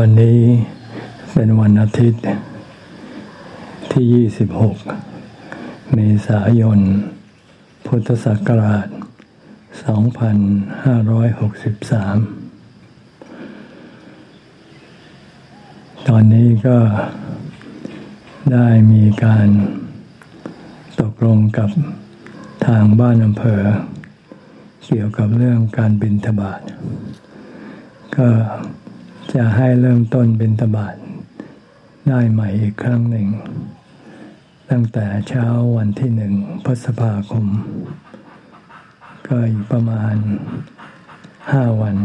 วันนี้เป็นวันอาทิตย์ที่ 26 เมษายน พุทธศักราช 2563 ตอนนี้ก็ได้มีการตกลงกับทางบ้านอำเภอ เกี่ยวกับเรื่องการบินทบาทก็ จะให้เริ่มต้นบินทบาทได้ใหม่อีกครั้งหนึ่ง ตั้งแต่เช้าวันที่หนึ่งพฤษภาคม ก็อีกประมาณห้าวัน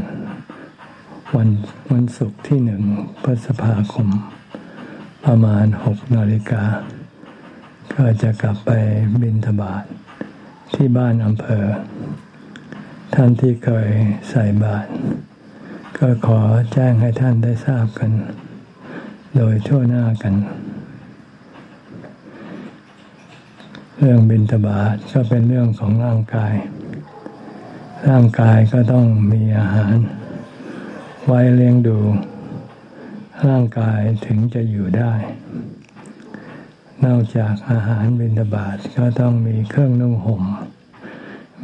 วันวันศุกร์ที่หนึ่งพฤษภาคม ประมาณหกนาฬิกา ก็จะกลับไปบินทบาทที่บ้านอำเภอ ท่านที่เคยใส่บาตร ก็ขอแจ้งให้ท่านได้ทราบกัน โดยทั่วหน้ากัน เรื่องบินทบาทก็เป็นเรื่องของร่างกาย ร่างกายก็ต้องมีอาหาร ไว้เลี้ยงดู ร่างกายถึงจะอยู่ได้ นอกจากอาหารบินทบาทก็ต้องมีเครื่องนุ่งห่ม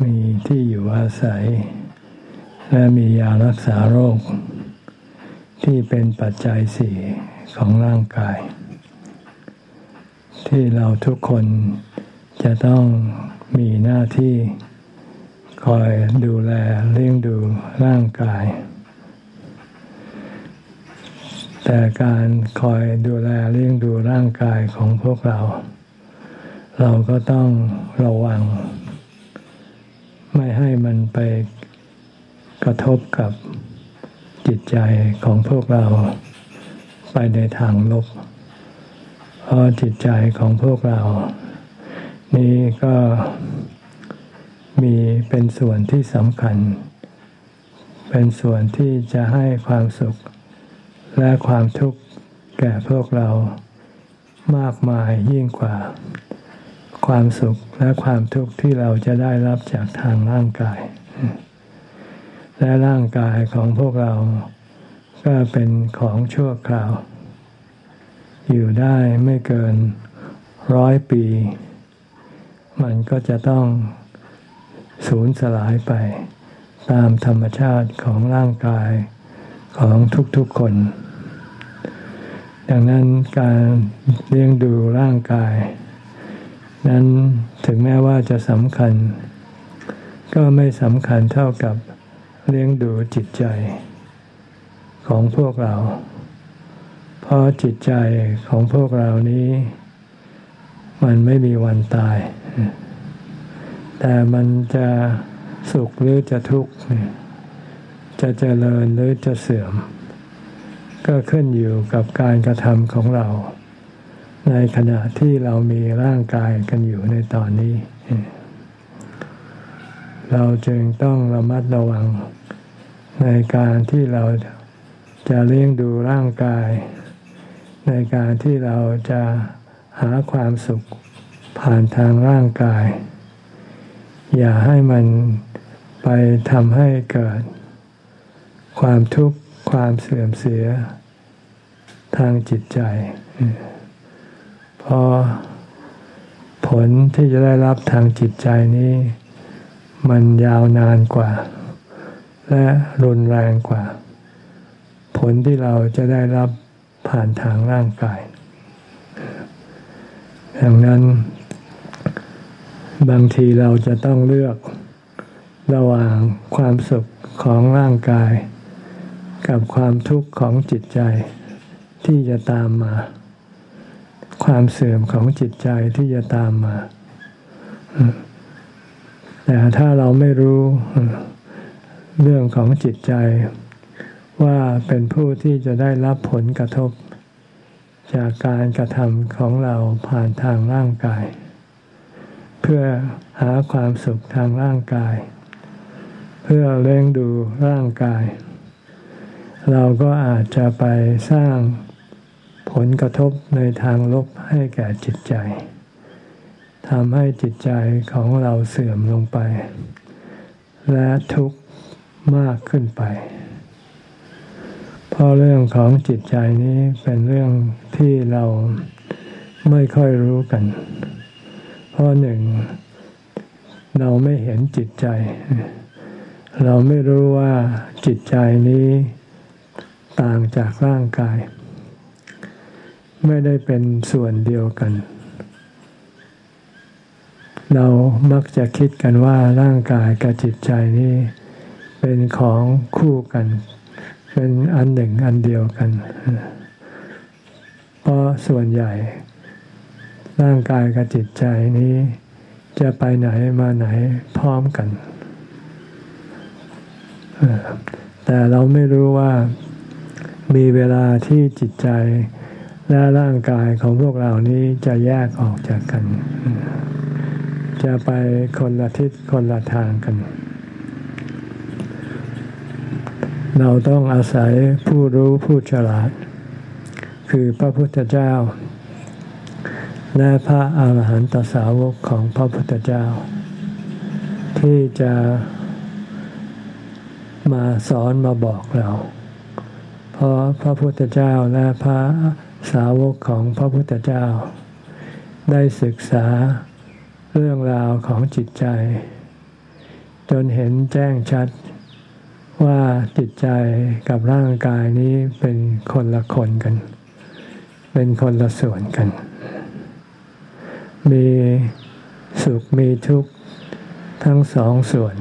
มีที่อยู่อาศัย และมียารักษาโรค ที่เป็นปัจจัยสี่ของร่างกาย ที่เราทุกคนจะต้องมีหน้าที่คอยดูแลเลี้ยงดูร่างกาย แต่การคอยดูแลเลี้ยงดูร่างกายของพวกเรา เราก็ต้องระวัง ไม่ให้มันไป กระทบกับจิตใจของพวกเราไปในทางลบ เพราะจิตใจของพวกเรา นี่ก็มีเป็นส่วนที่สำคัญ เป็นส่วนที่จะให้ความสุขและความทุกข์แก่พวกเรามากมายยิ่งกว่า ความสุขและความทุกข์ที่เราจะได้รับจากทางร่างกาย และร่างกายของพวกเรา ก็เป็นของชั่วคราว อยู่ได้ไม่เกินร้อยปี มันก็จะต้องสูญสลายไป ตามธรรมชาติของร่างกายของทุกๆคน ดังนั้นการเลี้ยงดูร่างกาย นั้นถึงแม้ว่าจะสำคัญ ก็ไม่สำคัญเท่ากับ เลี้ยงดูจิตใจ ของพวกเรา เพราะจิตใจของพวกเรานี้ มันไม่มีวันตาย แต่มันจะสุขหรือจะทุกข์จะเจริญหรือจะเสื่อม ก็ขึ้นอยู่กับการกระทำของเรา ในขณะที่เรามีร่างกายกันอยู่ในตอนนี้ เราจึงต้องระมัดระวัง ในการที่เราจะเลี้ยงดูร่างกาย ในการที่เราจะหาความสุขผ่านทางร่างกาย อย่าให้มันไปทำให้เกิด ความทุกข์ความเสื่อมเสีย ทางจิตใจ เพราะผลที่จะได้รับทางจิตใจนี้ มันยาวนานกว่า และรุนแรงกว่า ผลที่เราจะได้รับผ่านทางร่างกาย ดังนั้น บางทีเราจะต้องเลือกระหว่างความสุขของร่างกาย กับความทุกข์ของจิตใจที่จะตามมา ความเสื่อมของจิตใจที่จะตามมา แต่ถ้าเราไม่รู้เรื่องของจิตใจ ว่าเป็นผู้ที่จะได้รับผลกระทบ จากการกระทำของเราผ่านทางร่างกาย เพื่อหาความสุขทางร่างกาย เพื่อเลี้ยงดูร่างกาย เราก็อาจจะไปสร้างผลกระทบในทางลบให้แก่จิตใจ ทำให้จิตใจของเราเสื่อมลงไป และทุกข์มากขึ้นไป เพราะเรื่องของจิตใจนี้เป็นเรื่องที่เราไม่ค่อยรู้กัน เพราะหนึ่ง เราไม่เห็นจิตใจ เราไม่รู้ว่าจิตใจนี้ต่างจากร่างกาย ไม่ได้เป็นส่วนเดียวกัน เรามักจะคิดกันว่าร่างกายกับจิตใจนี้เป็นของคู่กัน เป็นอันหนึ่งอันเดียวกัน เพราะส่วนใหญ่ ร่างกายกับจิตใจนี้ จะไปไหนมาไหนพร้อมกัน แต่เราไม่รู้ว่ามีเวลาที่จิตใจและร่างกายของพวกเรานี้จะแยกออกจากกัน จะไปคนละทิศคนละทางกัน เราต้องอาศัยผู้รู้ผู้ฉลาด คือพระพุทธเจ้า และพระอาหารหันตสาวกของพระพุทธเจ้า ที่จะมาสอนมาบอกเรา เพราะพระพุทธเจ้าและพระสาวกของพระพุทธเจ้า ได้ศึกษา เรื่องราวของจิตใจ จนเห็นแจ้งชัดว่าจิตใจกับร่างกายนี้เป็นคนละคนกัน เป็นคนละส่วนกัน มีสุขมีทุกข์ทั้งสองส่วน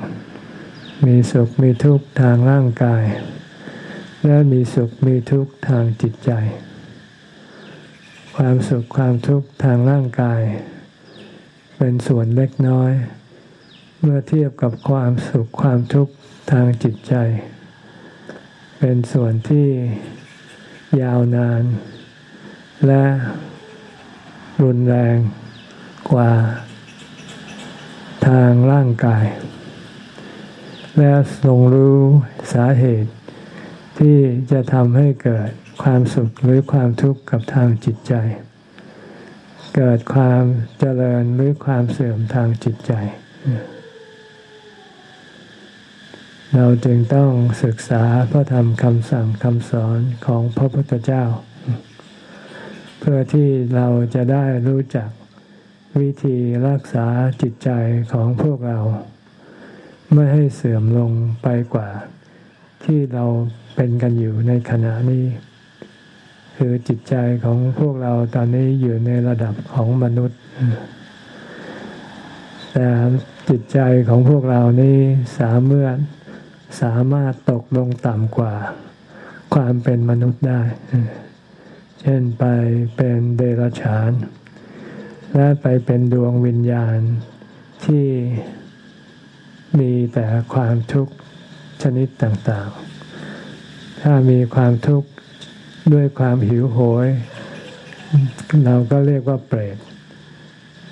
มีสุขมีทุกข์ทางร่างกาย และมีสุขมีทุกข์ทางจิตใจ ความสุขความทุกข์ทางร่างกาย เป็นส่วนเล็กน้อย เมื่อเทียบกับความสุขความทุกข์ทางจิตใจ เป็นส่วนที่ยาวนาน และรุนแรงกว่าทางร่างกาย และทรงรู้สาเหตุที่จะทำให้เกิดความสุขหรือความทุกข์กับทางจิตใจ เกิดความเจริญหรือความเสื่อมทางจิตใจ เราจึงต้องศึกษาพระธรรมคำสั่งคำสอนของพระพุทธเจ้า เพื่อที่เราจะได้รู้จักวิธีรักษาจิตใจของพวกเรา ไม่ให้เสื่อมลงไปกว่าที่เราเป็นกันอยู่ในขณะนี้ คือจิตใจของพวกเราตอนนี้อยู่ในระดับของมนุษย์ แต่จิตใจของพวกเรานี้สามารถสามารถตกลงต่ำกว่า ความเป็นมนุษย์ได้ เช่นไปเป็นเดรัจฉาน และไปเป็นดวงวิญญาณที่มีแต่ความทุกข์ชนิดต่างๆ ถ้ามีความทุกข์ ด้วยความหิวโหย เราก็เรียกว่าเปรต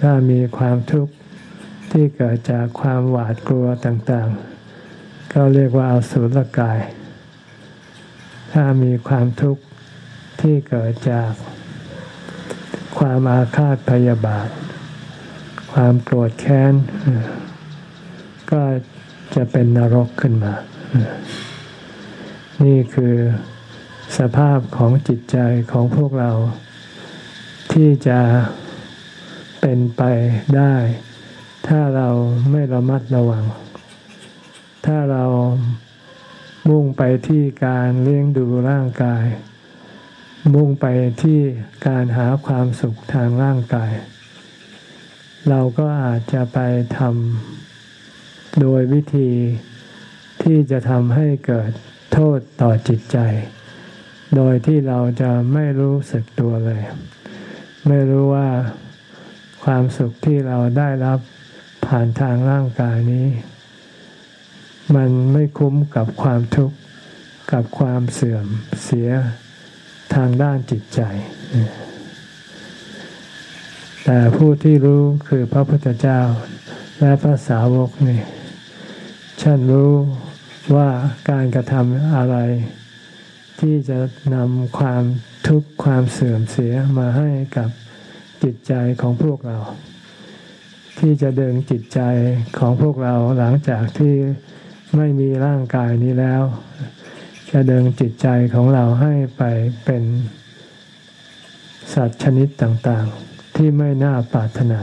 ถ้ามีความทุกข์ที่เกิดจากความหวาดกลัวต่างๆ ก็เรียกว่าอาสุรกาย ถ้ามีความทุกข์ที่เกิดจาก ความอาฆาตพยาบาท ความโกรธแค้น ก็จะเป็นนรกขึ้นมา นี่คือ สภาพของจิตใจของพวกเรา ที่จะเป็นไปได้ ถ้าเราไม่ระมัดระวัง ถ้าเรามุ่งไปที่การเลี้ยงดูร่างกาย มุ่งไปที่การหาความสุขทางร่างกาย เราก็อาจจะไปทำโดยวิธีที่จะทำให้เกิดโทษต่อจิตใจ โดยที่เราจะไม่รู้สึกตัวเลย ไม่รู้ว่าความสุขที่เราได้รับผ่านทางร่างกายนี้ มันไม่คุ้มกับความทุกข์กับความเสื่อมเสียทางด้านจิตใจ แต่ผู้ที่รู้คือพระพุทธเจ้าและพระสาวกนี่ฉันรู้ว่าการกระทำอะไร ที่จะนำความทุกข์ความเสื่อมเสียมาให้กับจิตใจของพวกเรา ที่จะดึงจิตใจของพวกเราหลังจากที่ไม่มีร่างกายนี้แล้ว จะดึงจิตใจของเราให้ไปเป็นสัตว์ชนิดต่างๆ ที่ไม่น่าปรารถนา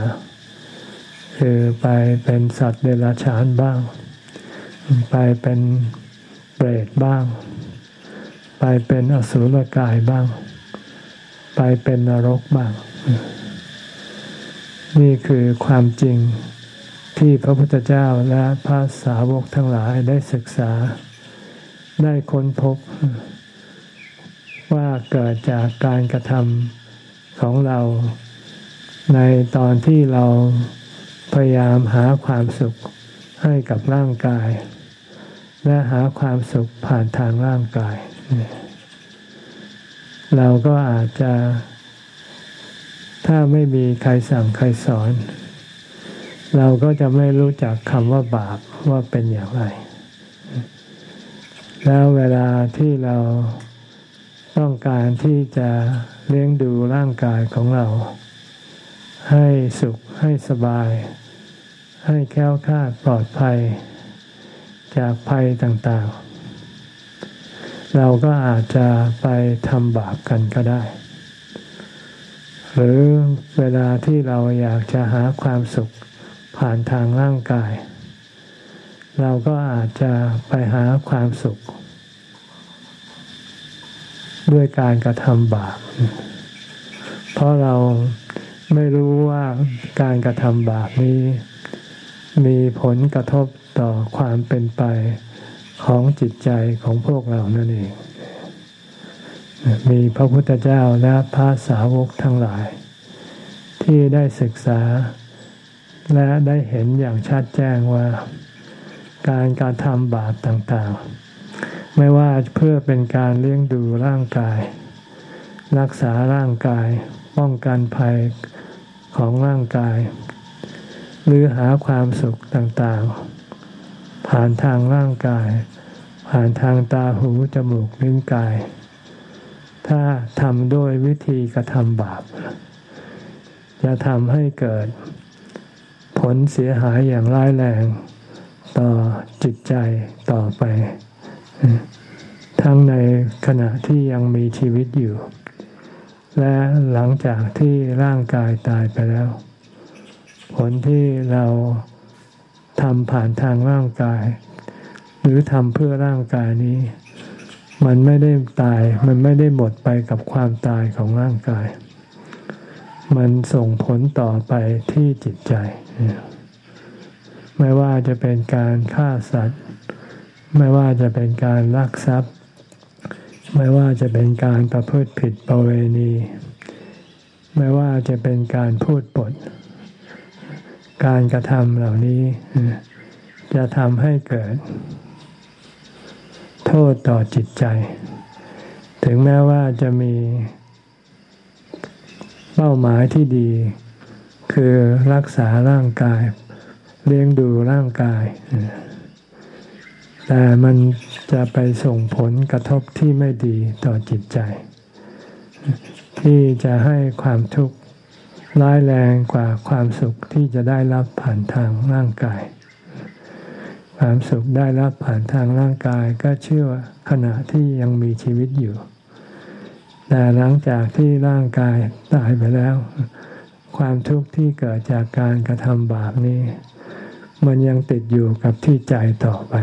คือไปเป็นสัตว์เดรัจฉานบ้าง ไปเป็นเปรตบ้าง ไปเป็นอสุรกายบ้าง ไปเป็นนรกบ้าง นี่คือความจริงที่พระพุทธเจ้าและพระสาวกทั้งหลายได้ศึกษา ได้ค้นพบ ว่าเกิดจากการกระทำของเราในตอนที่เราพยายามหาความสุขให้กับร่างกาย และหาความสุขผ่านทางร่างกาย เราก็อาจจะ ถ้าไม่มีใครสั่งใครสอน เราก็จะไม่รู้จักคำว่าบาปว่าเป็นอย่างไร แล้วเวลาที่เราต้องการที่จะเลี้ยงดูร่างกายของเรา ให้สุขให้สบาย ให้แค้วคาดปลอดภัย จากภัยต่างๆ เราก็อาจจะไปทำบาปกันก็ได้ หรือเวลาที่เราอยากจะหาความสุขผ่านทางร่างกาย เราก็อาจจะไปหาความสุข ด้วยการกระทำบาป เพราะเราไม่รู้ว่าการกระทำบาปนี้ มีผลกระทบต่อความเป็นไป ของจิตใจของพวกเรานั่นเอง มีพระพุทธเจ้าและพระสาวกทั้งหลาย ที่ได้ศึกษาและได้เห็นอย่างชัดแจ้งว่า การการทำบาปต่างๆ ไม่ว่าเพื่อเป็นการเลี้ยงดูร่างกาย รักษาร่างกายป้องกันภัยของร่างกาย หรือหาความสุขต่างๆ ผ่านทางร่างกาย ผ่านทางตาหูจมูกลิ้นกาย ถ้าทำด้วยวิธีกระทำบาป จะทำให้เกิด ผลเสียหายอย่างร้ายแรง ต่อจิตใจต่อไป ทั้งในขณะที่ยังมีชีวิตอยู่ และหลังจากที่ร่างกายตายไปแล้ว ผลที่เรา ทำผ่านทางร่างกาย หรือทำเพื่อร่างกายนี้ มันไม่ได้ตาย มันไม่ได้หมดไปกับความตายของร่างกาย มันส่งผลต่อไปที่จิตใจ ไม่ว่าจะเป็นการฆ่าสัตว์ ไม่ว่าจะเป็นการลักทรัพย์ ไม่ว่าจะเป็นการประพฤติผิดประเวณี ไม่ว่าจะเป็นการพูดปด การกระทำเหล่านี้ จะทำให้เกิด โทษต่อจิตใจ ถึงแม้ว่าจะมีเป้าหมายที่ดี คือรักษาร่างกาย เลี้ยงดูร่างกาย แต่มันจะไปส่งผลกระทบที่ไม่ดีต่อจิตใจ ที่จะให้ความทุกข์ ร้ายแรงกว่าความสุขที่จะได้รับผ่านทางร่างกาย ความสุขได้รับผ่านทางร่างกายก็เชื่อขณะที่ยังมีชีวิตอยู่ แต่หลังจากที่ร่างกายตายไปแล้ว ความทุกข์ที่เกิดจากการกระทำบาปนี้ มันยังติดอยู่กับที่ใจต่อไป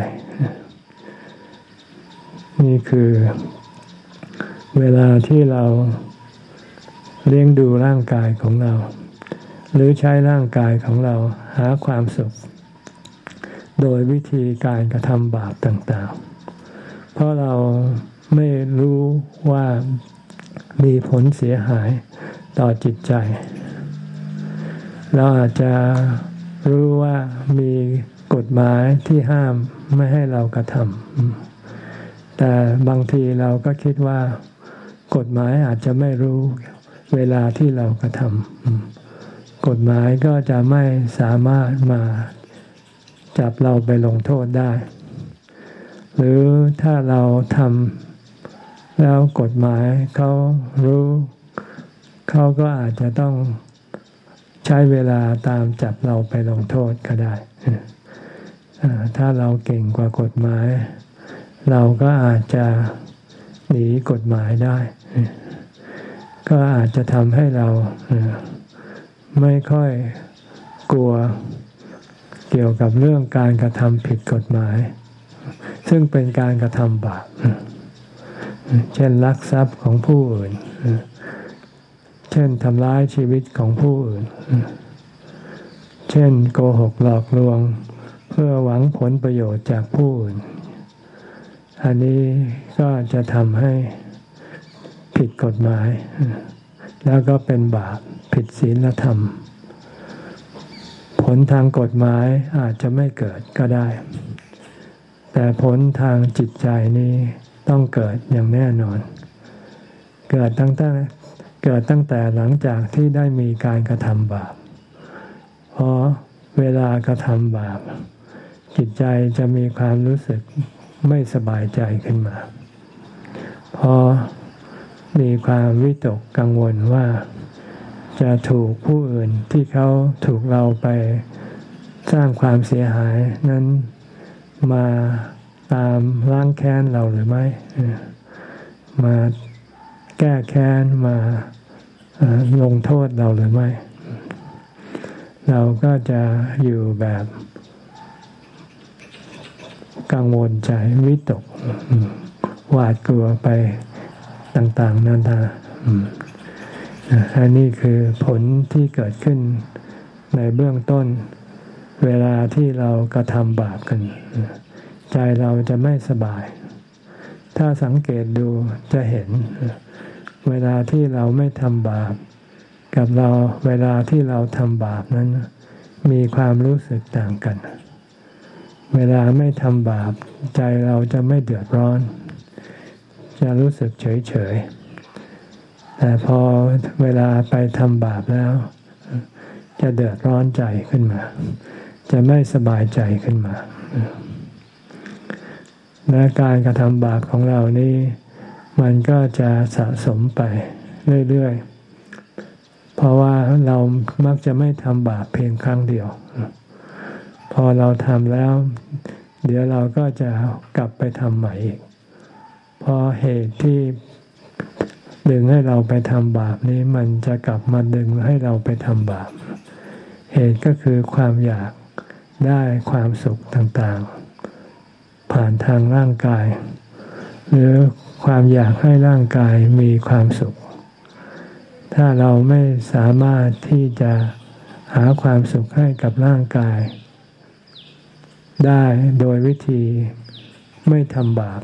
นี่คือเวลาที่เรา เลี้ยงดูร่างกายของเรา หรือใช้ร่างกายของเราหาความสุข โดยวิธีการกระทำบาปต่างๆ เพราะเราไม่รู้ว่ามีผลเสียหายต่อจิตใจ เราอาจจะรู้ว่ามีกฎหมายที่ห้ามไม่ให้เรากระทำแต่บางทีเราก็คิดว่ากฎหมายอาจจะไม่รู้ เวลาที่เรากระทำกฎหมายก็จะไม่สามารถมาจับเราไปลงโทษได้ หรือถ้าเราทำแล้วกฎหมายเขารู้เขาก็อาจจะต้องใช้เวลาตามจับเราไปลงโทษก็ได้ ถ้าเราเก่งกว่ากฎหมาย เราก็อาจจะหนีกฎหมายได้ ก็อาจจะทำให้เราไม่ค่อยกลัวเกี่ยวกับเรื่องการกระทำผิดกฎหมาย ซึ่งเป็นการกระทำบาปเช่นลักทรัพย์ของผู้อื่น เช่นทำร้ายชีวิตของผู้อื่น เช่นโกหกหลอกลวง เพื่อหวังผลประโยชน์จากผู้อื่น อันนี้ก็จะทำให้ ผิดกฎหมาย แล้วก็เป็นบาปผิดศีลธรรม ผลทางกฎหมายอาจจะไม่เกิดก็ได้ แต่ผลทางจิตใจนี้ต้องเกิดอย่างแน่นอน เกิดตั้งแต่เกิดตั้งแต่หลังจากที่ได้มีการกระทำบาปเพราะเวลากระทำบาป จิตใจจะมีความรู้สึกไม่สบายใจขึ้นมา พอ มีความวิตกกังวลว่า จะถูกผู้อื่นที่เขาถูกเราไปสร้างความเสียหายนั้นมาตามล้างแค้นเราหรือไม่ มาแก้แค้นมาลงโทษเราหรือไม่ เราก็จะอยู่แบบกังวลใจวิตกหวาดกลัวไป ต่างๆนานาอันนี้คือผลที่เกิดขึ้นในเบื้องต้น เวลาที่เรากระทำบาปกัน ใจเราจะไม่สบาย ถ้าสังเกตดูจะเห็น เวลาที่เราไม่ทำบาป กับเราเวลาที่เราทำบาปนั้น มีความรู้สึกต่างกัน เวลาไม่ทำบาป ใจเราจะไม่เดือดร้อน จะรู้สึกเฉยเฉยแต่พอเวลาไปทำบาปแล้ว จะเดือดร้อนใจขึ้นมา จะไม่สบายใจขึ้นมาและการกระทำบาปของเรานี่มันก็จะสะสมไปเรื่อยๆ เพราะว่าเรามักจะไม่ทำบาปเพียงครั้งเดียว พอเราทำแล้ว เดี๋ยวเราก็จะกลับไปทำใหม่อีก พอเหตุที่ดึงให้เราไปทำบาปนี้มันจะกลับมาดึงให้เราไปทำบาป เหตุก็คือความอยากได้ความสุขต่างๆ ผ่านทางร่างกาย หรือความอยากให้ร่างกายมีความสุข ถ้าเราไม่สามารถที่จะหาความสุขให้กับร่างกาย ได้โดยวิธีไม่ทำบาป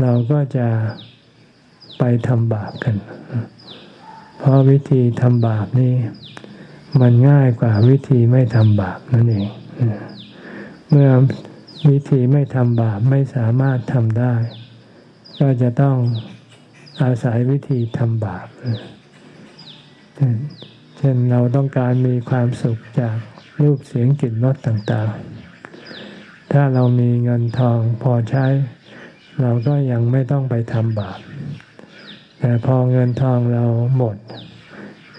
เราก็จะไปทำบาปกัน เพราะวิธีทำบาปนี่มันง่ายกว่าวิธีไม่ทำบาปนั่นเอง เมื่อวิธีไม่ทำบาปไม่สามารถทำได้ ก็จะต้องอาศัยวิธีทำบาป เช่นเราต้องการมีความสุขจากรูปเสียงกลิ่นรสต่างๆ ถ้าเรามีเงินทองพอใช้ เราก็ยังไม่ต้องไปทำบาป แต่พอเงินทองเราหมด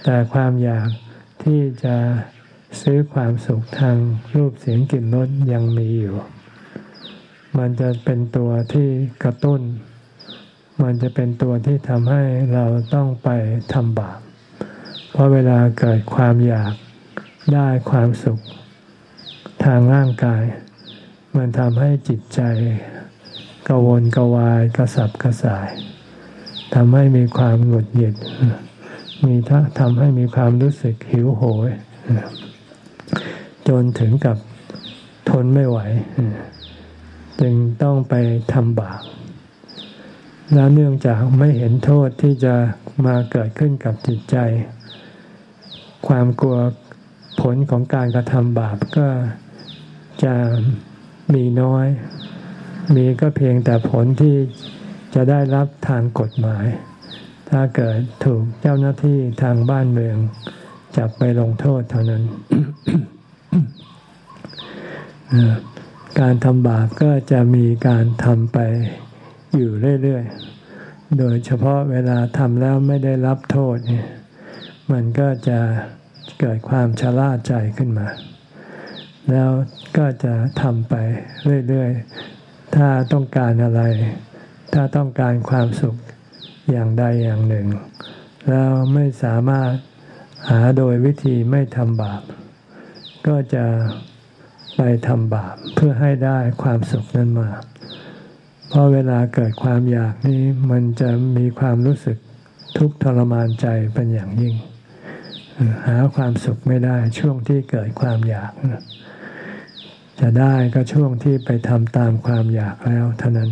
แต่ความอยากที่จะซื้อความสุขทางรูปเสียงกลิ่นรสยังมีอยู่ มันจะเป็นตัวที่กระตุ้น มันจะเป็นตัวที่ทำให้เราต้องไปทำบาป เพราะเวลาเกิดความอยากได้ความสุขทางร่างกาย มันทำให้จิตใจ กวนกวายกระสับกระส่ายทำให้มีความหงุดหงิด มีทำให้มีความรู้สึกหิวโหย จนถึงกับทนไม่ไหว จึงต้องไปทำบาปแล้วเนื่องจากไม่เห็นโทษที่จะมาเกิดขึ้นกับจิตใจ ความกลัวผลของการกระทำบาปก็จะมีน้อย มีก็เพียงแต่ผลที่จะได้รับทางกฎหมาย ถ้าเกิดถูกเจ้าหน้าที่ทางบ้านเมือง จับไปลงโทษเท่านั้น การทำบาปก็จะมีการทำไปอยู่เรื่อยๆ โดยเฉพาะเวลาทำแล้วไม่ได้รับโทษเนี่ยมันก็จะเกิดความชราใจขึ้นมา แล้วก็จะทำไปเรื่อยๆ ถ้าต้องการอะไร ถ้าต้องการความสุขอย่างใดอย่างหนึ่ง แล้วไม่สามารถหาโดยวิธีไม่ทำบาป ก็จะไปทำบาปเพื่อให้ได้ความสุขนั้นมา เพราะเวลาเกิดความอยากนี้มันจะมีความรู้สึกทุกข์ทรมานใจเป็นอย่างยิ่ง หาความสุขไม่ได้ช่วงที่เกิดความอยาก จะได้ก็ช่วงที่ไปทำตามความอยากแล้วเท่านั้น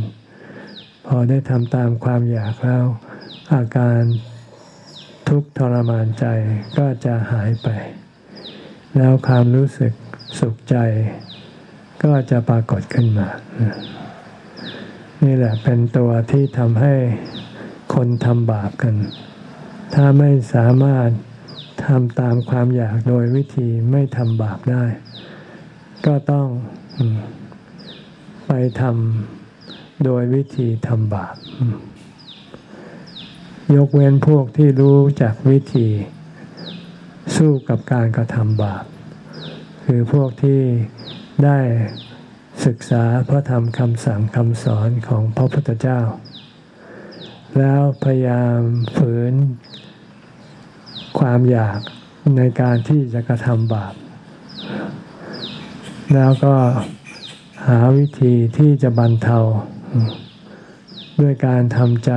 พอได้ทำตามความอยากแล้ว อาการทุกข์ทรมานใจก็จะหายไป แล้วความรู้สึกสุขใจ ก็จะปรากฏขึ้นมา นี่แหละเป็นตัวที่ทำให้คนทำบาปกัน ถ้าไม่สามารถทำตามความอยากโดยวิธีไม่ทำบาปได้ ก็ต้องไปทำโดยวิธีทำบาป ยกเว้นพวกที่รู้จากวิธี สู้กับการกระทำบาป คือพวกที่ได้ศึกษาพระธรรมคำสั่งคำสอนของพระพุทธเจ้า แล้วพยายามฝืนความอยากในการที่จะกระทำบาป แล้วก็หาวิธีที่จะบรรเทา ด้วยการทำใจ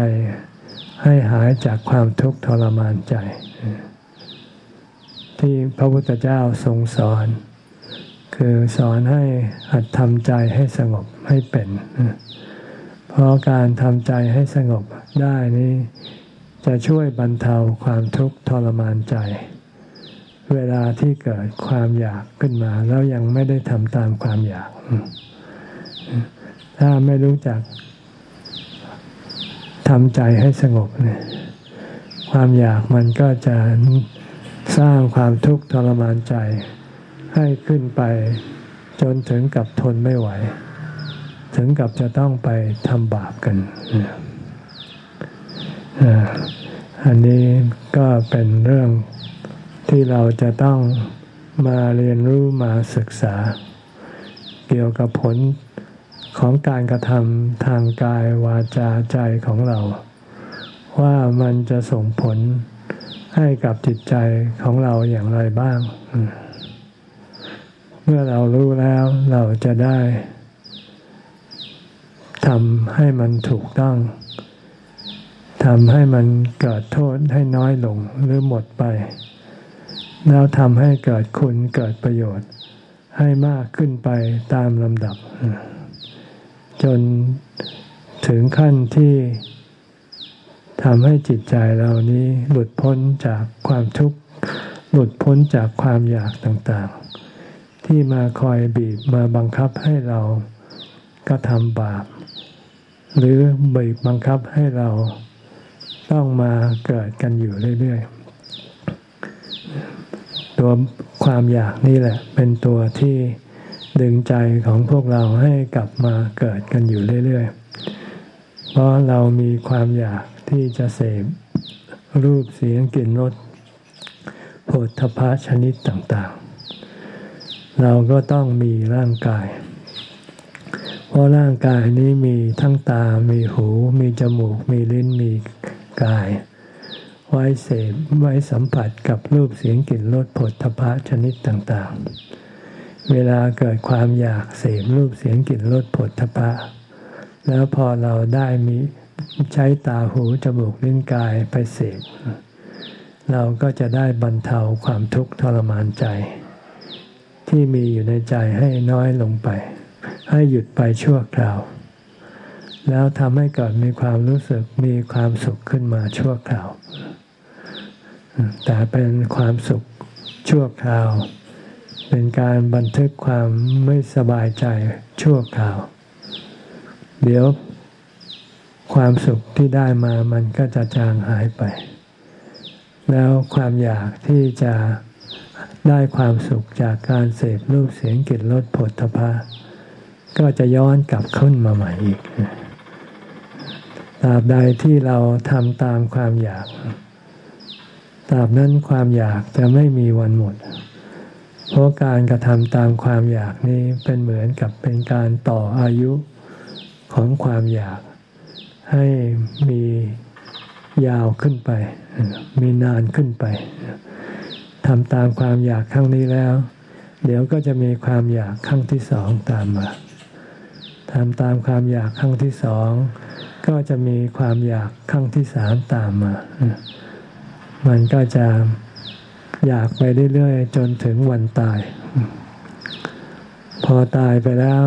ให้หายจากความทุกข์ทรมานใจ ที่พระพุทธเจ้าทรงสอน คือสอนให้หัดทำใจให้สงบให้เป็น เพราะการทำใจให้สงบได้นี้ จะช่วยบรรเทาความทุกข์ทรมานใจ เวลาที่เกิดความอยากขึ้นมา แล้วยังไม่ได้ทำตามความอยาก ถ้าไม่รู้จักทำใจให้สงบเนี่ยความอยากมันก็จะสร้างความทุกข์ทรมานใจ ให้ขึ้นไปจนถึงกับทนไม่ไหว ถึงกับจะต้องไปทำบาปกัน อันนี้ก็เป็นเรื่อง ที่เราจะต้องมาเรียนรู้มาศึกษา เกี่ยวกับผลของการกระทำทางกายวาจาใจของเรา ว่ามันจะส่งผลให้กับจิตใจของเราอย่างไรบ้าง เมื่อเรารู้แล้วเราจะได้ทำให้มันถูกต้องทำให้มันเกิดโทษให้น้อยลงหรือหมดไป แล้วทำให้เกิดคุณเกิดประโยชน์ให้มากขึ้นไปตามลำดับ จนถึงขั้นที่ทำให้จิตใจเรานี้หลุดพ้นจากความทุกข์ หลุดพ้นจากความอยากต่างๆ ที่มาคอยบีบมาบังคับให้เรากระทำบาป หรือบีบบังคับให้เราต้องมาเกิดกันอยู่เรื่อยๆ ตัวความอยากนี่แหละ เป็นตัวที่ดึงใจของพวกเราให้กลับมาเกิดกันอยู่เรื่อยๆ เพราะเรามีความอยากที่จะเสพรูปเสียงกลิ่นรสโผฏฐพะชนิดต่างๆ เราก็ต้องมีร่างกาย เพราะร่างกายนี้มีทั้งตา มีหู มีจมูก มีลิ้น มีกาย ไว้เสพไว้สัมผัสกับรูปเสียงกลิ่นรสผลทพะชนิดต่างๆ เวลาเกิดความอยากเสพรูปเสียงกลิ่นรสผลทพะ แล้วพอเราได้มีใช้ตาหูจมูกลิ้นกายไปเสพเราก็จะได้บรรเทาความทุกข์ทรมานใจ ที่มีอยู่ในใจให้น้อยลงไป ให้หยุดไปชั่วคราว แล้วทำให้เกิดมีความรู้สึกมีความสุขขึ้นมาชั่วคราว แต่เป็นความสุขชั่วคราว เป็นการบันทึกความไม่สบายใจชั่วคราว เดี๋ยวความสุขที่ได้มามันก็จะจางหายไป แล้วความอยากที่จะได้ความสุขจากการเสพรูปเสียงกลิ่นรสผลทพะก็จะย้อนกลับขึ้นมาใหม่อีกตราบใดที่เราทำตามความอยาก ตราบนั้นความอยากจะไม่มีวันหมด เพราะการกระทำตามความอยากนี้เป็นเหมือนกับเป็นการต่ออายุของความอยาก ให้มียาวขึ้นไป มีนานขึ้นไปทำตามความอยากครั้งนี้แล้ว เดี๋ยวก็จะมีความอยากครั้งที่สองตามมาทำตามความอยากครั้งที่สอง ก็จะมีความอยากครั้งที่สามตามมา มันก็จะอยากไปเรื่อยๆ จนถึงวันตาย พอตายไปแล้ว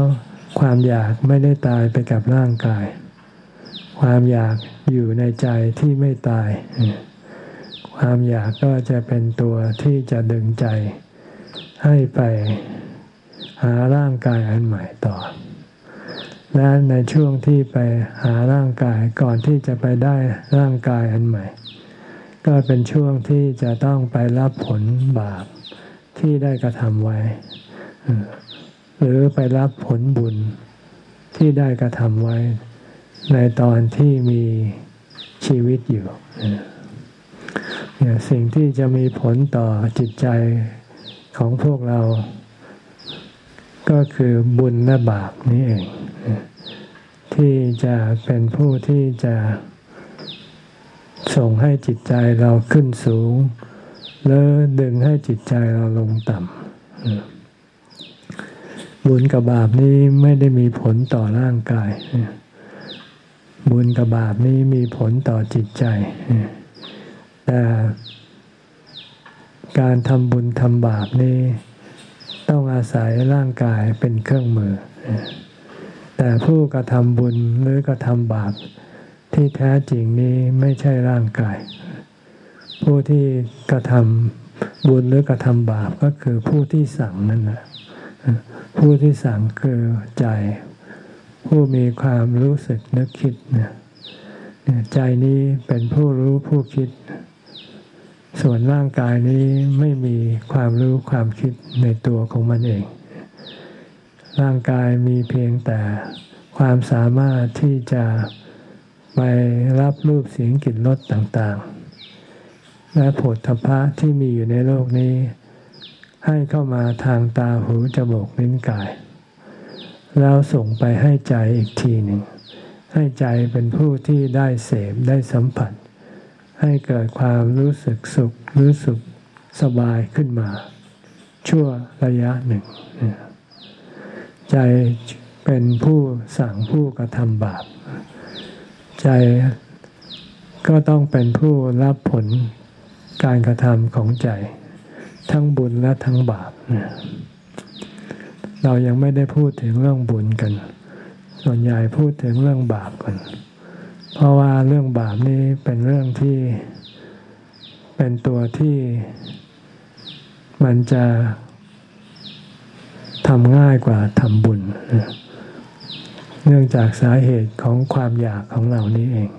ความอยากไม่ได้ตายไปกับร่างกาย ความอยากอยู่ในใจที่ไม่ตาย ความอยากก็จะเป็นตัวที่จะดึงใจ ให้ไปหาร่างกายอันใหม่ต่อ และในช่วงที่ไปหาร่างกายก่อนที่จะไปได้ร่างกายอันใหม่ ก็เป็นช่วงที่จะต้องไปรับผลบาปที่ได้กระทำไว้ หรือไปรับผลบุญที่ได้กระทำไว้ ในตอนที่มีชีวิตอยู่เนี่ยสิ่งที่จะมีผลต่อจิตใจของพวกเรา ก็คือบุญและบาปนี้เอง ที่จะเป็นผู้ที่จะ ส่งให้จิตใจเราขึ้นสูง แล้วดึงให้จิตใจเราลงต่ำบุญกับบาปนี้ไม่ได้มีผลต่อร่างกาย บุญกับบาปนี้มีผลต่อจิตใจ แต่การทำบุญทำบาปนี้ต้องอาศัยร่างกายเป็นเครื่องมือ แต่ผู้กระทำบุญหรือกระทำบาป ที่แท้จริงนี้ไม่ใช่ร่างกาย ผู้ที่กระทำบุญหรือกระทำบาปก็คือผู้ที่สั่งนั่นแหละผู้ที่สั่งคือใจ ผู้มีความรู้สึกนึกคิดเนี่ยใจนี้เป็นผู้รู้ผู้คิด ส่วนร่างกายนี้ไม่มีความรู้ความคิดในตัวของมันเอง ร่างกายมีเพียงแต่ความสามารถที่จะ ไปรับรูปเสียงกลิ่นรสต่างๆ และผลทพะที่มีอยู่ในโลกนี้ ให้เข้ามาทางตาหูจมูกลิ้นกาย แล้วส่งไปให้ใจอีกทีหนึ่ง ให้ใจเป็นผู้ที่ได้เสพได้สัมผัส ให้เกิดความรู้สึกสุขรู้สึกสบายขึ้นมา ชั่วระยะหนึ่ง ใจเป็นผู้สั่งผู้กระทำบาป ใจก็ต้องเป็นผู้รับผลการกระทำของใจ ทั้งบุญและทั้งบาป เรายังไม่ได้พูดถึงเรื่องบุญกัน ส่วนใหญ่พูดถึงเรื่องบาปกัน เพราะว่าเรื่องบาปนี้เป็นเรื่องที่เป็นตัวที่มันจะทำง่ายกว่าทำบุญ เนื่องจากสาเหตุของความอยากของเรานี้เอง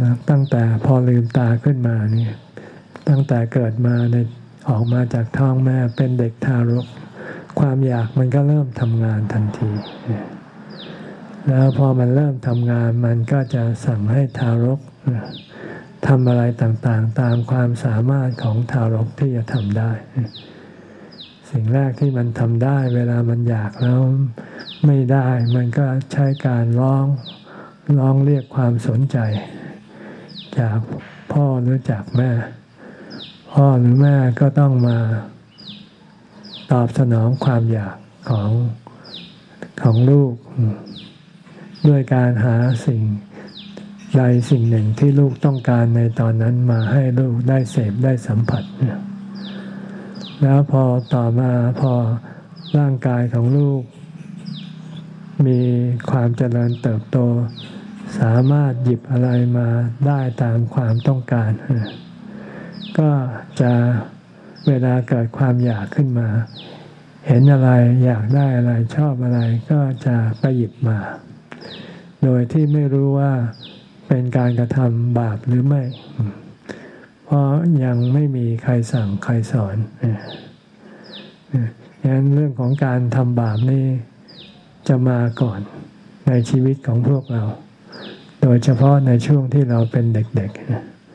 นะตั้งแต่พอลืมตาขึ้นมานี่ตั้งแต่เกิดมาในออกมาจากท้องแม่เป็นเด็กทารก ความอยากมันก็เริ่มทำงานทันที แล้วพอมันเริ่มทำงานมันก็จะสั่งให้ทารกทำอะไรต่างๆ ตามความสามารถของทารกที่จะทำได้ สิ่งแรกที่มันทำได้ เวลามันอยากแล้ว ไม่ได้ มันก็ใช้การร้องร้องเรียกความสนใจ จากพ่อหรือจากแม่ พ่อหรือแม่ก็ต้องมา ตอบสนองความอยากของของลูก ด้วยการหาสิ่งใดสิ่งหนึ่งที่ลูกต้องการในตอนนั้นมาให้ลูกได้เสพได้สัมผัส แล้วพอต่อมาพอร่างกายของลูก มีความเจริญเติบโต สามารถหยิบอะไรมาได้ตามความต้องการ ก็จะเวลาเกิดความอยากขึ้นมา เห็นอะไรอยากได้อะไรชอบอะไรก็จะไปหยิบมา โดยที่ไม่รู้ว่าเป็นการกระทำบาปหรือไม่ เพราะยังไม่มีใครสั่งใครสอนดังนั้นเรื่องของการทำบาปนี่ จะมาก่อนในชีวิตของพวกเรา โดยเฉพาะในช่วงที่เราเป็นเด็ก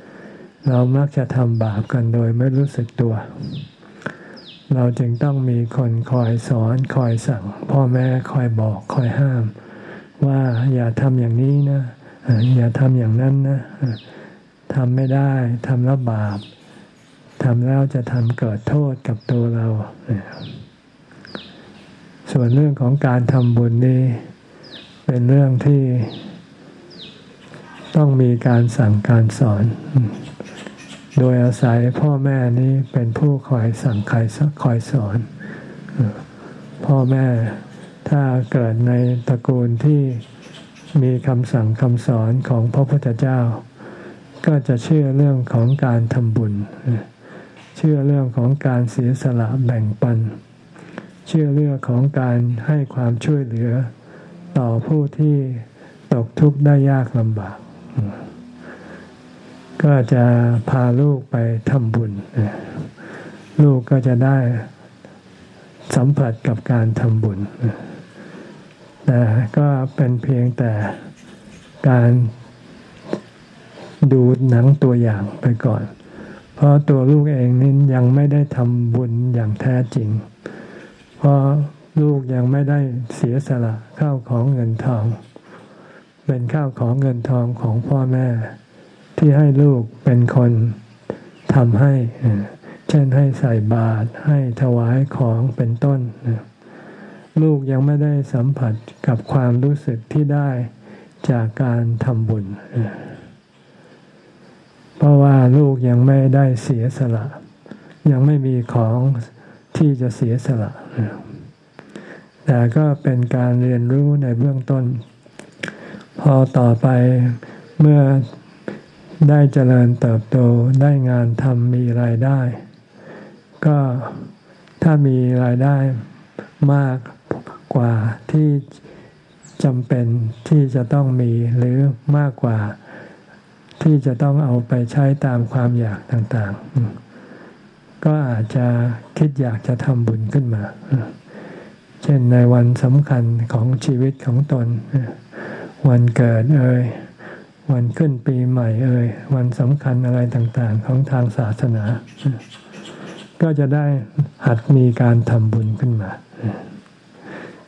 ๆ เรามักจะทำบาปกันโดยไม่รู้สึกตัว เราจึงต้องมีคนคอยสอนคอยสั่ง พ่อแม่คอยบอกคอยห้าม ว่าอย่าทำอย่างนี้นะ อย่าทำอย่างนั้นนะทำไม่ได้ทำแล้วบาปทำแล้วจะทำเกิดโทษกับตัวเรา ส่วนเรื่องของการทำบุญนี้ เป็นเรื่องที่ ต้องมีการสั่งการสอน โดยอาศัยพ่อแม่นี้เป็นผู้คอยสั่งคอยคอยสอน พ่อแม่ถ้าเกิดในตระกูลที่มีคำสั่งคำสอนของพระพุทธเจ้า ก็จะเชื่อเรื่องของการทำบุญ เชื่อเรื่องของการเสียสละแบ่งปันเชื่อเรื่องของการให้ความช่วยเหลือ ต่อผู้ที่ตกทุกข์ได้ยากลำบาก ก็จะพาลูกไปทำบุญ ลูกก็จะได้สัมผัสกับการทำบุญ แต่ก็เป็นเพียงแต่การดูหนังตัวอย่างไปก่อน เพราะตัวลูกเองนี่ยังไม่ได้ทำบุญอย่างแท้จริง เพราะลูกยังไม่ได้เสียสละข้าวของเงินทอง เป็นข้าวของเงินทองของพ่อแม่ ที่ให้ลูกเป็นคนทำให้ เช่นให้ใส่บาตรให้ถวายของเป็นต้น ลูกยังไม่ได้สัมผัสกับความรู้สึกที่ได้จากการทำบุญ เพราะว่าลูกยังไม่ได้เสียสละ ยังไม่มีของที่จะเสียสละ แต่ก็เป็นการเรียนรู้ในเบื้องต้น พอต่อไปเมื่อได้เจริญเติบโตได้งานทำมีรายได้ ก็ถ้ามีรายได้มากกว่าที่จำเป็นที่จะต้องมีหรือมากกว่าที่จะต้องเอาไปใช้ตามความอยากต่างๆ ก็อาจจะคิดอยากจะทำบุญขึ้นมา เช่นในวันสำคัญของชีวิตของตน วันเกิดเอ่ยวันขึ้นปีใหม่เอ่ยวันสำคัญอะไรต่างๆ ของทางศาสนา ก็จะได้หัดมีการทำบุญขึ้นมา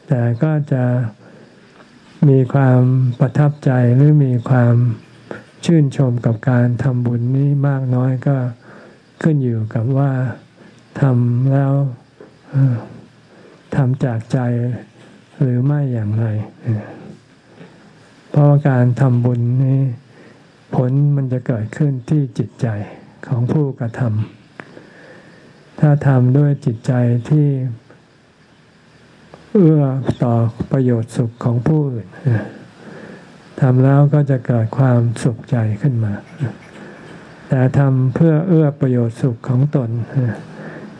แต่ก็จะมีความประทับใจหรือมีความชื่นชมกับการทำบุญนี้มากน้อยก็ ขึ้นอยู่กับว่าทำแล้วทำจากใจหรือไม่อย่างไร เพราะการทำบุญนี้ผลมันจะเกิดขึ้นที่จิตใจของผู้กระทำถ้าทำด้วยจิตใจที่เอื้อต่อประโยชน์สุขของผู้อื่นทำแล้วก็จะเกิดความสุขใจขึ้นมา แต่ทำเพื่อเอื้อประโยชน์สุขของตน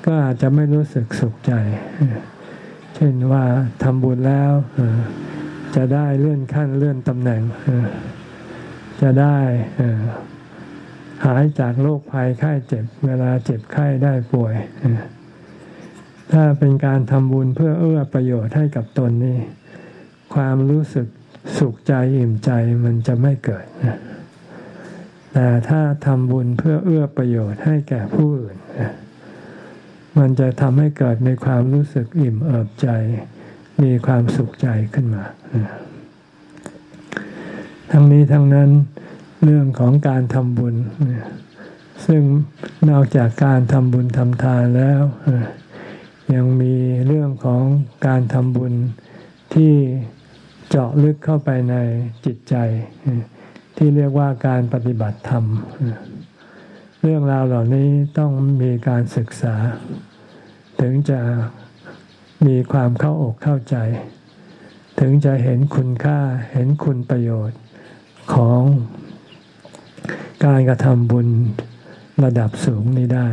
ก็อาจจะไม่รู้สึกสุขใจ เช่นว่าทำบุญแล้วจะได้เลื่อนขั้นเลื่อนตำแหน่ง จะได้หายจากโรคภัยไข้เจ็บ เวลาเจ็บไข้ได้ป่วย ถ้าเป็นการทำบุญเพื่อเอื้อประโยชน์ให้กับตนนี่ ความรู้สึกสุขใจอิ่มใจมันจะไม่เกิด แต่ถ้าทำบุญเพื่อเอื้อประโยชน์ให้แก่ผู้อื่น มันจะทำให้เกิดในความรู้สึกอิ่มเอิบใจ มีความสุขใจขึ้นมา ทั้งนี้ทั้งนั้นเรื่องของการทำบุญ ซึ่งนอกจากการทำบุญทำทานแล้ว ยังมีเรื่องของการทำบุญที่เจาะลึกเข้าไปในจิตใจ ที่เรียกว่าการปฏิบัติธรรม เรื่องราวเหล่านี้ต้องมีการศึกษา ถึงจะมีความเข้าอกเข้าใจ ถึงจะเห็นคุณค่าเห็นคุณประโยชน์ของการกระทำบุญระดับสูงนี้ได้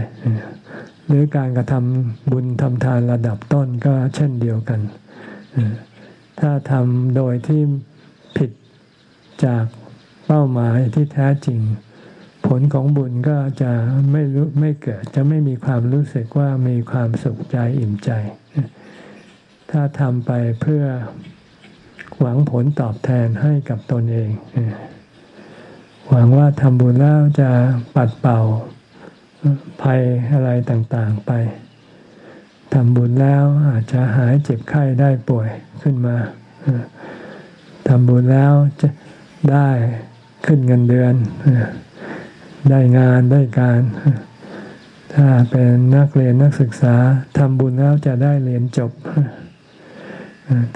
หรือการกระทำบุญทำทานระดับต้นก็เช่นเดียวกัน ถ้าทำโดยที่ผิดจาก เป้าหมายที่แท้จริง ผลของบุญก็จะไม่รู้ไม่เกิดจะไม่มีความรู้สึกว่ามีความสุขใจอิ่มใจ ถ้าทำไปเพื่อหวังผลตอบแทนให้กับตนเอง หวังว่าทำบุญแล้วจะปัดเป่าภัยอะไรต่างๆไปทำบุญแล้วอาจจะหายเจ็บไข้ได้ป่วยขึ้นมาทำบุญแล้วจะได้ ขึ้นเงินเดือน ได้งานได้การ ถ้าเป็นนักเรียนนักศึกษาทำบุญแล้วจะได้เรียนจบ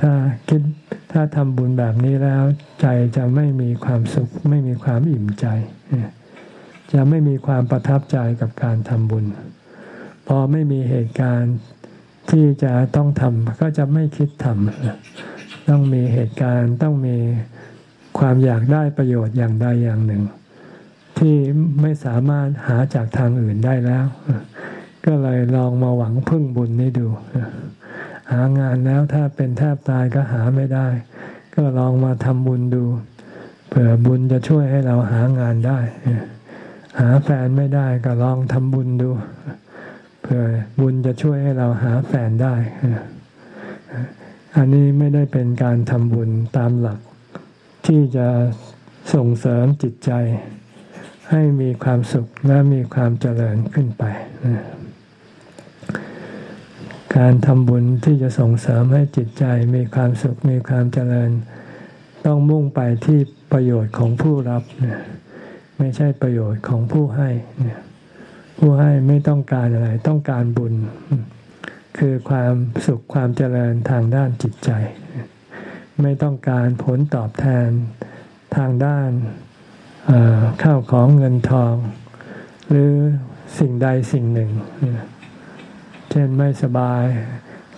ถ้าคิดถ้าทำบุญแบบนี้แล้วใจจะไม่มีความสุข ไม่มีความอิ่มใจ จะไม่มีความประทับใจกับการทำบุญ พอไม่มีเหตุการณ์ที่จะต้องทำก็จะไม่คิดทำต้องมีเหตุการณ์ต้องมี ความอยากได้ประโยชน์อย่างใดอย่างหนึ่ง ที่ไม่สามารถหาจากทางอื่นได้แล้ว ก็เลยลองมาหวังพึ่งบุญนี้ดู หางานแล้วถ้าเป็นแทบตายก็หาไม่ได้ ก็ลองมาทำบุญดู เผื่อบุญจะช่วยให้เราหางานได้ หาแฟนไม่ได้ก็ลองทำบุญดู เผื่อบุญจะช่วยให้เราหาแฟนได้อันนี้ไม่ได้เป็นการทำบุญตามหลัก ที่จะส่งเสริมจิตใจ ให้มีความสุขและมีความเจริญขึ้นไป การทำบุญที่จะส่งเสริมให้จิตใจมีความสุขมีความเจริญ ต้องมุ่งไปที่ประโยชน์ของผู้รับไม่ใช่ประโยชน์ของผู้ให้ผู้ให้ไม่ต้องการอะไร ต้องการบุญ คือความสุขความเจริญทางด้านจิตใจ ไม่ต้องการผลตอบแทนทางด้านข้าวของเงินทอง หรือสิ่งใดสิ่งหนึ่ง เช่นไม่สบาย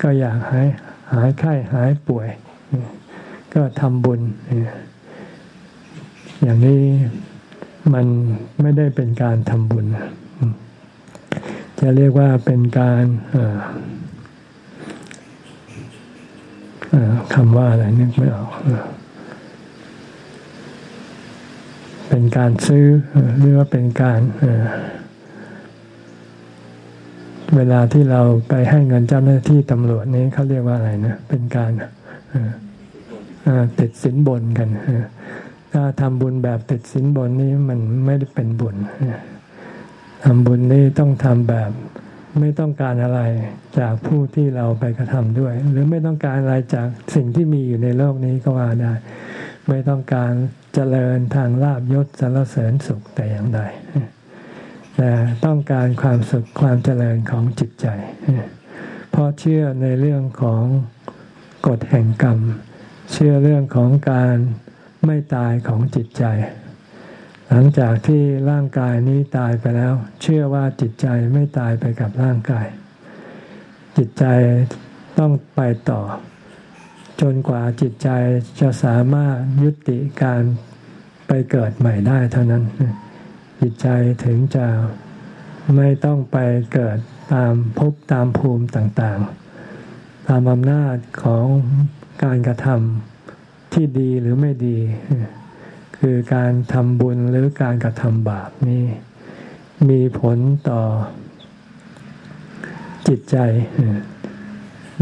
ก็อยากหายหายไข้หายป่วย ก็ทำบุญ อย่างนี้มันไม่ได้เป็นการทำบุญ จะเรียกว่าเป็นการ คำว่าอะไรนึกไม่ออกเป็นการซื้อหรือว่าเป็นการเวลาที่เราไปให้เงินเจ้าหน้าที่ตำรวจนี้เขาเรียกว่าอะไรนะ เป็นการติดสินบนกันถ้าทำบุญแบบติดสินบนนี้มันไม่ได้เป็นบุญทำบุญนี้ต้องทำแบบ ไม่ต้องการอะไรจากผู้ที่เราไปกระทำด้วย หรือไม่ต้องการอะไรจากสิ่งที่มีอยู่ในโลกนี้ก็ว่าได้ ไม่ต้องการเจริญทางลาบยศสารเสริญสุขแต่อย่างใดแต่ต้องการความสุขความเจริญของจิตใจ เพราะเชื่อในเรื่องของกฎแห่งกรรม เชื่อเรื่องของการไม่ตายของจิตใจ หลังจากที่ร่างกายนี้ตายไปแล้ว เชื่อว่าจิตใจไม่ตายไปกับร่างกาย จิตใจต้องไปต่อ จนกว่าจิตใจจะสามารถยุติการไปเกิดใหม่ได้เท่านั้น จิตใจถึงจะไม่ต้องไปเกิดตามภพตามภูมิต่างๆ ตามอำนาจของการกระทำที่ดีหรือไม่ดี คือการทำบุญหรือการกระทำบาปนี่มีผลต่อจิตใจ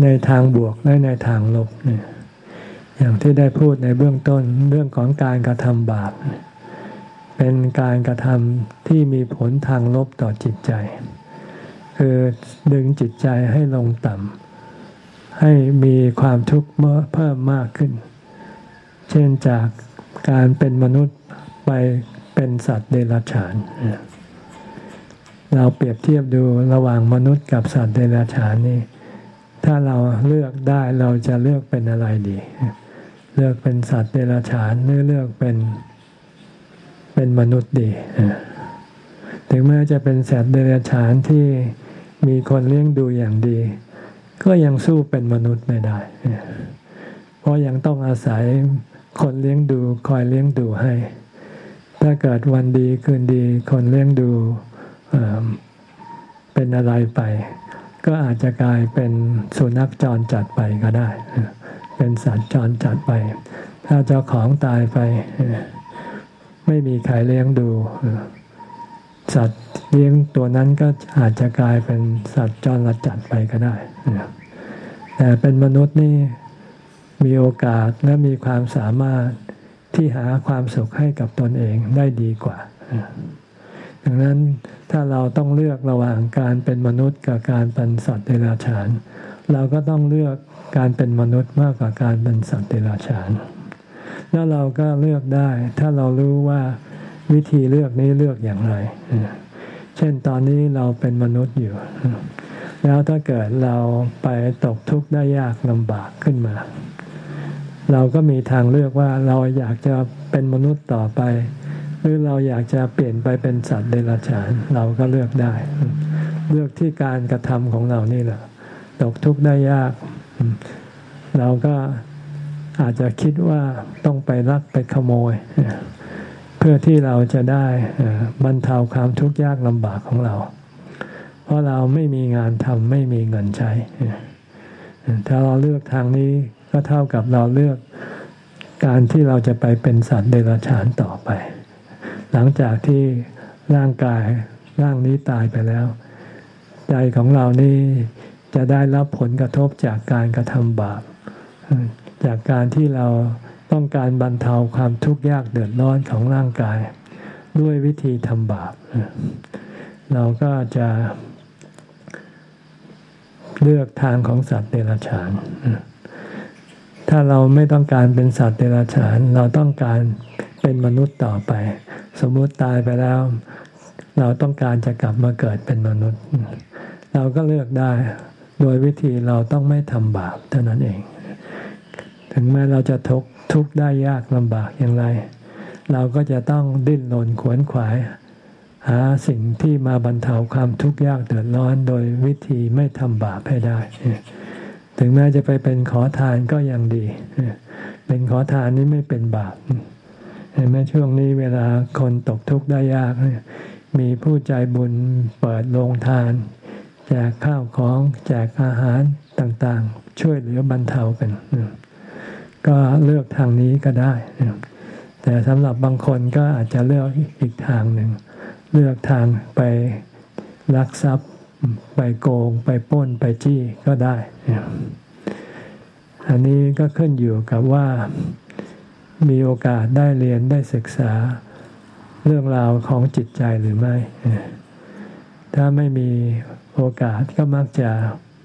ในทางบวกและในทางลบอย่างที่ได้พูดในเบื้องต้นเรื่องของการกระทำบาป เป็นการกระทำที่มีผลทางลบต่อจิตใจ คือดึงจิตใจให้ลงต่ำให้มีความทุกข์เพิ่มมากขึ้น เช่นจาก การเป็นมนุษย์ไปเป็นสัตว์เดรัจฉาน เราเปรียบเทียบดูระหว่างมนุษย์กับสัตว์เดรัจฉานนี่ ถ้าเราเลือกได้เราจะเลือกเป็นอะไรดี เลือกเป็นสัตว์เดรัจฉานหรือเลือกเป็นเป็นมนุษย์ดี ถึงแม้จะเป็นสัตว์เดรัจฉานที่มีคนเลี้ยงดูอย่างดี ก็ยังสู้เป็นมนุษย์ไม่ได้ เพราะยังต้องอาศัย คนเลี้ยงดูคอยเลี้ยงดูให้ ถ้าเกิดวันดีคืนดี คนเลี้ยงดูเป็นอะไรไป ก็อาจจะกลายเป็นสุนัขจรจัดไปก็ได้ เป็นสัตว์จรจัดไป ถ้าเจ้าของตายไป ไม่มีใครเลี้ยงดู สัตว์เลี้ยงตัวนั้นก็อาจจะกลายเป็นสัตว์จรจัดไปก็ได้แต่เป็นมนุษย์นี่ มีโอกาสและมีความสามารถที่หาความสุขให้กับตนเองได้ดีกว่า ดังนั้นถ้าเราต้องเลือกระหว่างการเป็นมนุษย์กับการเป็นสัตว์เดรัจฉาน เราก็ต้องเลือกการเป็นมนุษย์มากกว่าการเป็นสัตว์เดรัจฉาน แล้วเราก็เลือกได้ ถ้าเรารู้ว่าวิธีเลือกนี้เลือกอย่างไร เช่นตอนนี้เราเป็นมนุษย์อยู่ แล้วถ้าเกิดเราไปตกทุกข์ได้ยากลำบากขึ้นมา เราก็มีทางเลือกว่าเราอยากจะเป็นมนุษย์ต่อไป หรือเราอยากจะเปลี่ยนไปเป็นสัตว์เดรัจฉานเราก็เลือกได้ เลือกที่การกระทำของเรานี่แหละตกทุกข์ได้ยาก เราก็อาจจะคิดว่าต้องไปรักไปขโมย เพื่อที่เราจะได้บรรเทาความทุกข์ยากลำบากของเรา เพราะเราไม่มีงานทำไม่มีเงินใช้ถ้าเราเลือกทางนี้ ก็เท่ากับเราเลือกการที่เราจะไปเป็นสัตว์เดรัจฉานต่อไป หลังจากที่ร่างกายร่างนี้ตายไปแล้ว ใจของเรานี่จะได้รับผลกระทบจากการกระทำบาป จากการที่เราต้องการบรรเทาความทุกข์ยากเดือดร้อนของร่างกาย ด้วยวิธีทำบาป เราก็จะเลือกทางของสัตว์เดรัจฉาน ถ้าเราไม่ต้องการเป็นสัตว์เดรัจฉาน เราต้องการเป็นมนุษย์ต่อไป สมมุติตายไปแล้ว เราต้องการจะกลับมาเกิดเป็นมนุษย์ เราก็เลือกได้ โดยวิธีเราต้องไม่ทำบาปเท่านั้นเอง ถึงแม้เราจะทุกทุกได้ยากลำบากอย่างไร เราก็จะต้องดิ้นรนขวนขวาย หาสิ่งที่มาบรรเทาความทุกข์ยากเดือดร้อน โดยวิธีไม่ทำบาปให้ได้ ถึงแม้จะไปเป็นขอทานก็ยังดี เป็นขอทานนี้ไม่เป็นบาปเห็นไหมช่วงนี้เวลาคนตกทุกข์ได้ยาก มีผู้ใจบุญเปิดโรงทาน แจกข้าวของแจกอาหารต่างๆ ช่วยเหลือบรรเทากัน ก็เลือกทางนี้ก็ได้ แต่สำหรับบางคนก็อาจจะเลือกอีกทางหนึ่ง เลือกทางไปลักทรัพย์ ไปโกงไปป้นไปจี้ก็ได้ อันนี้ก็ขึ้นอยู่กับว่ามีโอกาสได้เรียนได้ศึกษาเรื่องราวของจิตใจหรือไม่ ถ้าไม่มีโอกาสก็มักจะ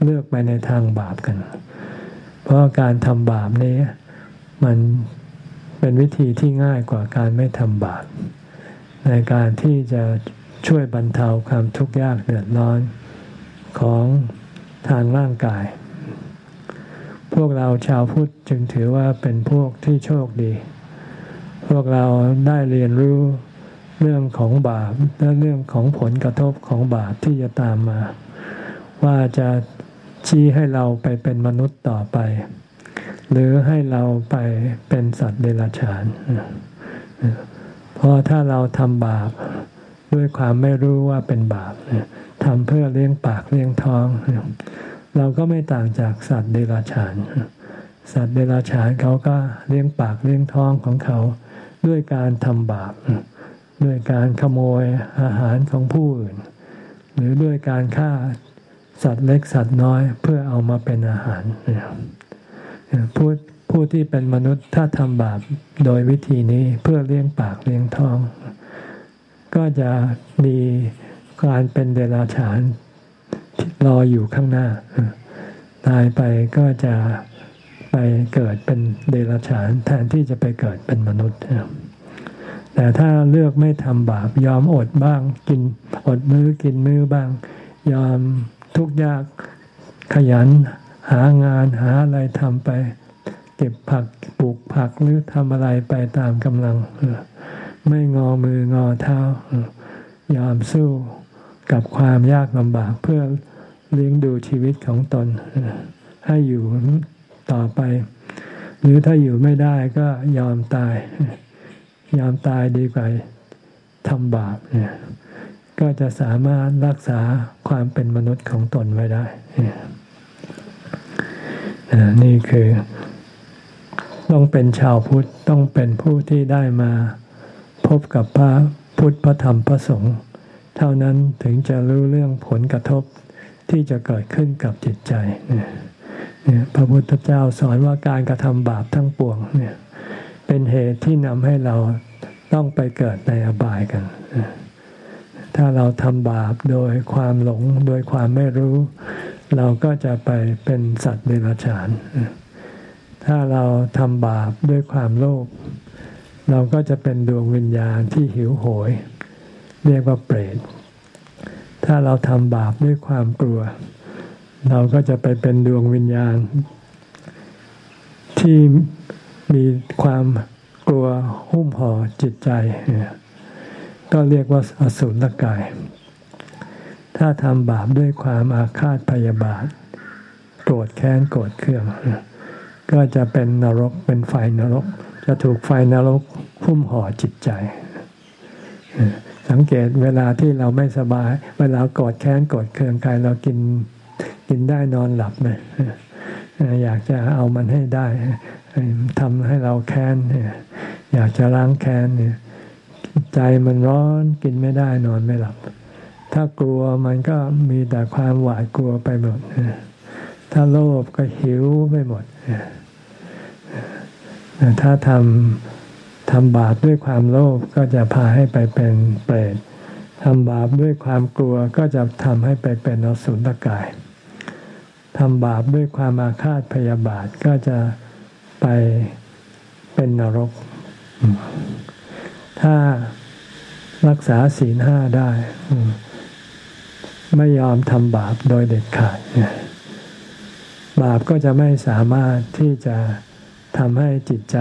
เลือกไปในทางบาปกัน เพราะการทำบาปนี้มันเป็นวิธีที่ง่ายกว่าการไม่ทำบาปในการที่จะช่วยบรรเทาความทุกข์ยากเดือดร้อน ของทางร่างกาย พวกเราชาวพุทธจึงถือว่าเป็นพวกที่โชคดี พวกเราได้เรียนรู้เรื่องของบาปและเรื่องของผลกระทบของบาปที่จะตามมา ว่าจะชี้ให้เราไปเป็นมนุษย์ต่อไป หรือให้เราไปเป็นสัตว์เดรัจฉานเพราะถ้าเราทำบาปด้วยความไม่รู้ว่าเป็นบาป ทำเพื่อเลี้ยงปากเลี้ยงท้อง เราก็ไม่ต่างจากสัตว์เดรัจฉาน สัตว์เดรัจฉานเขาก็เลี้ยงปากเลี้ยงท้องของเขา ด้วยการทำบาป ด้วยการขโมยอาหารของผู้อื่น หรือด้วยการฆ่าสัตว์เล็กสัตว์น้อยเพื่อเอามาเป็นอาหารผู้ผู้ที่เป็นมนุษย์ถ้าทำบาปโดยวิธีนี้เพื่อเลี้ยงปากเลี้ยงท้อง ก็จะมี การเป็นเดรัจฉานรออยู่ข้างหน้า ตายไปก็จะไปเกิดเป็นเดรัจฉานแทนที่จะไปเกิดเป็นมนุษย์ แต่ถ้าเลือกไม่ทำบาป ยอมอดบ้าง กินอดมือ้อกินมื้อบ้าง ยอมทุกข์ยากขยันหางานหาอะไรทำไป เก็บผักปลูกผักหรือทำอะไรไปตามกำลัง ไม่งอมืองอเท้ายอมสู้ กับความยากลำบากเพื่อเลี้ยงดูชีวิตของตน ให้อยู่ต่อไป หรือถ้าอยู่ไม่ได้ก็ยอมตาย ยอมตายดีกว่าทำบาปเนี่ยก็จะสามารถรักษาความเป็นมนุษย์ของตนไว้ได้ นี่คือต้องเป็นชาวพุทธ ต้องเป็นผู้ที่ได้มาพบกับพระพุทธพระธรรมพระสงฆ์ เท่านั้นถึงจะรู้เรื่องผลกระทบที่จะเกิดขึ้นกับจิตใจเนี่ยพระพุทธเจ้าสอนว่าการกระทำบาปทั้งปวงเนี่ยเป็นเหตุที่นำให้เราต้องไปเกิดในอบายกัน ถ้าเราทำบาปโดยความหลงโดยความไม่รู้ เราก็จะไปเป็นสัตว์เดรัจฉาน ถ้าเราทำบาปด้วยความโลภเราก็จะเป็นดวงวิญญาณที่หิวโหย เรียกว่าเปรต ถ้าเราทำบาปด้วยความกลัว เราก็จะไปเป็นดวงวิญญาณ ที่มีความกลัวหุ้มห่อจิตใจ ก็เรียกว่าอสุรกาย ถ้าทำบาปด้วยความอาฆาตพยาบาท โกรธแค้นโกรธเคือง ก็จะเป็นนรกเป็นไฟนรก จะถูกไฟนรกหุ้มห่อจิตใจ สังเกตเวลาที่เราไม่สบาย เวลาโกรธแค้นโกรธเคืองใครเรากินกินได้นอนหลับไหมอยากจะเอามันให้ได้ทำให้เราแค้นอยากจะล้างแค้นใจมันร้อนกินไม่ได้นอนไม่หลับ ถ้ากลัวมันก็มีแต่ความหวาดกลัวไปหมดถ้าโลภก็หิวไปหมดถ้าทำ ทำบาปด้วยความโลภก็จะพาให้ไปเป็นเปรตทำบาปด้วยความกลัวก็จะทำให้ไปเป็นอสุรกายทำบาปด้วยความอาฆาตพยาบาทก็จะไปเป็นนรก ถ้ารักษาศีลห้าได้ ไม่ยอมทำบาปโดยเด็ดขาด บาปก็จะไม่สามารถที่จะทำให้จิตใจ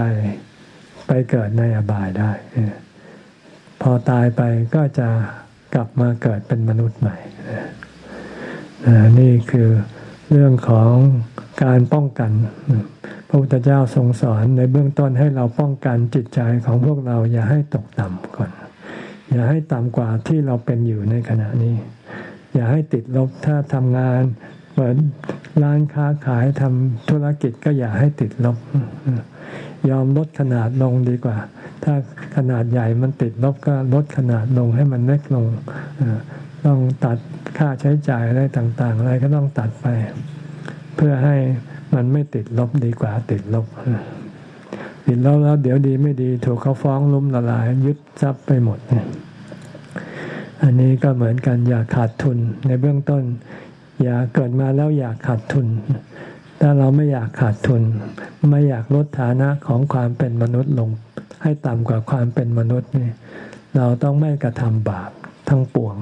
ไปเกิดในอบายได้ พอตายไปก็จะกลับมาเกิดเป็นมนุษย์ใหม่ นี่คือเรื่องของการป้องกัน พระพุทธเจ้าทรงสอนในเบื้องต้นให้เราป้องกันจิตใจของพวกเราอย่าให้ตกต่ำก่อน อย่าให้ต่ำกว่าที่เราเป็นอยู่ในขณะนี้ อย่าให้ติดลบถ้าทำงานเปิดร้านค้าขายทำธุรกิจก็อย่าให้ติดลบ ยอมลดขนาดลงดีกว่า ถ้าขนาดใหญ่มันติดลบก็ลดขนาดลงให้มันเล็กลง ต้องตัดค่าใช้จ่ายอะไรต่างๆ อะไรก็ต้องตัดไป เพื่อให้มันไม่ติดลบดีกว่าติดลบ ติดลบแล้วเดี๋ยวดีไม่ดีถูกเขาฟ้องล้มละลาย ยึดทรัพย์ไปหมด อันนี้ก็เหมือนกันอย่าขาดทุนในเบื้องต้น อย่าเกิดมาแล้วอยากขาดทุน ถ้าเราไม่อยากขาดทุน ไม่อยากลดฐานะของความเป็นมนุษย์ลง ให้ต่ำกว่าความเป็นมนุษย์นี่เราต้องไม่กระทำบาปทั้งปวง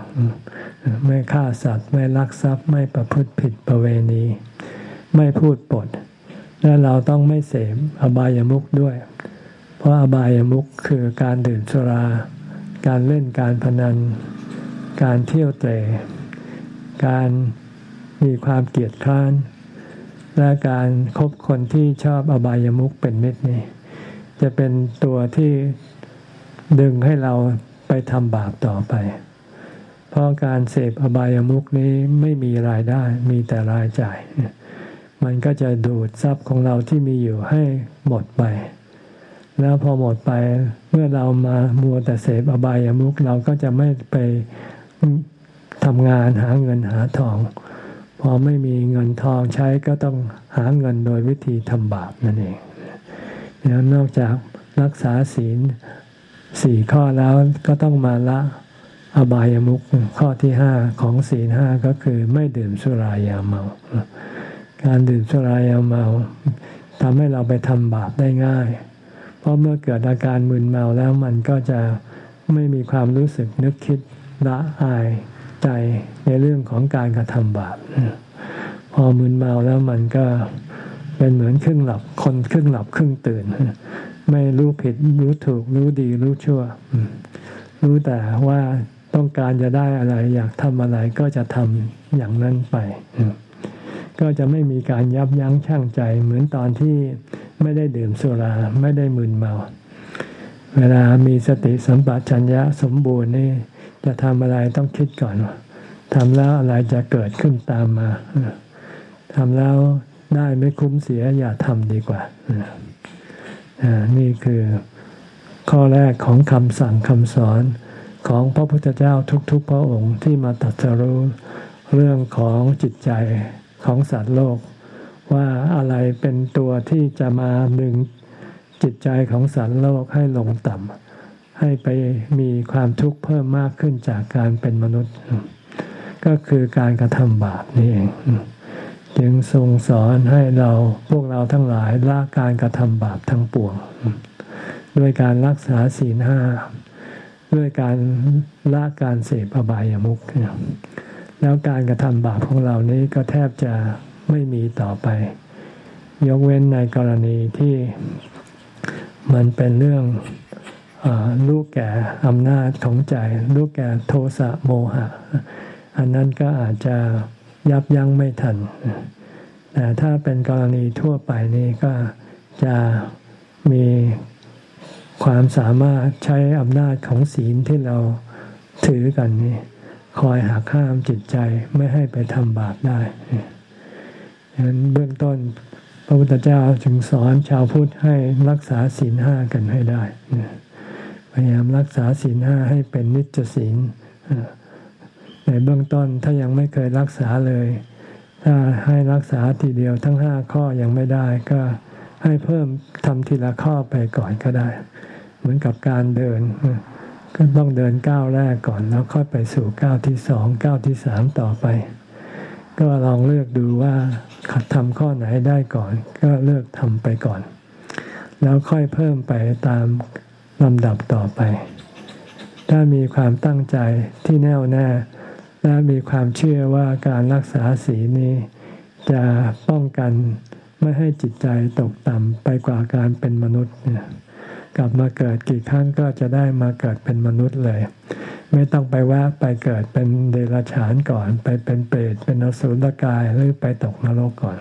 ไม่ฆ่าสัตว์ ไม่ลักทรัพย์ ไม่ประพฤติผิดประเวณี ไม่พูดปด และเราต้องไม่เสพอบายามุขด้วย เพราะอบายามุขคือการดื่มสุรา การเล่นการพนัน การเที่ยวเตะการมีความเกลียดคร้าน และการครบคนที่ชอบอบายามุขเป็นมิตรนี่จะเป็นตัวที่ดึงให้เราไปทำบาปต่อไป เพราะการเสพอบายามุขนี้ไม่มีรายได้มีแต่รายจ่าย มันก็จะดูดทรัพย์ของเราที่มีอยู่ให้หมดไป แล้วพอหมดไปเมื่อเรามามัวแต่เสพอบายามุขเราก็จะไม่ไปทำงานหาเงินหาทอง พอไม่มีเงินทองใช้ก็ต้องหาเงินโดยวิธีทำบาปนั่นเองแล้วนอกจากรักษาศีลสี่ข้อแล้วก็ต้องมาละอบายามุขข้อที่ห้าของศีลห้าก็คือไม่ดื่มสุรายาเมา การดื่มสุรายาเมาทำให้เราไปทำบาปได้ง่าย เพราะเมื่อเกิดอาการมึนเมาแล้วมันก็จะไม่มีความรู้สึกนึกคิดละอาย ใจในเรื่องของการกระทำบาปพอมึนเมาแล้วมันก็เป็นเหมือนครึ่งหลับคนครึ่งหลับครึ่งตื่น ไม่รู้ผิดรู้ถูก รู้ดีรู้ชั่ว รู้แต่ว่าต้องการจะได้อะไร อยากทำอะไรก็จะทำอย่างนั้นไป ก็จะไม่มีการยับยั้งชั่งใจ เหมือนตอนที่ไม่ได้ดื่มสุรา ไม่ได้มึนเมา เวลามีสติสัมปชัญญะสมบูรณ์นี่ จะทำอะไรต้องคิดก่อนทำแล้วอะไรจะเกิดขึ้นตามมาทำแล้วได้ไม่คุ้มเสียอย่าทำดีกว่านี่คือข้อแรกของคำสั่งคำสอนของพระพุทธเจ้าทุกๆ พระองค์ที่มาตรัสรู้เรื่องของจิตใจของสัตว์โลก ว่าอะไรเป็นตัวที่จะมาดึงจิตใจของสัตว์โลกให้ลงต่ำ ให้ไปมีความทุกข์เพิ่มมากขึ้นจากการเป็นมนุษย์ ก็คือการกระทำบาปนี่เองจึงทรงสอนให้เราพวกเราทั้งหลายละการกระทำบาปทั้งปวง ด้วยการรักษาศีลห้าด้วยการละการเสพอบายามุขแล้วการกระทำบาปของเรานี้ก็แทบจะไม่มีต่อไป ยกเว้นในกรณีที่มันเป็นเรื่อง ลูกแก่อำนาจของใจ ลูกแก่โทสะโมหะ อันนั้นก็อาจจะยับยั้งไม่ทัน แต่ถ้าเป็นกรณีทั่วไปนี่ก็จะมีความสามารถใช้อำนาจของศีลที่เราถือกันนี่คอยหักห้ามจิตใจไม่ให้ไปทำบาปได้ดังนั้นเบื้องต้นพระพุทธเจ้าจึงสอนชาวพุทธให้รักษาศีลห้ากันให้ได้ พยายามรักษาศีลห้าให้เป็นนิจศีลในเบื้องต้นถ้ายังไม่เคยรักษาเลย ถ้าให้รักษาทีเดียวทั้งห้าข้อยังไม่ได้ก็ให้เพิ่มทำทีละข้อไปก่อนก็ได้ เหมือนกับการเดิน ก็ต้องเดินก้าวแรกก่อนแล้วค่อยไปสู่ก้าวที่สองก้าวที่สามต่อไป ก็ลองเลือกดูว่าขัดทำข้อไหนได้ก่อน ก็เลือกทำไปก่อน แล้วค่อยเพิ่มไปตาม ลำดับต่อไป ถ้ามีความตั้งใจที่แน่วแน่ และมีความเชื่อว่าการรักษาศีลนี้ จะป้องกันไม่ให้จิตใจตกต่ำไปกว่าการเป็นมนุษย์เนี่ยกลับมาเกิดกี่ครั้งก็จะได้มาเกิดเป็นมนุษย์เลย ไม่ต้องไปว่าไปเกิดเป็นเดรัจฉานก่อน ไปเป็นเปรตเป็นอสุรกายหรือไปตกนรกก่อน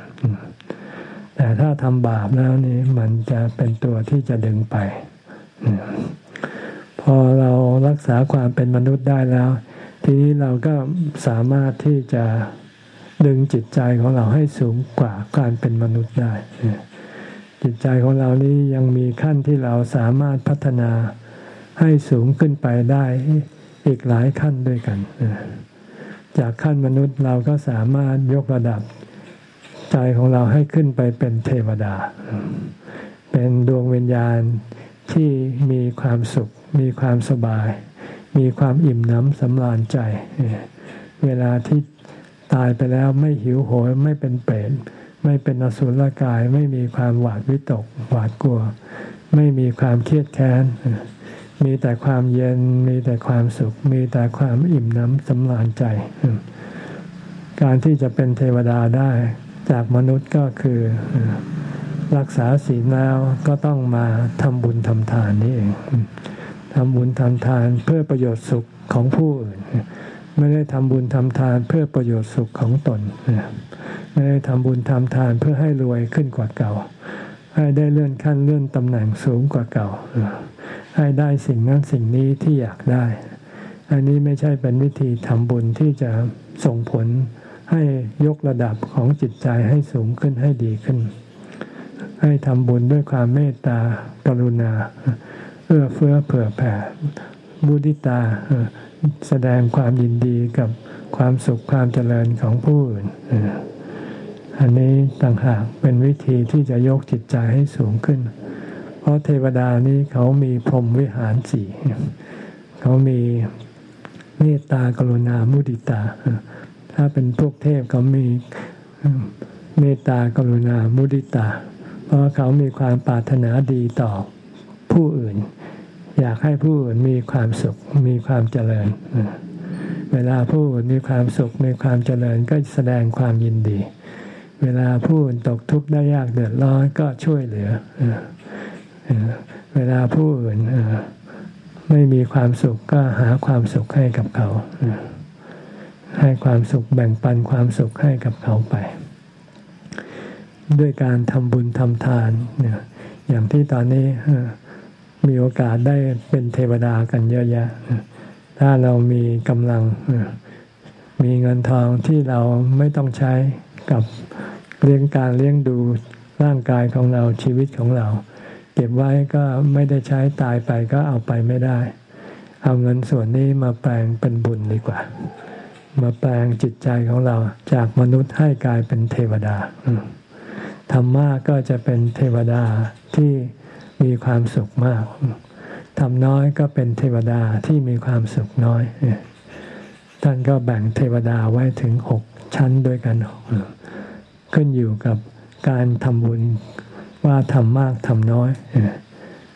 แต่ถ้าทำบาปแล้วนี่มันจะเป็นตัวที่จะดึงไป พอเรารักษาความเป็นมนุษย์ได้แล้ว ทีนี้เราก็สามารถที่จะดึงจิตใจของเราให้สูงกว่าการเป็นมนุษย์ได้ จิตใจของเรานี้ยังมีขั้นที่เราสามารถพัฒนาให้สูงขึ้นไปได้อีกหลายขั้นด้วยกัน จากขั้นมนุษย์เราก็สามารถยกระดับใจของเราให้ขึ้นไปเป็นเทวดา เป็นดวงวิญญาณ ที่มีความสุข มีความสบาย มีความอิ่มน้ำสำราญใจ เวลาที่ตายไปแล้วไม่หิวโหยไม่เป็นเปรตไม่เป็นอสุรกายไม่มีความหวาดวิตกหวาดกลัว ไม่มีความเครียดแค้น มีแต่ความเย็นมีแต่ความสุข มีแต่ความอิ่มน้ำสำราญใจ การที่จะเป็นเทวดาได้จากมนุษย์ก็คือ รักษาศีลแล้วก็ต้องมาทำบุญทำทานนี่เองทำบุญทำทานเพื่อประโยชน์สุขของผู้อื่น ไม่ได้ทำบุญทำทานเพื่อประโยชน์สุขของตนไม่ได้ทำบุญทำทานเพื่อให้รวยขึ้นกว่าเก่า ให้ได้เลื่อนขั้นเลื่อนตำแหน่งสูงกว่าเก่า ให้ได้สิ่งนั้นสิ่งนี้ที่อยากได้ อันนี้ไม่ใช่เป็นวิธีทำบุญที่จะส่งผลให้ยกระดับของจิตใจให้สูงขึ้นให้ดีขึ้น ให้ทำบุญด้วยความเมตตากรุณา เอื้อเฟื้อเผื่อแผ่บุติตาแสดงความยินดีกับความสุขความเจริญของผู้อื่นอันนี้ต่างหากเป็นวิธีที่จะยกจิตใจให้สูงขึ้น เพราะเทวดานี้เขามีพรหมวิหารสี่เขามีเมตตากรุณามุติตา ถ้าเป็นพวกเทพเขามีเมตตากรุณามุติตา ราะเขามีความปรารถนาดีต่อผู้อื่น อยากให้ผู้อื่นมีความสุขมีความเจริญ เวลาผู้อื่นมีความสุขมีความเจริญก็แสดงความยินดี เวลาผู้อื่นตกทุกข์ได้ยากเดือดร้อนก็ช่วยเหลือ เวลาผู้อื่นไม่มีความสุขก็หาความสุขให้กับเขา ให้ความสุขแบ่งปันความสุขให้กับเขาไป ด้วยการทำบุญทำทานเนี่ยอย่างที่ตอนนี้มีโอกาสได้เป็นเทวดากันเยอะแยะ ถ้าเรามีกำลังมีเงินทองที่เราไม่ต้องใช้กับเลี้ยงการเลี้ยงดูร่างกายของเราชีวิตของเรา เก็บไว้ก็ไม่ได้ใช้ตายไปก็เอาไปไม่ได้ เอาเงินส่วนนี้มาแปลงเป็นบุญดีกว่า มาแปลงจิตใจของเราจากมนุษย์ให้กลายเป็นเทวดา ธรรมะก็จะเป็นเทวดาที่มีความสุขมากทำน้อยก็เป็นเทวดาที่มีความสุขน้อย ท่านก็แบ่งเทวดาไว้ถึงหกชั้นด้วยกัน ขึ้นอยู่กับการทำบุญว่าทำมากทำน้อย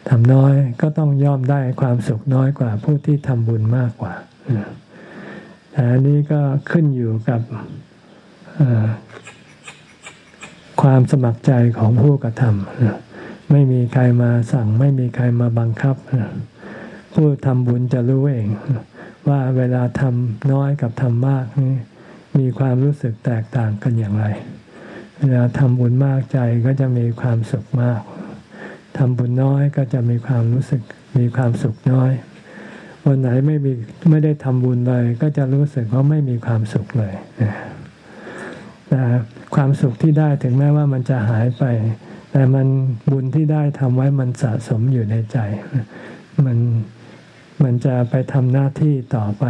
ทำน้อยก็ต้องย่อมได้ความสุขน้อยกว่าผู้ที่ทำบุญมากกว่าแต่อันนี้ก็ขึ้นอยู่กับ ความสมัครใจของผู้กระทำไม่มีใครมาสั่ง ไม่มีใครมาบังคับ ผู้ทำบุญจะรู้เอง ว่าเวลาทำน้อยกับทำมากนี่มีความรู้สึกแตกต่างกันอย่างไร เวลาทำบุญมากใจก็จะมีความสุขมากทำบุญน้อยก็จะมีความรู้สึกมีความสุขน้อย วันไหนไม่มีไม่ได้ทำบุญเลย ก็จะรู้สึกว่าไม่มีความสุขเลยแต่ ความสุขที่ได้ถึงแม้ว่ามันจะหายไป แต่มันบุญที่ได้ทำไว้มันสะสมอยู่ในใจ มันมันจะไปทำหน้าที่ต่อไป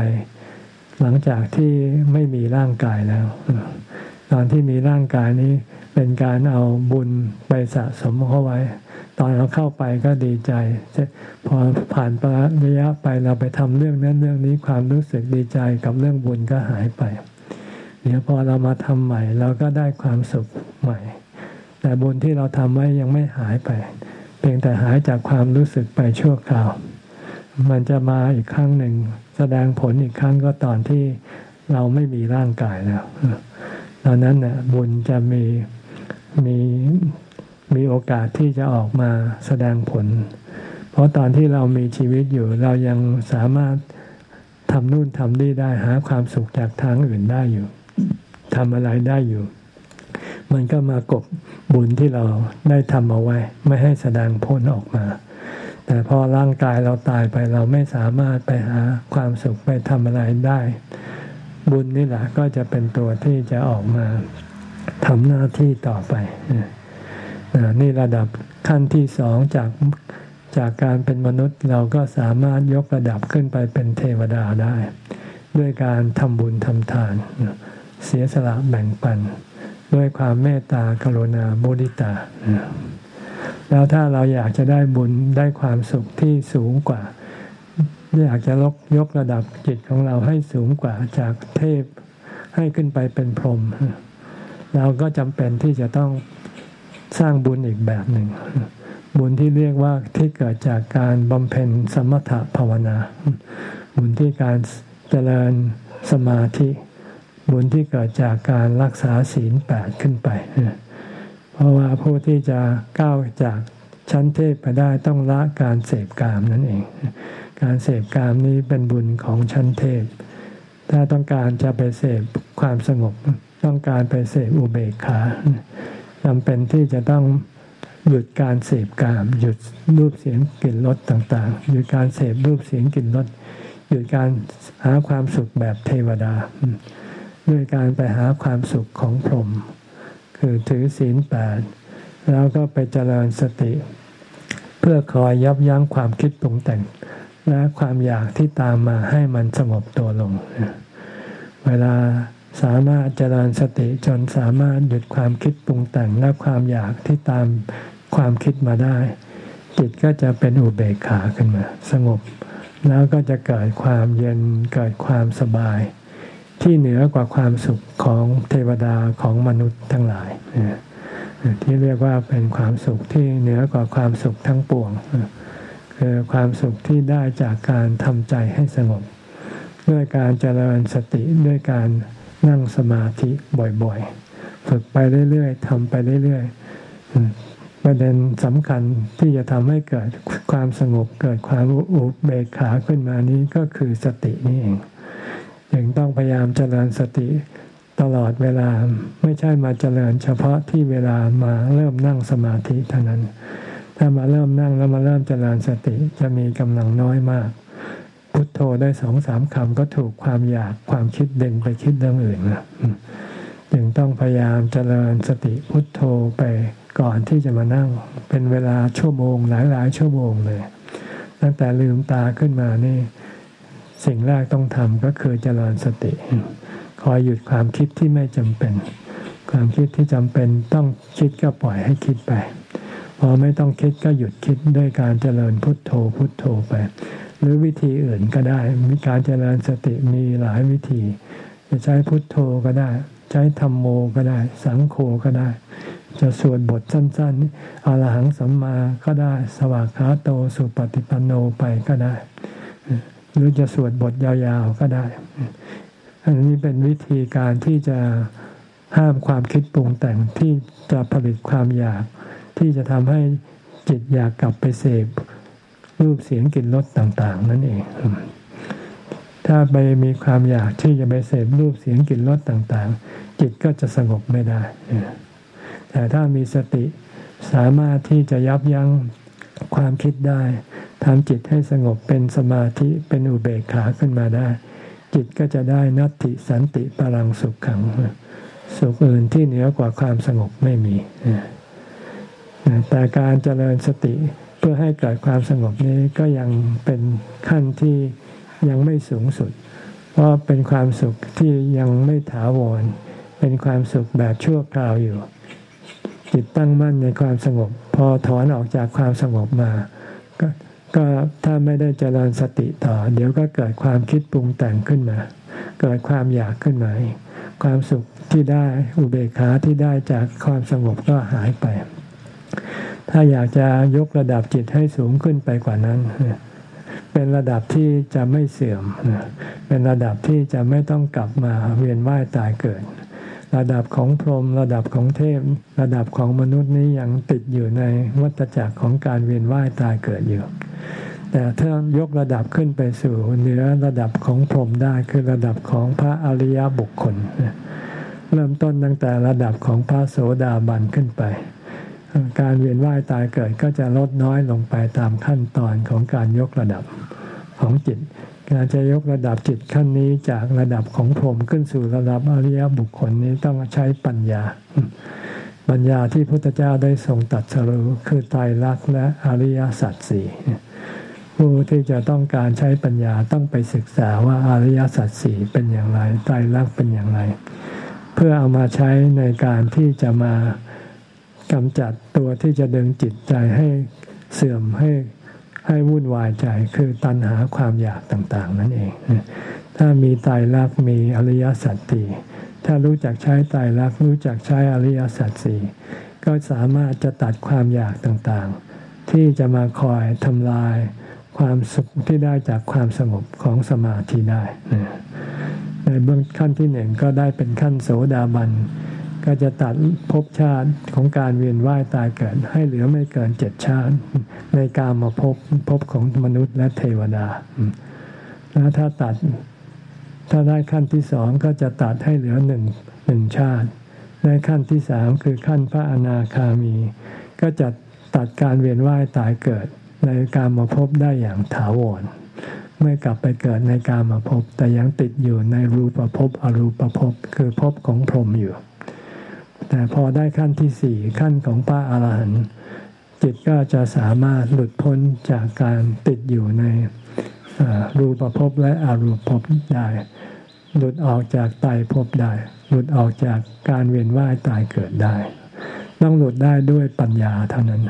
หลังจากที่ไม่มีร่างกายแล้ว ตอนที่มีร่างกายนี้เป็นการเอาบุญไปสะสมเข้าไว้ ตอนเราเข้าไปก็ดีใจ พอผ่านระยะไปเราไปทำเรื่องนั้นเรื่องนี้ความรู้สึกดีใจกับเรื่องบุญก็หายไป เดี๋ยวพอเรามาทำใหม่เราก็ได้ความสุขใหม่ แต่บุญที่เราทำไว้ยังไม่หายไป เพียงแต่หายจากความรู้สึกไปชั่วคราว มันจะมาอีกครั้งหนึ่ง แสดงผลอีกครั้งก็ตอนที่เราไม่มีร่างกายแล้วตอนนั้นน่ะบุญจะมีมีมีโอกาสที่จะออกมาแสดงผล เพราะตอนที่เรามีชีวิตอยู่ เรายังสามารถทำนู่นทำนี่ได้หาความสุขจากทางอื่นได้อยู่ ทำอะไรได้อยู่ มันก็มากบบุญที่เราได้ทำเอาไว้ ไม่ให้แสดงผลออกมา แต่พอร่างกายเราตายไปเราไม่สามารถไปหาความสุขไปทำอะไรได้ บุญนี่แหละก็จะเป็นตัวที่จะออกมาทำหน้าที่ต่อไปนี่ระดับขั้นที่สองจากจากการเป็นมนุษย์เราก็สามารถยกระดับขึ้นไปเป็นเทวดาได้ ด้วยการทำบุญทำทาน เสียสละแบ่งปัน ด้วยความเมตตากรุณาบุริตา แล้วถ้าเราอยากจะได้บุญได้ความสุขที่สูงกว่า อยากจะลกยกระดับจิตของเราให้สูงกว่าจากเทพให้ขึ้นไปเป็นพรหมเราก็จำเป็นที่จะต้องสร้างบุญอีกแบบหนึ่ง บุญที่เรียกว่าที่เกิดจากการบำเพ็ญสมถภาวนา บุญที่การเจริญสมาธิ บุญที่เกิดจากการรักษาศีลแปดขึ้นไป เพราะว่าผู้ที่จะก้าวจากชั้นเทพไปได้ต้องละการเสพกามนั่นเอง การเสพกามนี้เป็นบุญของชั้นเทพ ถ้าต้องการจะไปเสพความสงบ ต้องการไปเสพอุเบกขาจำเป็นที่จะต้องหยุดการเสพกาม หยุดรูปเสียงกลิ่นรสต่างๆ หยุดการเสพรูปเสียงกลิ่นรสหยุดการหาความสุขแบบเทวดา ด้วยการไปหาความสุขของพรหมคือถือศีลแปดแล้วก็ไปเจริญสติ เพื่อคอยยับยั้งความคิดปรุงแต่ง และความอยากที่ตามมาให้มันสงบตัวลง เวลาสามารถเจริญสติจนสามารถหยุดความคิดปรุงแต่งและความอยากที่ตามความคิดมาได้ จิตก็จะเป็นอุเบกขาขึ้นมา สงบ แล้วก็จะเกิดความเย็นเกิดความสบาย ที่เหนือกว่าความสุขของเทวดาของมนุษย์ทั้งหลาย ที่เรียกว่าเป็นความสุขที่เหนือกว่าความสุขทั้งปวงคือความสุขที่ได้จากการทำใจให้สงบ ด้วยการเจริญสติด้วยการนั่งสมาธิบ่อยๆ ฝึกไปเรื่อยๆทำไปเรื่อยๆ ประเด็นสำคัญที่จะทำให้เกิดความสงบเกิดความอุเบกขาขึ้นมานี้ก็คือสตินี่เอง จึงต้องพยายามเจริญสติตลอดเวลาไม่ใช่มาเจริญเฉพาะที่เวลามาเริ่มนั่งสมาธิเท่านั้น ถ้ามาเริ่มนั่งแล้วมาเริ่มเจริญสติจะมีกำลังน้อยมาก พุทโธได้สองสามคำก็ถูกความอยากความคิดเด่นไปคิดเรื่องอื่นนะจึงต้องพยายามเจริญสติพุทโธไปก่อนที่จะมานั่ง เป็นเวลาชั่วโมงหลายๆชั่วโมงเลย ตั้งแต่ลืมตาขึ้นมานี่ สิ่งแรกต้องทำก็คือเจริญสติ คอยหยุดความคิดที่ไม่จำเป็น ความคิดที่จำเป็นต้องคิดก็ปล่อยให้คิดไป พอไม่ต้องคิดก็หยุดคิดด้วยการเจริญพุทโธพุทโธไป หรือวิธีอื่นก็ได้ มีการเจริญสติมีหลายวิธี จะใช้พุทโธก็ได้ ใช้ธรรมโมก็ได้ สังโฆก็ได้ จะสวดบทสั้นๆอรหังสัมมาก็ได้ สวากขาโตสุปฏิปันโนไปก็ได้ หรือจะสวดบทยาวๆก็ได้ อันนี้เป็นวิธีการที่จะห้ามความคิดปรุงแต่งที่จะผลิตความอยาก ที่จะทำให้จิตอยากกลับไปเสพรูปเสียงกลิ่นรสต่างๆ นั่นเอง ถ้าไปมีความอยากที่จะไปเสพรูปเสียงกลิ่นรสต่างๆ จิตก็จะสงบไม่ได้ แต่ถ้ามีสติสามารถที่จะยับยั้งความคิดได้ ทำจิตให้สงบเป็นสมาธิเป็นอุเบกขาขึ้นมาได้ จิตก็จะได้นัตติสันติปรังสุขขัง สุขอื่นที่เหนือกว่าความสงบไม่มี แต่การเจริญสติเพื่อให้เกิดความสงบนี้ก็ยังเป็นขั้นที่ยังไม่สูงสุด เพราะเป็นความสุขที่ยังไม่ถาวร เป็นความสุขแบบชั่วคราวอยู่ จิตตั้งมั่นในความสงบ พอถอนออกจากความสงบมา ก็ถ้าไม่ได้เจริญสติต่อ เดี๋ยวก็เกิดความคิดปรุงแต่งขึ้นมา เกิดความอยากขึ้นมาความสุขที่ได้อุเบกขาที่ได้จากความสงบก็หายไป ถ้าอยากจะยกระดับจิตให้สูงขึ้นไปกว่านั้น เป็นระดับที่จะไม่เสื่อม เป็นระดับที่จะไม่ต้องกลับมาเวียนว่ายตายเกิด ระดับของพรหมระดับของเทพ ระดับของมนุษย์นี้ยังติดอยู่ในวัฏจักรของการเวียนว่ายตายเกิดอยู่ แต่ถ้ายกระดับขึ้นไปสู่เหนือระดับของพรหมได้คือระดับของพระอริยบุคคล เริ่มต้นตั้งแต่ระดับของพระโสดาบันขึ้นไป การเวียนว่ายตายเกิดก็จะลดน้อยลงไปตามขั้นตอนของการยกระดับของจิต การจะยกระดับจิตขั้นนี้จากระดับของพรมขึ้นสู่ระดับอริยบุคคลนี้ต้องใช้ปัญญา ปัญญาที่พุทธเจ้าได้ทรงตัดสรู้คือไตรลักษณ์และอริยสัจสี่ผู้ที่จะต้องการใช้ปัญญาต้องไปศึกษาว่าอริยสัจสี่เป็นอย่างไรไตรลักษณ์เป็นอย่างไร เพื่อเอามาใช้ในการที่จะมากำจัดตัวที่จะดึงจิตใจให้เสื่อมให้ ให้วุ่นวายใจคือตัณหาความอยากต่างๆ นั่นเอง ถ้ามีไตรลักษณ์มีอริยสัจสี่ถ้ารู้จักใช้ไตรลักษณ์รู้จักใช้อริยสัจสี่ก็สามารถจะตัดความอยากต่างๆ ที่จะมาคอยทำลายความสุขที่ได้จากความสงบของสมาธิได้ ในเบื้องขั้นที่หนึ่งก็ได้เป็นขั้นโสดาบัน ก็จะตัดภพชาติของการเวียนว่ายตายเกิด ให้เหลือไม่เกินเจ็ดชาติ ในการมาพบพบของมนุษย์และเทวดาแล้วถ้าตัดถ้าได้ขั้นที่สองก็จะตัดให้เหลือหนึ่งหนึ่งชาติ ในขั้นที่สามคือขั้นพระอนาคามี ก็จะตัดการเวียนว่ายตายเกิด ในการมาพบได้อย่างถาวรไม่กลับไปเกิดในการมาพบแต่ยังติดอยู่ในรูปภพอรูปภพคือภพของพรหมอยู่ แต่พอได้ขั้นที่สี่ขั้นของพระอาหารหันต์จิตก็จะสามารถหลุดพ้นจากการติดอยู่ในรูปภพและอรูปภพได้ หลุดออกจากตายภพได้ หลุดออกจากการเวียนว่ายตายเกิดได้ ต้องหลุดได้ด้วยปัญญาเท่านั้น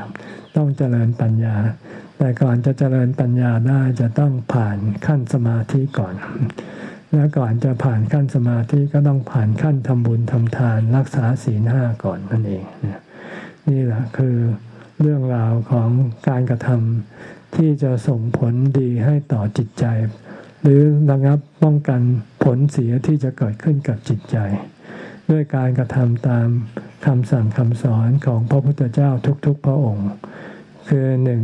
ต้องเจริญปัญญา แต่ก่อนจะเจริญปัญญาได้จะต้องผ่านขั้นสมาธิก่อน แล้วก่อนจะผ่านขั้นสมาธิก็ต้องผ่านขั้นทำบุญทำทาน รักษาศีลห้าก่อนนั่นเองนี่แหละคือเรื่องราวของการกระทำที่จะส่งผลดีให้ต่อจิตใจ หรือระงับป้องกันผลเสียที่จะเกิดขึ้นกับจิตใจ ด้วยการกระทำตามคำสั่งคำสอนของพระพุทธเจ้าทุกๆ พระองค์ คือหนึ่ง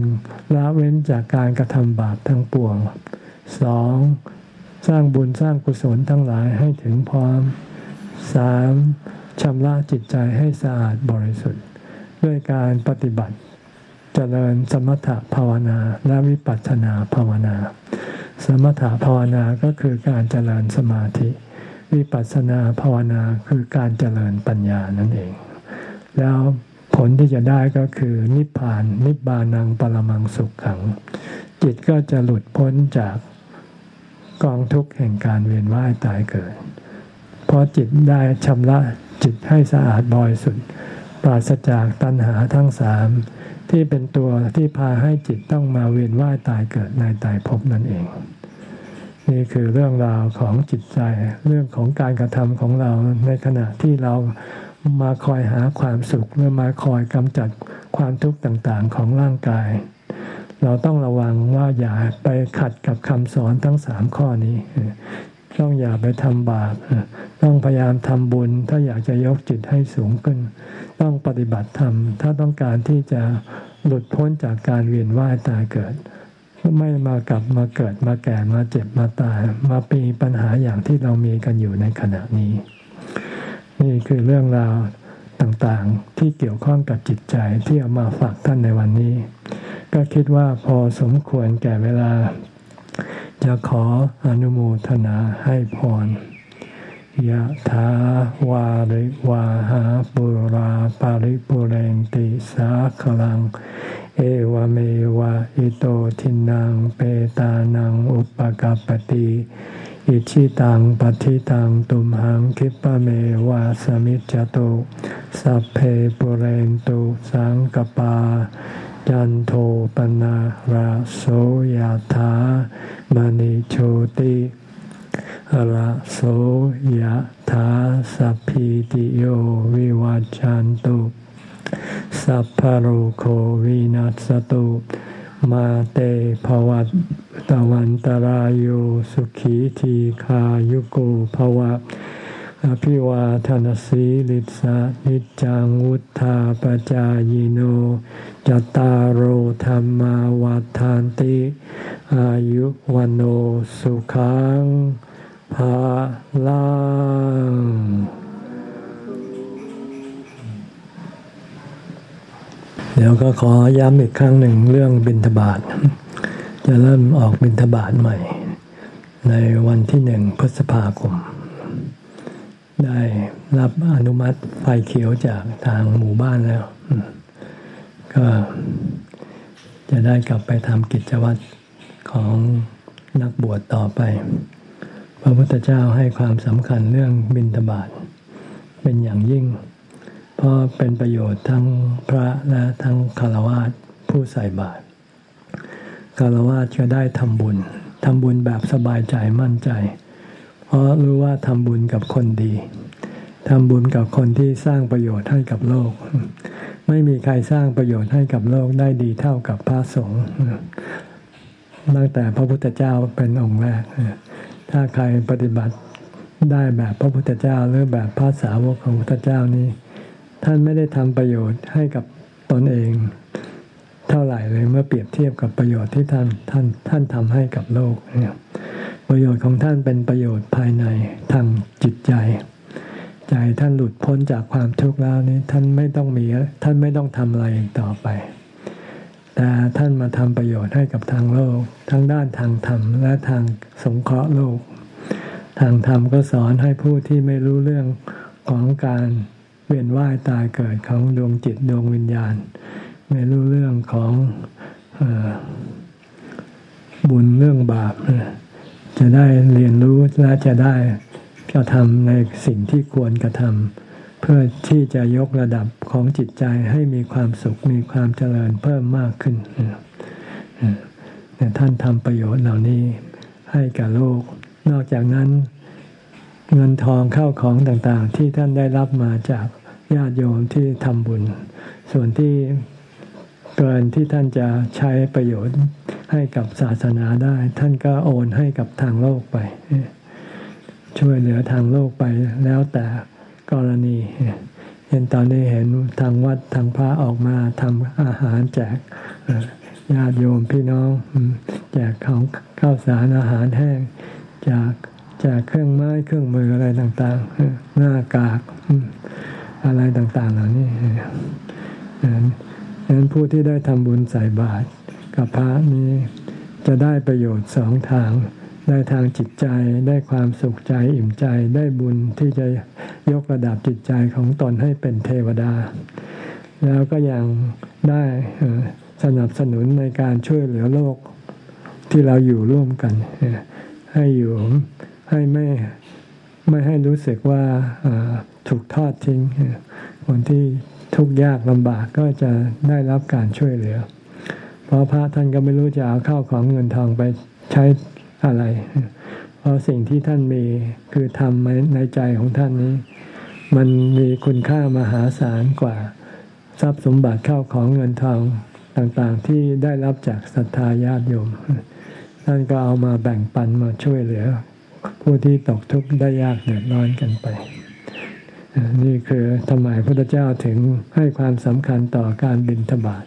ละเว้นจากการกระทำบาปทั้งปวงสอง สร้างบุญสร้างกุศลทั้งหลายให้ถึงพร้อมสามชำระจิตใจให้สะอาดบริสุทธิ์ ด้วยการปฏิบัติเจริญสมถะภาวนาและวิปัสสนาภาวนา สมถะภาวนาก็คือการเจริญสมาธิ วิปัสสนาภาวนาคือการเจริญปัญญานั่นเอง แล้วผลที่จะได้ก็คือนิพพาน นิบานังปรมังสุขขัง จิตก็จะหลุดพ้นจาก กองทุกข์แห่งการเวียนว่ายตายเกิด เพราะจิตได้ชำระจิตให้สะอาดบริสุทธิ์ปราศจากตัณหาทั้งสามที่เป็นตัวที่พาให้จิตต้องมาเวียนว่ายตายเกิดในตายภพนั่นเอง นี่คือเรื่องราวของจิตใจเรื่องของการกระทำของเราในขณะที่เรามาคอยหาความสุขหรือมาคอยกำจัดความทุกข์ต่างๆของร่างกาย เราต้องระวังว่าอย่าไปขัดกับคำสอนทั้งสามข้อนี้ ต้องอย่าไปทำบาป ต้องพยายามทำบุญ ถ้าอยากจะยกจิตให้สูงขึ้น ต้องปฏิบัติธรรม ถ้าต้องการที่จะหลุดพ้นจากการเวียนว่ายตายเกิด ไม่มากลับมาเกิดมาแก่มาเจ็บมาตาย มาปีปัญหาอย่างที่เรามีกันอยู่ในขณะนี้ นี่คือเรื่องราว ต่างๆ ที่เกี่ยวข้องกับจิตใจที่เอามาฝากท่านในวันนี้ ก็คิดว่าพอสมควรแก่เวลา จะขออนุโมทนาให้พรยะถาวาริวาหาปุราปาริปุเรนติสาขลัง เอวเมวะอิโตทินังเปตานังอุปกาปติ อิชิตังปฏิตังตุมหังคิปะเมวะสมิจจตุสัพเพปุเรนตุสังกปา จันโทปนะราโสยธามณิโชติระโสยธาสัพพิติโยวิวัจจันตุสัพพโรโควินัสตุ มาเตภวัตตวันตารโยสุขีทีขายุโกภวะ อภิวาทานสีลิสานิจังวุธาปจายโนจตารโธรรมาวาทานติ อายุวันโอสุขังภาลัง เดี๋ยวก็ขอย้ำอีกครั้งหนึ่งเรื่องบินทบาทจะเริ่มออกบินทบาทใหม่ ในวันที่หนึ่งพฤษภาคม ได้รับอนุมัติไฟเขียวจากทางหมู่บ้านแล้ว ก็จะได้กลับไปทำกิจวัตรของนักบวชต่อไป พระพุทธเจ้าให้ความสำคัญเรื่องบินทบาทเป็นอย่างยิ่ง ราะเป็นประโยชน์ทั้งพระและทั้งคารวะผู้ใส่บาตรคารวะจะได้ทำบุญทำบุญแบบสบายใจมั่นใจ เพราะรู้ว่าทำบุญกับคนดีทำบุญกับคนที่สร้างประโยชน์ให้กับโลก ไม่มีใครสร้างประโยชน์ให้กับโลกได้ดีเท่ากับพระสงฆ์ตั้งแต่พระพุทธเจ้าเป็นองค์แรก ถ้าใครปฏิบัติได้แบบพระพุทธเจ้าหรือแบบพระสาวกของพระพุทธเจ้านี้ ท่านไม่ได้ทำประโยชน์ให้กับตนเอง เท่าไหร่เลยเมื่อเปรียบเทียบกับประโยชน์ที่ท่านท่านท่านทำให้กับโลกเนี่ยประโยชน์ของท่านเป็นประโยชน์ภายในทางจิตใจ ใจท่านหลุดพ้นจากความทุกข์แล้วนี้ท่านไม่ต้องมีท่านไม่ต้องทำอะไรต่อไป แต่ท่านมาทำประโยชน์ให้กับทางโลก ทั้งด้านทางธรรมและทางสงเคราะห์โลก ทางธรรมก็สอนให้ผู้ที่ไม่รู้เรื่องของการ เวียนว่ายตายเกิดของดวงจิตดวงวิญญาณ ไม่รู้เรื่องของอบุญเรื่องบาป จะได้เรียนรู้และจะได้กระทำในสิ่งที่ควรกระทำเพื่อที่จะยกระดับของจิตใจให้มีความสุขมีความเจริญเพิ่มมากขึ้นท่านทำประโยชน์เหล่านี้ให้กับโลก นอกจากนั้น เงินทองเข้าของต่างๆ ที่ท่านได้รับมาจากญาติโยมที่ทำบุญ ส่วนที่เกินที่ท่านจะใช้ประโยชน์ให้กับศาสนาได้ ท่านก็โอนให้กับทางโลกไป ช่วยเหลือทางโลกไปแล้วแต่กรณีเห็นตอนนี้เห็นทางวัดทางพระออกมาทำอาหารแจกญาติโยมพี่น้องแจกของข้าวสารอาหารแห้งจาก จากเครื่องไม้เครื่องมืออะไรต่างๆหน้ากากอะไรต่างๆ เหล่านี้ดังนั้นผู้ที่ได้ทำบุญใส่บาตรกับพระนี้จะได้ประโยชน์สองทาง ได้ทางจิตใจได้ความสุขใจอิ่มใจได้บุญที่จะยกระดับจิตใจของตนให้เป็นเทวดา แล้วก็ยังได้สนับสนุนในการช่วยเหลือโลกที่เราอยู่ร่วมกัน ให้อยู่ ให้ไม่ไม่ให้รู้สึกว่าถูกทอดทิ้ง คนที่ทุกข์ยากลำบากก็จะได้รับการช่วยเหลือ เพราะพระท่านก็ไม่รู้จะเอาข้าวของเงินทองไปใช้อะไร เพราะสิ่งที่ท่านมีคือทำในใจของท่านนี้ มันมีคุณค่ามหาศาลกว่าทรัพย์สมบัติเข้าของเงินทองต่างๆที่ได้รับจากศรัทธาญาติโยมท่านก็เอามาแบ่งปันมาช่วยเหลือ ผู้ที่ตกทุกข์ได้ยากเดือดร้อนกันไป นี่คือทำไมพระพุทธเจ้าถึงให้ความสำคัญต่อการบินทบาท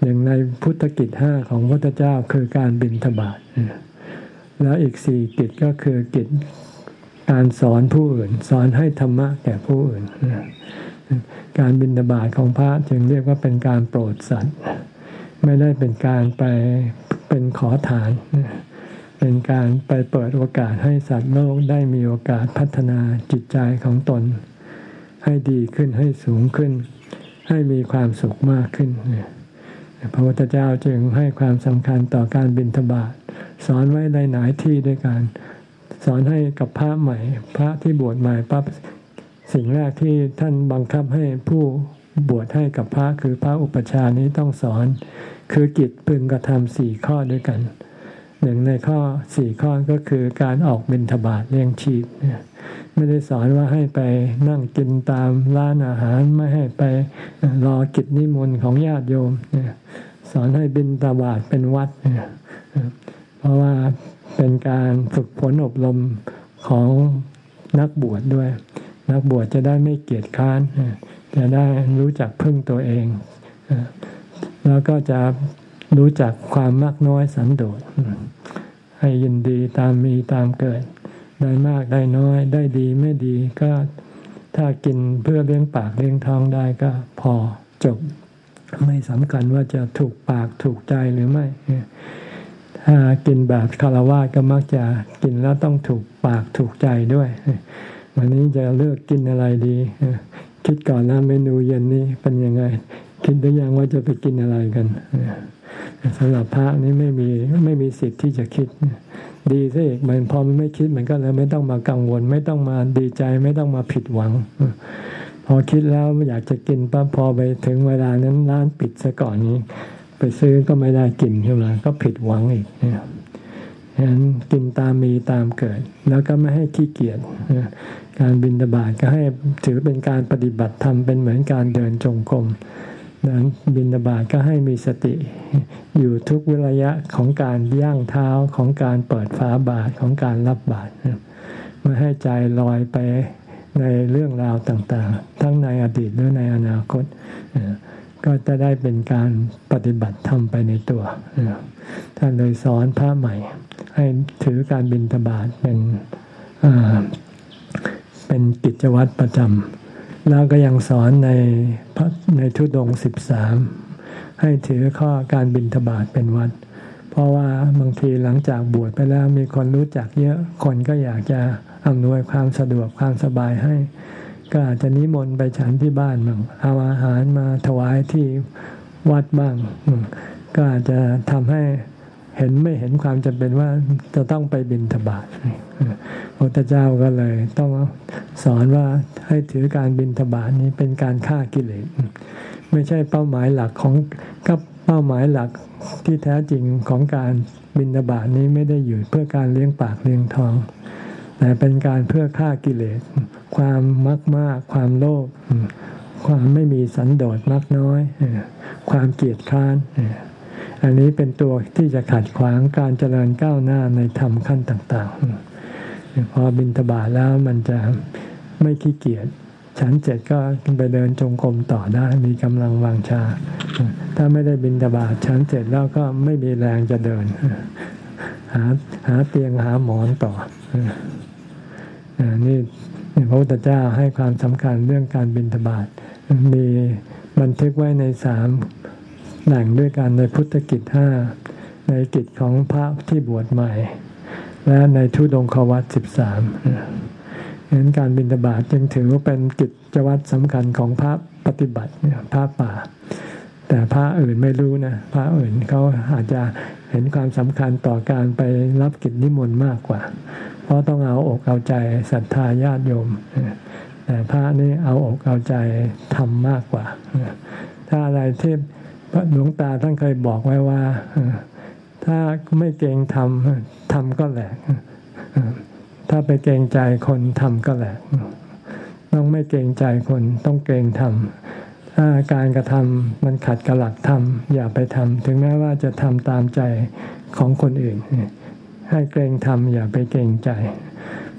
หนึ่งในพุทธกิจห้าของพระพุทธเจ้าคือการบินทบาทแล้วอีกสี่กิจก็คือกิจการสอนผู้อื่น สอนให้ธรรมะแก่ผู้อื่น การบินทบาทของพระจึงเรียกว่าเป็นการโปรดสัตว์ ไม่ได้เป็นการไปเป็นขอทาน เป็นการไปเปิดโอกาสให้สัตว์โลกได้มีโอกาสพัฒนาจิตใจของตน ให้ดีขึ้นให้สูงขึ้น ให้มีความสุขมากขึ้นพระพุทธเจ้าจึงให้ความสำคัญต่อการบินทบาทสอนไว้ในหลายที่ด้วยกันสอนให้กับพระใหม่ พระที่บวชใหม่ปั๊บสิ่งแรกที่ท่านบังคับให้ผู้บวชให้กับพระคือพระอุปชานี้ต้องสอน คือกิจพึงกระทำสี่ข้อด้วยกัน หนึ่งในข้อสี่ข้อก็คือการออกบิณฑบาตเลี้ยงชีพไม่ได้สอนว่าให้ไปนั่งกินตามร้านอาหารไม่ให้ไปรอกิจนิมนต์ของญาติโยมสอนให้บินตาบาตเป็นวัดเพราะว่าเป็นการฝึกฝนอบรมของนักบวชดด้วย นักบวชจะได้ไม่เกียจค้านจะได้รู้จักพึ่งตัวเอง แล้วก็จะรู้จักความมากน้อยสันโดษ ให้ยินดีตามมีตามเกิด ได้มากได้น้อยได้ดีไม่ดีก็ถ้ากินเพื่อเลี้ยงปากเลี้ยงท้องได้ก็พอจบ ไม่สำคัญว่าจะถูกปากถูกใจหรือไม่ ถ้ากินแบบคารวะก็มักจะกินแล้วต้องถูกปากถูกใจด้วย วันนี้จะเลือกกินอะไรดี คิดก่อนนะเมนูเย็นนี้เป็นยังไง คิดหรือยังว่าจะไปกินอะไรกัน สำหรับพระนี่ไม่มีไม่มีสิทธิ์ที่จะคิด ดีซะอีกมันพอมันไม่คิดมันก็เลยไม่ต้องมากังวล ไม่ต้องมาดีใจไม่ต้องมาผิดหวัง พอคิดแล้วอยากจะกินปั๊บพอไปถึงเวลานั้นร้านปิดซะก่อนนี้ ไปซื้อก็ไม่ได้กินขึ้นมก็ผิดหวังอีกเนี่ยฉะนั้นกินตามมีตามเกิด แล้วก็ไม่ให้ขี้เกียจการบินตบาทก็ให้ถือเป็นการปฏิบัติธรรมเป็นเหมือนการเดินจงกรม นั้นบินบาตก็ให้มีสติ อยู่ทุกวิระยะของการย่างเท้าของการเปิดฝาบาทของการรับบาตรไม่ให้ใจลอยไปในเรื่องราวต่างๆ ทั้งในอดีตหรือในอนาคต ก็จะได้เป็นการปฏิบัติทำไปในตัวท่านเลยสอนพระใหม่ ให้ถือการบินทบาทเป็นเป็นกิจวัตรประจำ แล้วก็ยังสอนในพระในทุดงสิบสามให้ถือข้อการบินทบาทเป็นวัด เพราะว่าบางทีหลังจากบวชไปแล้วมีคนรู้จักเยอะคนก็อยากจะอำนวยความสะดวกความสบายให้ ก็อาจจะนิมนต์ไปฉันที่บ้านบ้างเอาอาหารมาถวายที่วัดบ้าง ก็อาจจะทำให้ เห็นไม่เห็นความจำเป็นว่าจะต้องไปบินทบาทพระพุทธเจ้าก็เลยต้องสอนว่าให้ถือการบินทบาทนี้เป็นการฆ่ากิเลส ไม่ใช่เป้าหมายหลักของกับเป้าหมายหลักที่แท้จริงของการบินทบาทนี้ไม่ได้อยู่เพื่อการเลี้ยงปากเลี้ยงท้อง แต่เป็นการเพื่อฆ่ากิเลส ความมักมาก ความโลภความไม่มีสันโดษมักน้อย ความเกียจคร้าน อันนี้เป็นตัวที่จะขัดขวางการเจริญก้าวหน้าในธรรมขั้นต่าง ๆ พอบินทบาทแล้วมันจะไม่ขี้เกียจฉันเจ็ดก็ไปเดินจงกรมต่อได้มีกำลังวางชา ถ้าไม่ได้บินทบาทฉันเจ็ดแล้วก็ไม่มีแรงจะเดิน หาหาเตียงหาหมอนต่อนี่พระพุทธเจ้าให้ความสำคัญเรื่องการบินทบาทมีบันทึกไว้ในสาม แหล่งด้วยกันในพุทธกิจห้าในกิจของพระที่บวชใหม่ และในทุดงควัตสิบสามเห็นการบินตบาตจึงถือว่าเป็นกิจวัตรสำคัญของพระปฏิบัติพระป่า แต่พระอื่นไม่รู้นะพระอื่นเขาอาจจะเห็นความสำคัญต่อการไปรับกิจนิมนต์มากกว่า เพราะต้องเอาอกเอาใจศรัทธาญาติโยม แต่พระนี่เอาอกเอาใจทำมากกว่า ถ้าอะไรที่พ หลวงตาท่านเคยบอกไว้ว่า ถ้าไม่เกรงทำทำก็แหลก ถ้าไปเกรงใจคนทำก็แหลก ต้องไม่เกรงใจคนต้องเกรงทำถ้าการกระทำมันขัดกับหลักธรรมอย่าไปทำถึงแม้ว่าจะทำตามใจของคนอื่น ให้เกรงทำอย่าไปเกรงใจ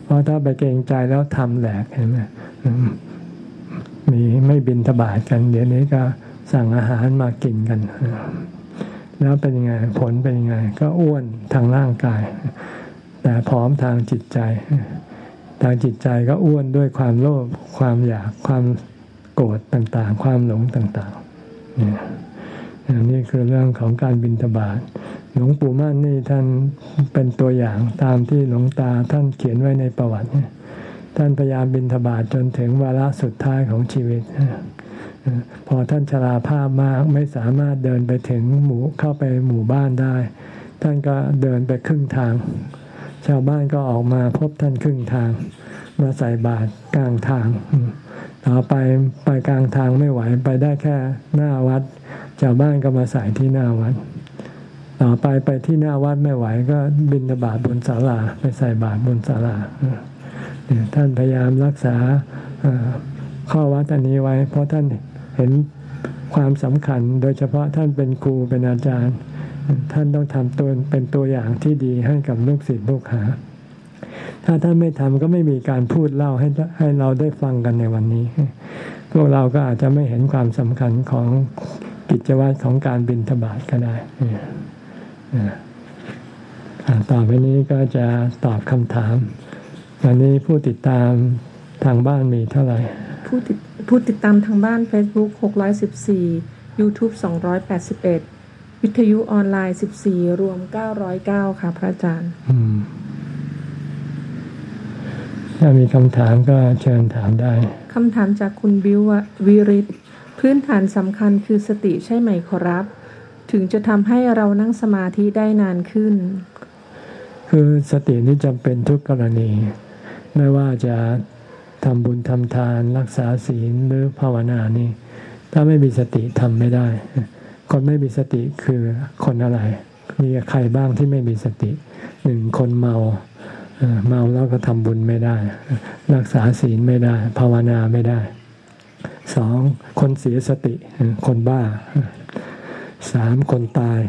เพราะถ้าไปเกรงใจแล้วทำแหลกเห็นไหมมีไม่บินทบาทกัน เดี๋ยวนี้ก็ สั่งอาหารมากินกัน แล้วเป็นยังไงผลเป็นยังไง ก็อ้วนทางร่างกาย แต่ผอมทางจิตใจ ทางจิตใจก็อ้วนด้วยความโลภความอยากความโกรธต่างๆ ความหลงต่างๆนี่นี่คือเรื่องของการบินทบาทหลวงปู่มั่นนี่ท่านเป็นตัวอย่างตามที่หลวงตาท่านเขียนไว้ในประวัติ ท่านพยายามบินทบาทจนถึงวาระสุดท้ายของชีวิต พอท่านชราภาพมากไม่สามารถเดินไปถึงหมู่เข้าไปหมู่บ้านได้ ท่านก็เดินไปครึ่งทาง ชาวบ้านก็ออกมาพบท่านครึ่งทาง มาใส่บาตรกลางทาง ต่อไปไปกลางทางไม่ไหวไปได้แค่หน้าวัด ชาวบ้านก็มาใส่ที่หน้าวัด ต่อไปไปที่หน้าวัดไม่ไหว ก็บินบาตบนศาลาไปใส่บาตรบนศาลาท่านพยายามรักษาข้อวัดอันนี้ไว้ เพราะท่าน เห็นความสำคัญ โดยเฉพาะท่านเป็นครูเป็นอาจารย์ ท่านต้องทำตัวเป็นตัวอย่างที่ดีให้กับลูกศิษย์ลูกหา ถ้าท่านไม่ทำก็ไม่มีการพูดเล่าให้ให้เราได้ฟังกันในวันนี้ พวกเราก็อาจจะไม่เห็นความสำคัญของกิจวัตรของการบินทบาทก็ได้ต่อไปนี้ก็จะตอบคำถาม วันนี้ผู้ติดตามทางบ้านมีเท่าไหร่ผู้ติด ผู้ติดตามทางบ้าน Facebook 614 YouTube 281 วิทยุออนไลน์ 14 รวม 909 ค่ะ พระอาจารย์ถ้ามีคำถามก็เชิญถามได้ คำถามจากคุณบิววิริศพื้นฐานสำคัญคือสติใช่ไหมขอรับ ถึงจะทำให้เรานั่งสมาธิได้นานขึ้น คือสตินี่จำเป็นทุกกรณี ไม่ว่าจะ ทำบุญทำทานรักษาศีลหรือภาวนานี่ถ้าไม่มีสติทำไม่ได้ คนไม่มีสติคือคนอะไร มีใครบ้างที่ไม่มีสติหนึ่งคนเมาเมาแล้วก็ทำบุญไม่ได้ รักษาศีลไม่ได้ ภาวนาไม่ได้สองคนเสียสติ คนบ้าสามคนตาย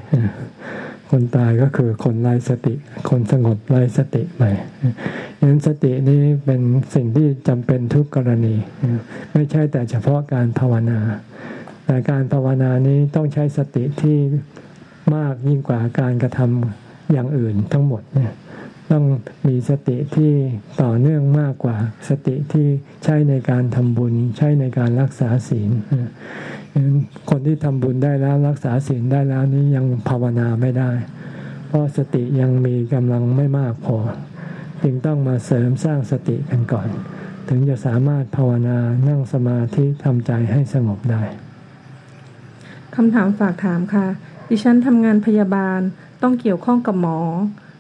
คนตายก็คือคนไร้สติ คนสงบไร้สติใหม่ดังนั้นสตินี้เป็นสิ่งที่จำเป็นทุกกรณี ไม่ใช่แต่เฉพาะการภาวนา แต่การภาวนานี้ต้องใช้สติที่มากยิ่งกว่าการกระทำอย่างอื่นทั้งหมดเนี่ยต้องมีสติที่ต่อเนื่องมากกว่า สติที่ใช้ในการทำบุญ ใช้ในการรักษาศีล คนที่ทำบุญได้แล้วรักษาศีลได้แล้วนี้ยังภาวนาไม่ได้ เพราะสติยังมีกำลังไม่มากพอ จึงต้องมาเสริมสร้างสติกันก่อน ถึงจะสามารถภาวนานั่งสมาธิทำใจให้สงบได้คำถามฝากถามค่ะ ดิฉันทำงานพยาบาลต้องเกี่ยวข้องกับหมอ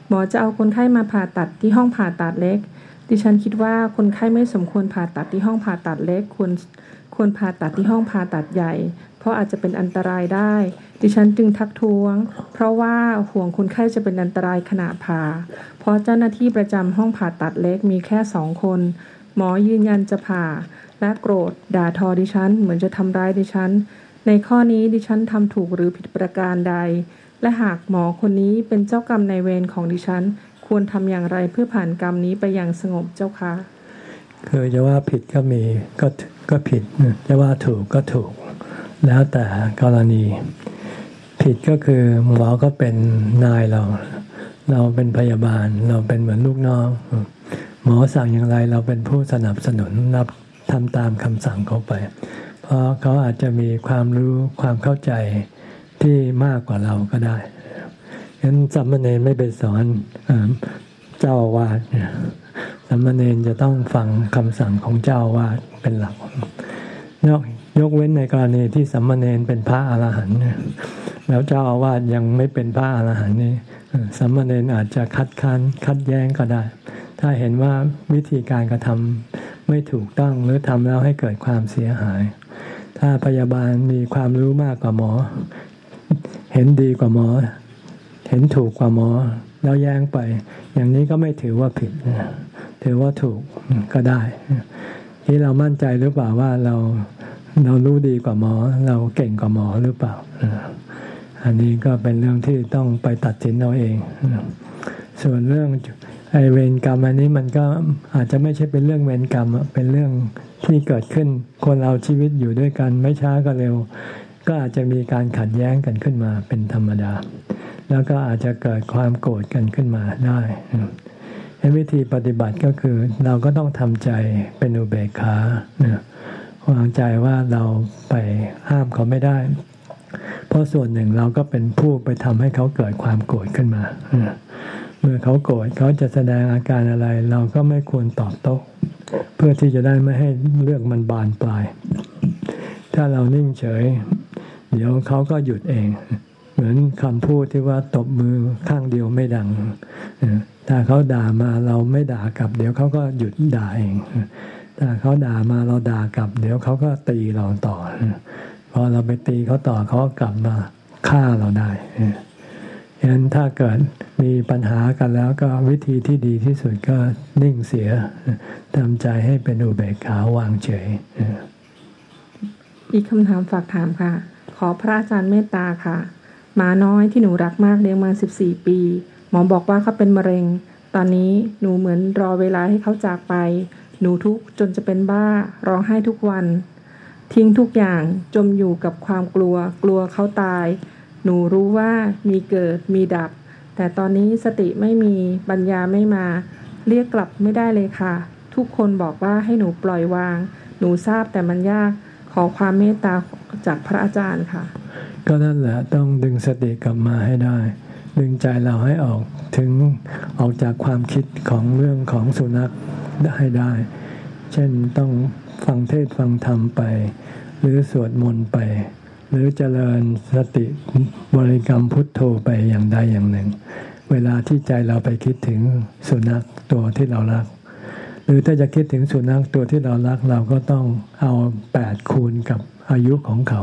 หมอจะเอาคนไข้มาผ่าตัดที่ห้องผ่าตัดเล็ก ดิฉันคิดว่าคนไข้ไม่สมควรผ่าตัดที่ห้องผ่าตัดเล็กควร ควรผ่าตัดที่ห้องผ่าตัดใหญ่ เพราะอาจจะเป็นอันตรายได้ ดิฉันจึงทักท้วง เพราะว่าห่วงคนไข้จะเป็นอันตรายขณะผ่า เพราะเจ้าหน้าที่ประจำห้องผ่าตัดเล็กมีแค่สองคน หมอยืนยันจะผ่า และโกรธด่าทอดิฉัน เหมือนจะทำร้ายดิฉัน ในข้อนี้ดิฉันทำถูกหรือผิดประการใด และหากหมอคนนี้เป็นเจ้ากรรมในเวรของดิฉัน ควรทำอย่างไรเพื่อผ่านกรรมนี้ไปอย่างสงบเจ้าคะคือจะว่าผิดก็มีก็ ก็ผิดจะว่าถูกก็ถูก แล้วแต่กรณี ผิดก็คือหมอก็เป็นนายเรา เราเป็นพยาบาล เราเป็นเหมือนลูกน้องหมอสั่งอย่างไรเราเป็นผู้สนับสนุนรับทำตามคำสั่งเขาไป เพราะเขาอาจจะมีความรู้ความเข้าใจที่มากกว่าเราก็ได้ฉะนั้นสัมมาเนไม่ไปสอนเจ้าอาวาส สัมมาเนรจะต้องฟังคำสั่งของเจ้าอาวาสเป็นหลักยกยกเว้นในกรณีที่สัมมาเนรเป็นพระอรหันต์แล้วเจ้าอาวาสยังไม่เป็นพระอรหันต์นี่สัมมาเนรอาจจะคัดค้านคัดแย้งก็ได้ ถ้าเห็นว่าวิธีการกระทำไม่ถูกต้องหรือทำแล้วให้เกิดความเสียหาย ถ้าพยาบาลมีความรู้มากกว่าหมอ เห็นดีกว่าหมอ เห็นถูกกว่าหมอ แล้วแย้งไป อย่างนี้ก็ไม่ถือว่าผิด ถือว่าถูกก็ได้ ที่เรามั่นใจหรือเปล่าว่าเราเรารู้ดีกว่าหมอ เราเก่งกว่าหมอหรือเปล่า อันนี้ก็เป็นเรื่องที่ต้องไปตัดสินเอาเอง ส่วนเรื่องไอเวรกรรมอันนี้มันก็อาจจะไม่ใช่เป็นเรื่องเวรกรรมเป็นเรื่องที่เกิดขึ้น คนเราชีวิตอยู่ด้วยกันไม่ช้าก็เร็ว ก็อาจจะมีการขัดแย้งกันขึ้นมาเป็นธรรมดา แล้วก็อาจจะเกิดความโกรธกันขึ้นมาได้ วิธีปฏิบัติก็คือเราก็ต้องทำใจเป็นอุเบกขาวางใจว่าเราไปห้ามเขาไม่ได้ เพราะส่วนหนึ่งเราก็เป็นผู้ไปทำให้เขาเกิดความโกรธขึ้นมา เมื่อเขาโกรธเขาจะแสดงอาการอะไร เราก็ไม่ควรตอบโต้เพื่อที่จะได้ไม่ให้เรื่องมันบานปลาย ถ้าเรานิ่งเฉย เดี๋ยวเขาก็หยุดเอง เหมือนคำพูดที่ว่าตบมือข้างเดียวไม่ดัง ถ้าเขาด่ามาเราไม่ด่ากลับ เดี๋ยวเขาก็หยุดด่าเองถ้าเขาด่ามาเราด่ากลับ เดี๋ยวเขาก็ตีเราต่อพอเราไปตีเขาต่อเขาก็กลับมาฆ่าเราได้ฉะนั้นถ้าเกิดมีปัญหากันแล้วก็วิธีที่ดีที่สุดก็นิ่งเสียทำใจให้เป็นอุเบกขาวางเฉยอีกคำถามฝากถามค่ะ ขอพระอาจารย์เมตตาค่ะหมาน้อยที่หนูรักมากเลี้ยงมาสิบสี่ปี หมอบอกว่าเขาเป็นมะเร็ง ตอนนี้หนูเหมือนรอเวลาให้เขาจากไป หนูทุกจนจะเป็นบ้า ร้องไห้ทุกวัน ทิ้งทุกอย่างจมอยู่กับความกลัว กลัวเขาตาย หนูรู้ว่ามีเกิดมีดับ แต่ตอนนี้สติไม่มีปัญญาไม่มา เรียกกลับไม่ได้เลยค่ะ ทุกคนบอกว่าให้หนูปล่อยวาง หนูทราบแต่มันยากขอความเมตตาจากพระอาจารย์ค่ะ ก็นั่นแหละต้องดึงสติกลับมาให้ได้ ดึงใจเราให้ออกถึงออกจากความคิดของเรื่องของสุนัขให้ได้ เช่นต้องฟังเทศฟังธรรมไป หรือสวดมนต์ไป หรือเจริญสติบริกรรมพุทโธไปอย่างใดอย่างหนึ่ง เวลาที่ใจเราไปคิดถึงสุนัขตัวที่เรารัก หรือถ้าจะคิดถึงสุนัขตัวที่เรารักเราก็ต้องเอาแปดคูณกับอายุของเขา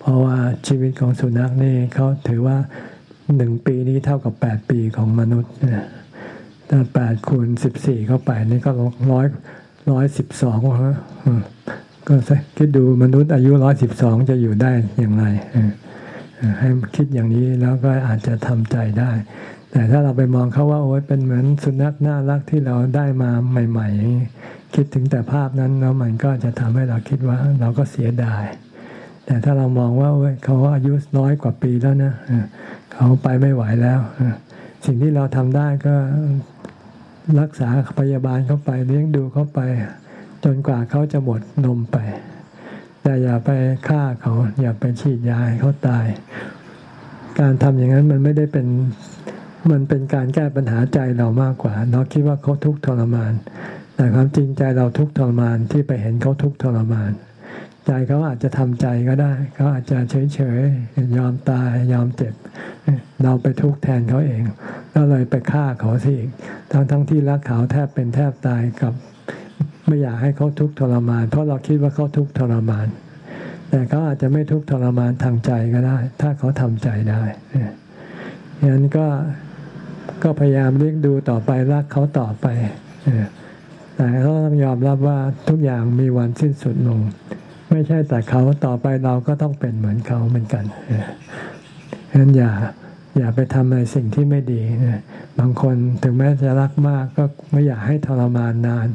เพราะว่าชีวิตของสุนัขนี่เขาถือว่า หนึ่งปีนี้เท่ากับแปดปีของมนุษย์ถ้าแปดคูณสิบสี่เข้าไปนี่ก็ร้อยร้อยสิบสองก็คิดดูมนุษย์อายุร้อยสิบสองจะอยู่ได้อย่างไรให้คิดอย่างนี้แล้วก็อาจจะทำใจได้ แต่ถ้าเราไปมองเขาว่าโอ้ยเป็นเหมือนสุนัขน่ารักที่เราได้มาใหม่ ๆ คิดถึงแต่ภาพนั้นแล้วมันก็จะทำให้เราคิดว่าเราก็เสียดาย แต่ถ้าเรามองว่าเขาอายุน้อยกว่าปีแล้วนะเขาไปไม่ไหวแล้ว สิ่งที่เราทำได้ก็รักษาพยาบาลเขาไปเลี้ยงดูเขาไป จนกว่าเขาจะหมดนมไป แต่อย่าไปฆ่าเขา อย่าไปฉีดยาให้เขาตาย การทำอย่างนั้นมันไม่ได้เป็นมันเป็นการแก้ปัญหาใจเรามากกว่า เราคิดว่าเขาทุกข์ทรมาน แต่ความจริงใจเราทุกข์ทรมานที่ไปเห็นเขาทุกข์ทรมาน ใจเขาอาจจะทำใจก็ได้เขาอาจจะเฉยๆยอมตายยอมเจ็บ เราไปทุกข์แทนเขาเองก็เลยไปฆ่าเขาสิทั้งทั้งที่รักเขาแทบเป็นแทบตายกับไม่อยากให้เขาทุกข์ทรมาน เพราะเราคิดว่าเขาทุกข์ทรมาน แต่เขาอาจจะไม่ทุกข์ทรมานทางใจก็ได้ ถ้าเขาทำใจได้ฉะนั้นก็ก็พยายามเลี้ยงดูต่อไปรักเขาต่อไปแต่เขาต้องยอมรับว่าทุกอย่างมีวันสิ้นสุดลง ไม่ใช่แต่เขาต่อไปเราก็ต้องเป็นเหมือนเขาเหมือนกันฉะนั้นอย่าอย่าไปทำอะไรสิ่งที่ไม่ดีบางคนถึงแม้จะรักมากก็ไม่อยากให้ทรมานนาน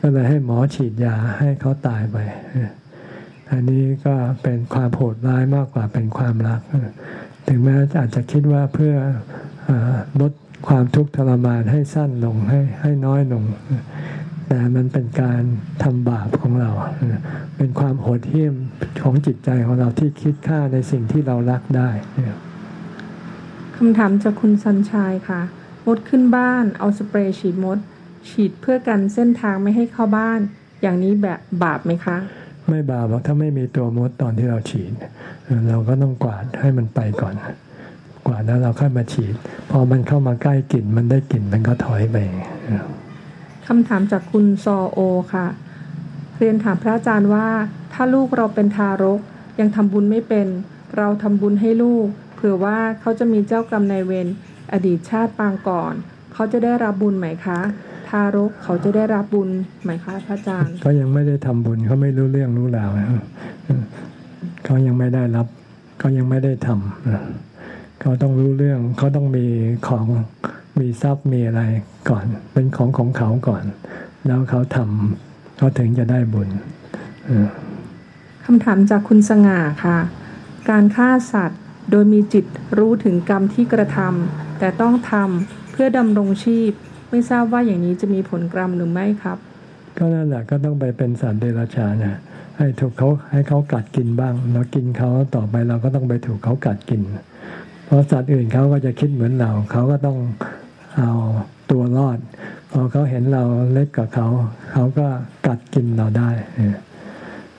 ก็เลยให้หมอฉีดยาให้เขาตายไป อันนี้ก็เป็นความโหดร้ายมากกว่าเป็นความรัก ถึงแม้อาจจะคิดว่าเพื่อลดความทุกข์ทรมานให้สั้นลงให้ให้น้อยลง แต่มันเป็นการทำบาปของเรา เป็นความโหดเหี้ยมของจิตใจของเราที่คิดฆ่าในสิ่งที่เรารักได้คำถามจากคุณสันชัยค่ะ มดขึ้นบ้านเอาสเปรย์ฉีดมด ฉีดเพื่อกันเส้นทางไม่ให้เข้าบ้าน อย่างนี้แบบบาปไหมคะ ไม่บาปหรอกถ้าไม่มีตัวมดตอนที่เราฉีด เราก็ต้องกวาดให้มันไปก่อน กวาดแล้วเราค่อยมาฉีด พอมันเข้ามาใกล้กลิ่นมันได้กลิ่นมันก็ถอยไป คำถามจากคุณซอโอค่ะ เรียนถามพระอาจารย์ว่า ถ้าลูกเราเป็นทารก ยังทำบุญไม่เป็น เราทำบุญให้ลูก เผื่อว่าเขาจะมีเจ้ากรรมนายเวรอดีตชาติปางก่อน เขาจะได้รับบุญไหมคะ ทารกเขาจะได้รับบุญไหมคะพระอาจารย์เขายังไม่ได้ทำบุญเขาไม่รู้เรื่องรู้ราวเขายังไม่ได้รับเขายังไม่ได้ทำเขาต้องรู้เรื่องเขาต้องมีของ มีทรัพย์มีอะไรก่อน เป็นของของเขาก่อน แล้วเขาทำเขาถึงจะได้บุญเออคำถามจากคุณสง่าค่ะ การฆ่าสัตว์โดยมีจิตรู้ถึงกรรมที่กระทำแต่ต้องทำเพื่อดำรงชีพ ไม่ทราบว่าอย่างนี้จะมีผลกรรมหรือไม่ครับ ก็นั่นแหละก็ต้องไปเป็นสัตว์เดรัจฉานนะให้ถูกเขาให้เขากัดกินบ้าง เรากินเขาต่อไปเราก็ต้องไปถูกเขากัดกิน เพราะสัตว์อื่นเขาก็จะคิดเหมือนเราเขาก็ต้อง เอาตัวรอด พอเขาเห็นเราเล็กกว่าเขา เขาก็กัดกินเราได้เออ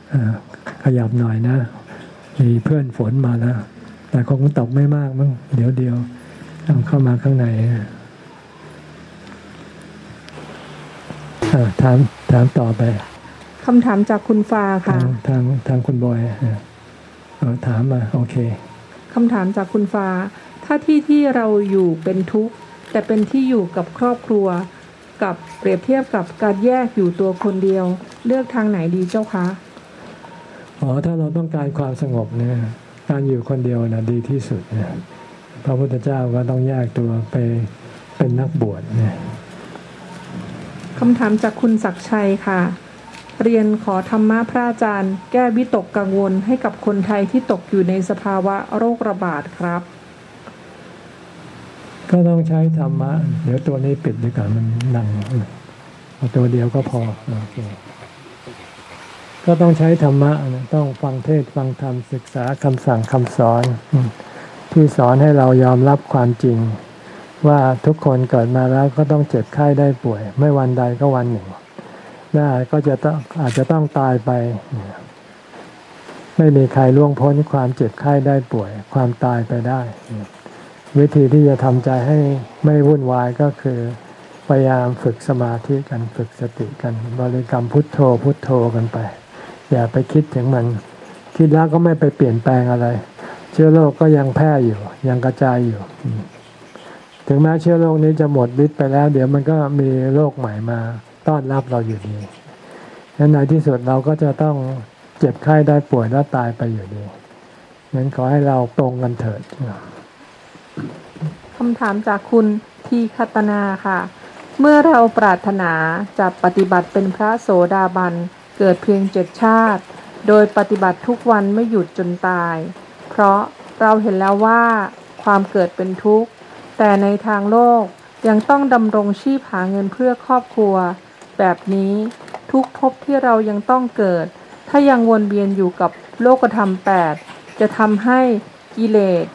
เออขยับหน่อยนะ มีเพื่อนฝนมาแล้ว แต่คงตกไม่มากมั้งเดี๋ยวเดียวเอาเข้ามาข้างในอะถามถามต่อไปคำถามจากคุณฟ้าค่ะ ทางทางทางคุณบอยเออเออถามมา โอเคคำถามจากคุณฟ้า ถ้าที่ที่เราอยู่เป็นทุกข์ แต่เป็นที่อยู่กับครอบครัว กับเปรียบเทียบกับการแยกอยู่ตัวคนเดียว เลือกทางไหนดีเจ้าคะอ๋อถ้าเราต้องการความสงบเนี่ยการอยู่คนเดียวนะดีที่สุดเนี่ยพระพุทธเจ้าก็ต้องแยกตัวไปเป็นนักบวชเนี่ยคำถามจากคุณศักดิ์ชัยค่ะ เรียนขอธรรมะพระอาจารย์ แก้วิตกกังวลให้กับคนไทยที่ตกอยู่ในสภาวะโรคระบาดครับ ก็ต้องใช้ธรรมะ เดี๋ยวตัวนี้ปิดดีกว่ามันดังเอาตัวเดียวก็พอโอเคก็ต้องใช้ธรรมะ ต้องฟังเทศฟังธรรมศึกษาคำสั่งคำสอน ที่สอนให้เรายอมรับความจริง ว่าทุกคนเกิดมาแล้วก็ต้องเจ็บไข้ได้ป่วย ไม่วันใดก็วันหนึ่งได้ก็จะต้องอาจจะต้องตายไป ไม่มีใครล่วงพ้นความเจ็บไข้ได้ป่วย ความตายไปได้ วิธีที่จะทำใจให้ไม่วุ่นวายก็คือ พยายามฝึกสมาธิกันฝึกสติกัน บริกรรมพุทโธพุทโธกันไป อย่าไปคิดถึงมัน คิดแล้วก็ไม่ไปเปลี่ยนแปลงอะไร เชื้อโรคก็ยังแพร่อยู่ ยังกระจายอยู่ ถึงแม้เชื้อโรคนี้จะหมดฤทธิ์ไปแล้ว เดี๋ยวมันก็มีโรคใหม่มาต้อนรับเราอยู่ดีงั้นในที่สุดเราก็จะต้องเจ็บไข้ได้ป่วยแล้วตายไปอยู่ดีงั้นขอให้เราตรงกันเถิด คำถามจากคุณทีคัตนาค่ะ เมื่อเราปรารถนาจะปฏิบัติเป็นพระโสดาบันเกิดเพียงเจ็ดชาติ โดยปฏิบัติทุกวันไม่หยุดจนตาย เพราะเราเห็นแล้วว่าความเกิดเป็นทุกข์ แต่ในทางโลกยังต้องดำรงชีพหาเงินเพื่อครอบครัว แบบนี้ทุกภพที่เรายังต้องเกิด ถ้ายังวนเวียนอยู่กับโลกธรรมแปดจะทำให้กิเลส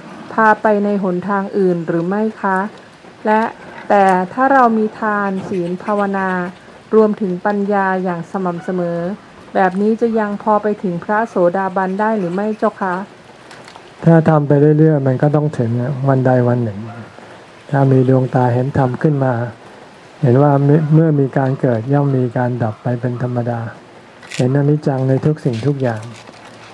าไปในหนทางอื่นหรือไม่คะ และแต่ถ้าเรามีทานศีลภาวนา รวมถึงปัญญาอย่างสม่ำเสมอ แบบนี้จะยังพอไปถึงพระโสดาบันได้หรือไม่เจ้าคะ ถ้าทำไปเรื่อยๆ มันก็ต้องถึงวันใดวันหนึ่ง ถ้ามีดวงตาเห็นธรรมขึ้นมา เห็นว่าเมื่อเมื่อมีการเกิดย่อมมีการดับไปเป็นธรรมดา เห็นอนิจจังในทุกสิ่งทุกอย่าง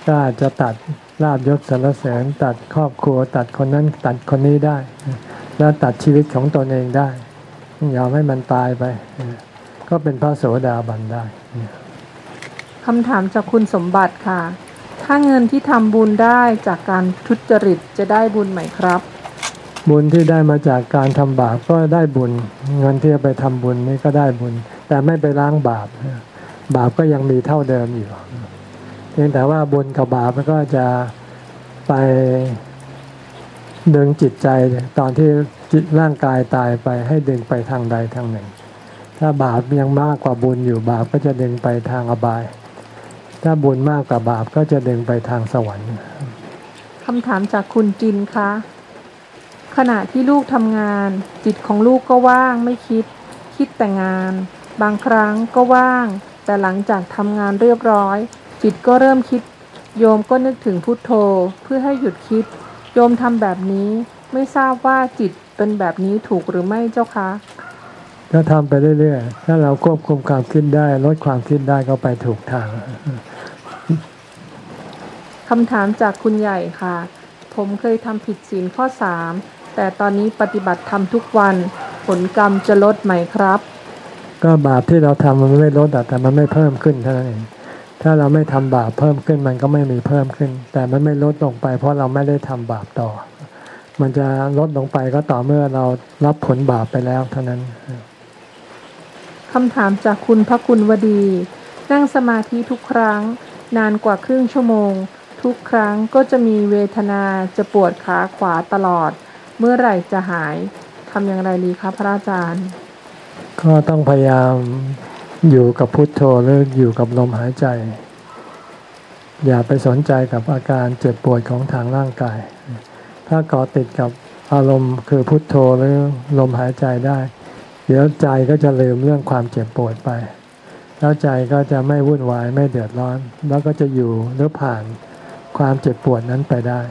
ก็อาจจะตัด ลาบยศสรรเสริญตัดครอบครัว ตัดคนนั้นตัดคนนี้ได้ แล้วตัดชีวิตของตนเองได้ยอมให้มันตายไป ก็เป็นพระโสดาบันได้คำถามจากคุณสมบัติค่ะ ถ้าเงินที่ทำบุญได้จากการทุจริตจะได้บุญไหมครับ บุญที่ได้มาจากการทำบาปก็ได้บุญ เงินที่เอาไปทำบุญนี่ก็ได้บุญ แต่ไม่ไปล้างบาป บาปก็ยังมีเท่าเดิมอยู่ เพียงแต่ว่าบุญกับบาปมันก็จะไปดึงจิตใจตอนที่จิตร่างกายตายไปให้ดึงไปทางใดทางหนึ่ง ถ้าบาปยังมากกว่าบุญอยู่บาปก็จะดึงไปทางอบาย ถ้าบุญมากกว่าบาปก็จะดึงไปทางสวรรค์คำถามจากคุณจินคะขณะที่ลูกทำงาน จิตของลูกก็ว่างไม่คิด คิดแต่งาน บางครั้งก็ว่าง แต่หลังจากทำงานเรียบร้อย จิตก็เริ่มคิด โยมก็นึกถึงพุทโธเพื่อให้หยุดคิด โยมทำแบบนี้ไม่ทราบว่าจิตเป็นแบบนี้ถูกหรือไม่เจ้าคะก็ทำไปเรื่อยๆ ถ้าเราควบคุมความคิดได้ ลดความคิดได้ก็ไปถูกทางคำถามจากคุณใหญ่ค่ะ ผมเคยทำผิดศีลข้อสามแต่ตอนนี้ปฏิบัติทำทุกวัน ผลกรรมจะลดไหมครับ ก็บาปที่เราทำมันไม่ลดอะแต่มันไม่เพิ่มขึ้นเท่านั้นเอง ถ้าเราไม่ทำบาปเพิ่มขึ้นมันก็ไม่มีเพิ่มขึ้น แต่มันไม่ลดลงไป เพราะเราไม่ได้ทำบาปต่อ มันจะลดลงไปก็ต่อเมื่อเรารับผลบาปไปแล้วเท่านั้นคำถามจากคุณพระคุณวดี นั่งสมาธิทุกครั้ง นานกว่าครึ่งชั่วโมง ทุกครั้งก็จะมีเวทนาจะปวดขาขวาตลอด เมื่อไหร่จะหายทำอย่างไรดีครับพระอาจารย์ ก็ต้องพยายาม อยู่กับพุทโธหรืออยู่กับลมหายใจ อย่าไปสนใจกับอาการเจ็บปวดของทางร่างกาย ถ้าเกาะติดกับอารมณ์คือพุทโธหรือลมหายใจได้ เดี๋ยวใจก็จะลืมเรื่องความเจ็บปวดไป แล้วใจก็จะไม่วุ่นวายไม่เดือดร้อน แล้วก็จะอยู่หรือผ่านความเจ็บปวดนั้นไปได้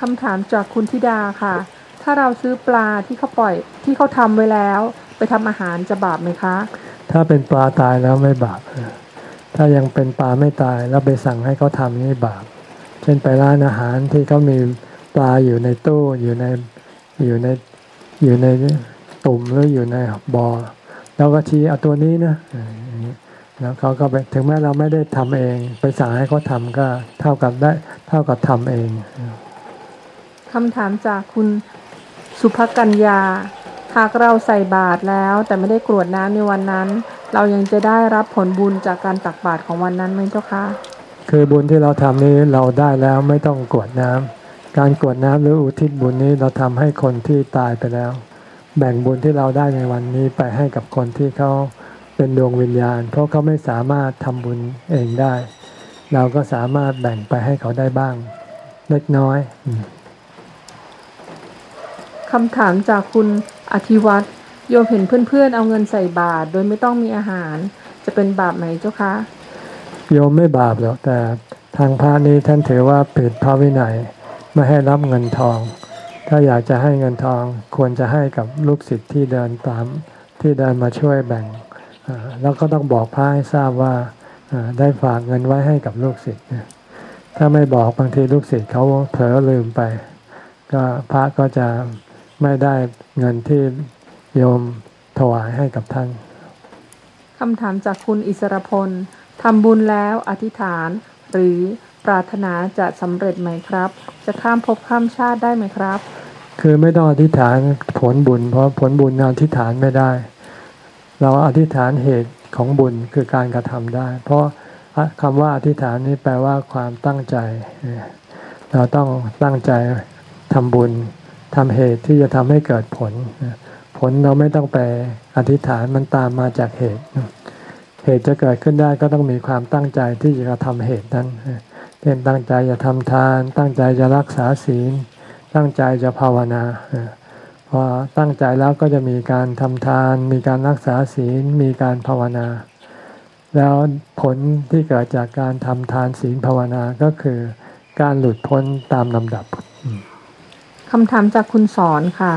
คำถามจากคุณธิดาค่ะ ถ้าเราซื้อปลาที่เขาปล่อยที่เขาทำไว้แล้ว ทำอาหารจะบาปไหมคะ ถ้าเป็นปลาตายแล้วไม่บาปถ้ายังเป็นปลาไม่ตายแล้วไปสั่งให้เขาทำนี่บาป เช่นไปร้านอาหารที่เขามีปลาอยู่ในตู้อยู่ในอยู่ในอยู่ในตุ่มหรืออยู่ในบอ่อแล้วก็ชี้เอาตัวนี้นะอย่างนี้แล้วเขาก็ไปถึงแม้เราไม่ได้ทำเอง ไปสั่งให้เขาทำก็เท่ากับได้เท่ากับทำเองคำถามจากคุณสุภกัญญา หากเราใส่บาตรแล้วแต่ไม่ได้กรวดน้ำในวันนั้น เรายังจะได้รับผลบุญจากการตักบาตรของวันนั้นไหมเจ้าคะคือบุญที่เราทำนี้เราได้แล้วไม่ต้องกรวดน้ำการกรวดน้ำหรืออุทิศบุญนี้เราทำให้คนที่ตายไปแล้ว แบ่งบุญที่เราได้ในวันนี้ไปให้กับคนที่เขาเป็นดวงวิญญาณ เพราะเขาไม่สามารถทำบุญเองได้ เราก็สามารถแบ่งไปให้เขาได้บ้างเล็กน้อยอืมคำถามจากคุณ อธิวัตโยมเห็นเพื่อนๆ เอาเงินใส่บาตรโดยไม่ต้องมีอาหาร จะเป็นบาปไหมเจ้าคะโยมไม่บาปหรอกแต่ทางพระนี้ท่านถือว่าผิดพระวินัยไม่ให้รับเงินทอง ถ้าอยากจะให้เงินทองควรจะให้กับลูกศิษย์ที่เดินตามที่เดินมาช่วยแบ่งแล้วก็ต้องบอกพระให้ทราบว่าได้ฝากเงินไว้ให้กับลูกศิษย์ถ้าไม่บอกบางทีลูกศิษย์เขาเผลอลืมไป ก็พระก็จะ ไม่ได้เงินที่โยมถวายให้กับท่านคำถามจากคุณอิสรพลทำบุญแล้วอธิษฐาน หรือปรารถนาจะสำเร็จไหมครับ จะข้ามภพข้ามชาติได้ไหมครับ คือไม่ต้องอธิษฐานผลบุญ เพราะผลบุญอธิษฐานไม่ได้ เราอธิษฐานเหตุของบุญคือการกระทำได้ เพราะคำว่าอธิษฐานนี้แปลว่าความตั้งใจ เราต้องตั้งใจทำบุญ ทำเหตุที่จะทำให้เกิดผล ผลเราไม่ต้องไปอธิษฐานมันตามมาจากเหตุ เหตุจะเกิดขึ้นได้ก็ต้องมีความตั้งใจที่จะทำเหตุนั้นเช่นตั้งใจจะทำทาน ตั้งใจจะรักษาศีล ตั้งใจจะภาวนาพอตั้งใจแล้วก็จะมีการทำทาน มีการรักษาศีล มีการภาวนา แล้วผลที่เกิดจากการทำทานศีลภาวนาก็คือการหลุดพ้นตามลำดับ คำถามจากคุณสอนค่ะ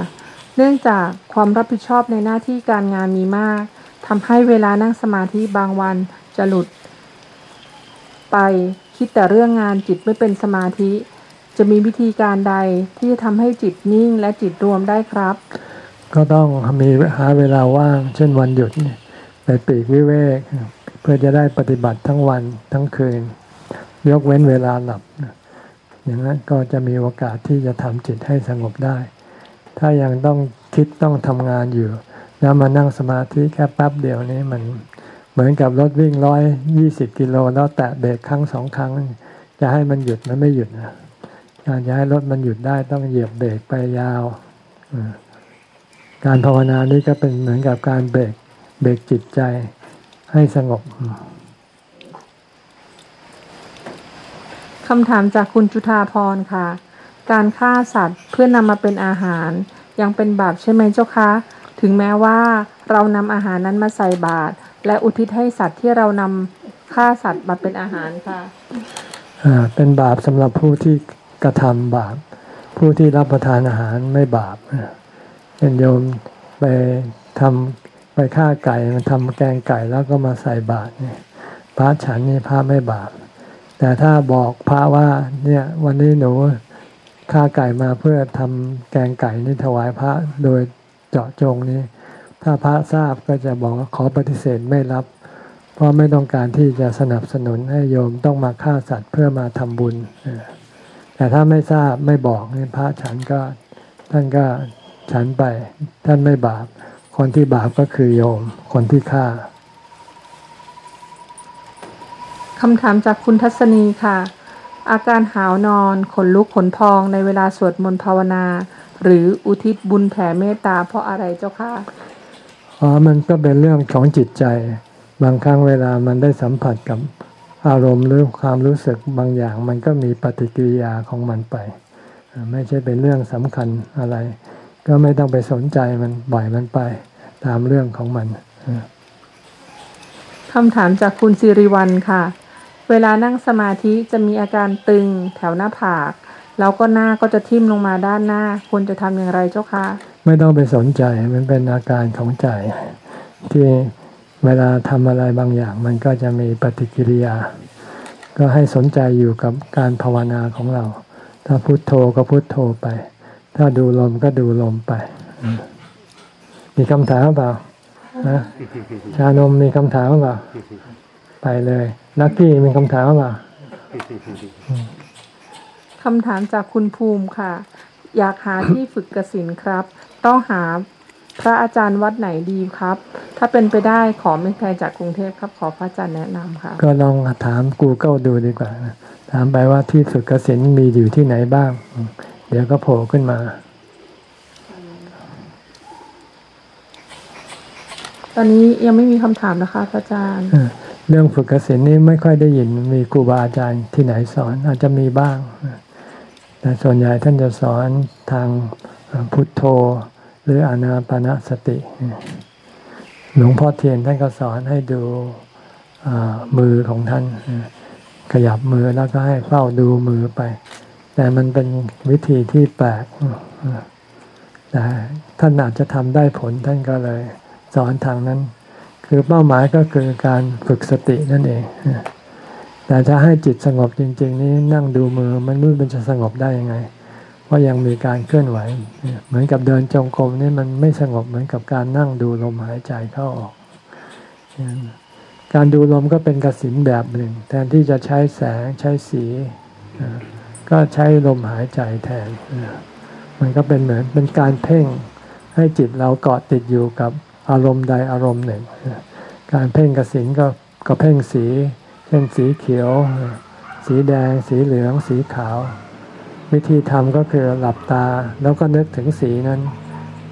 เนื่องจากความรับผิดชอบในหน้าที่การงานมีมากทำให้เวลานั่งสมาธิบางวันจะหลุด ไปคิดแต่เรื่องงานจิตไม่เป็นสมาธิ จะมีวิธีการใดที่จะทำให้จิตนิ่งและจิตรวมได้ครับ ก็ต้องมีหาเวลาว่าง เช่นวันหยุดไปปีกวิเวก เพื่อจะได้ปฏิบัติทั้งวันทั้งคืน ยกเว้นเวลาหลับ อย่างนั้นก็จะมีโอกาสที่จะทำจิตให้สงบได้ ถ้ายังต้องคิดต้องทำงานอยู่ แล้วมานั่งสมาธิแค่แป๊บเดียวนี้มันเหมือนกับรถวิ่งร้อยยี่สิบกิโลแล้วแตะเบรกครั้งสองครั้ง จะให้มันหยุดมันไม่หยุดนะการจะให้รถมันหยุดได้ต้องเหยียบเบรกไปยาว การภาวนานี้ก็เป็นเหมือนกับการเบรกเบรกจิตใจให้สงบ คำถามจากคุณจุธาพรค่ะ การฆ่าสัตว์เพื่อนำมาเป็นอาหาร ยังเป็นบาปใช่ไหมเจ้าคะ ถึงแม้ว่าเรานำอาหารนั้นมาใส่บาตรและอุทิศให้สัตว์ที่เรานำฆ่าสัตว์มาเป็นอาหารค่ะอ่าเป็นบาปสำหรับผู้ที่กระทำบาป ผู้ที่รับประทานอาหารไม่บาปเป็นโยมไปทำไปฆ่าไก่มาทำแกงไก่แล้วก็มาใส่บาตรเนี่ยพระฉันนี่พระไม่บาป แต่ถ้าบอกพระว่าเนี่ยวันนี้หนูฆ่าไก่มาเพื่อทำแกงไก่นี่ถวายพระโดยเจาะจงนี้ ถ้าพระทราบก็จะบอกขอปฏิเสธไม่รับ เพราะไม่ต้องการที่จะสนับสนุนให้โยมต้องมาฆ่าสัตว์เพื่อมาทำบุญ แต่ถ้าไม่ทราบไม่บอกนี่พระฉันก็ท่านก็ฉันไป ท่านไม่บาป คนที่บาปก็คือโยม คนที่ฆ่า คำถามจากคุณทัศนีค่ะ อาการหาวนอนขนลุกขนพองในเวลาสวดมนต์ภาวนา หรืออุทิศบุญแผ่เมตตาเพราะอะไรเจ้าค่ะอ๋อมันก็เป็นเรื่องของจิตใจ บางครั้งเวลามันได้สัมผัสกับอารมณ์หรือความรู้สึกบางอย่าง มันก็มีปฏิกิริยาของมันไป ไม่ใช่เป็นเรื่องสำคัญอะไร ก็ไม่ต้องไปสนใจมันบ่อยมันไป ตามเรื่องของมันคำถามจากคุณสิริวัลค่ะ เวลานั่งสมาธิจะมีอาการตึงแถวหน้าผาก แล้วก็หน้าก็จะทิ่มลงมาด้านหน้า ควรจะทำอย่างไรเจ้าคะ ไม่ต้องไปสนใจมันเป็นอาการของใจ ที่เวลาทำอะไรบางอย่าง มันก็จะมีปฏิกิริยา ก็ให้สนใจอยู่กับการภาวนาของเรา ถ้าพุโทโธก็พุโทโธไป ถ้าดูลมก็ดูลมไป มีคำถามเปล่านะชานมมีคำถามเปล่าไปเลย ลักกี้มีคำถามเปล่าคำถามจากคุณภูมิค่ะ อยากหาที่ฝึกกสินครับ ต้องหาพระอาจารย์วัดไหนดีครับ ถ้าเป็นไปได้ขอไม่ไกลจากกรุงเทพครับ ขอพระอาจารย์แนะนำค่ะ ก็ลองถาม Google ดูดีกว่า ถามไปว่าที่ฝึกกสินมีอยู่ที่ไหนบ้าง เดี๋ยวก็โผล่ขึ้นมาตอนนี้ยังไม่มีคำถามนะคะพระอาจารย์ เรื่องฝึกเกษียณนี้ไม่ค่อยได้ยินมีครูบาอาจารย์ที่ไหนสอนอาจจะมีบ้าง แต่ส่วนใหญ่ท่านจะสอนทางพุทโธ หรืออนาปนาสติ หลวงพ่อเทียนท่านก็สอนให้ดูมือของท่าน ขยับมือแล้วก็ให้เฝ้าดูมือไป แต่มันเป็นวิธีที่แปลกแต่ท่านอาจจะทำได้ผลท่านก็เลย สอนทางนั้น คือเป้าหมายก็คือการฝึกสตินั่นเอง แต่จะให้จิตสงบจริง ๆ นี้นั่งดูมือมันรู้มันจะสงบได้ยังไง เพราะยังมีการเคลื่อนไหว เหมือนกับเดินจงกรมนี่มันไม่สงบเหมือนกับการนั่งดูลมหายใจเข้าออก การดูลมก็เป็นกสินแบบหนึ่ง แทนที่จะใช้แสงใช้สี ก็ใช้ลมหายใจแทน มันก็เป็นเหมือนเป็นการเพ่งให้จิตเราเกาะติดอยู่กับ อารมณ์ใดอารมณ์หนึ่ง การเพ่งกสินก็ก็เพ่งสี เช่นสีเขียว สีแดง สีเหลือง สีขาว วิธีทำก็คือหลับตาแล้วก็นึกถึงสีนั้น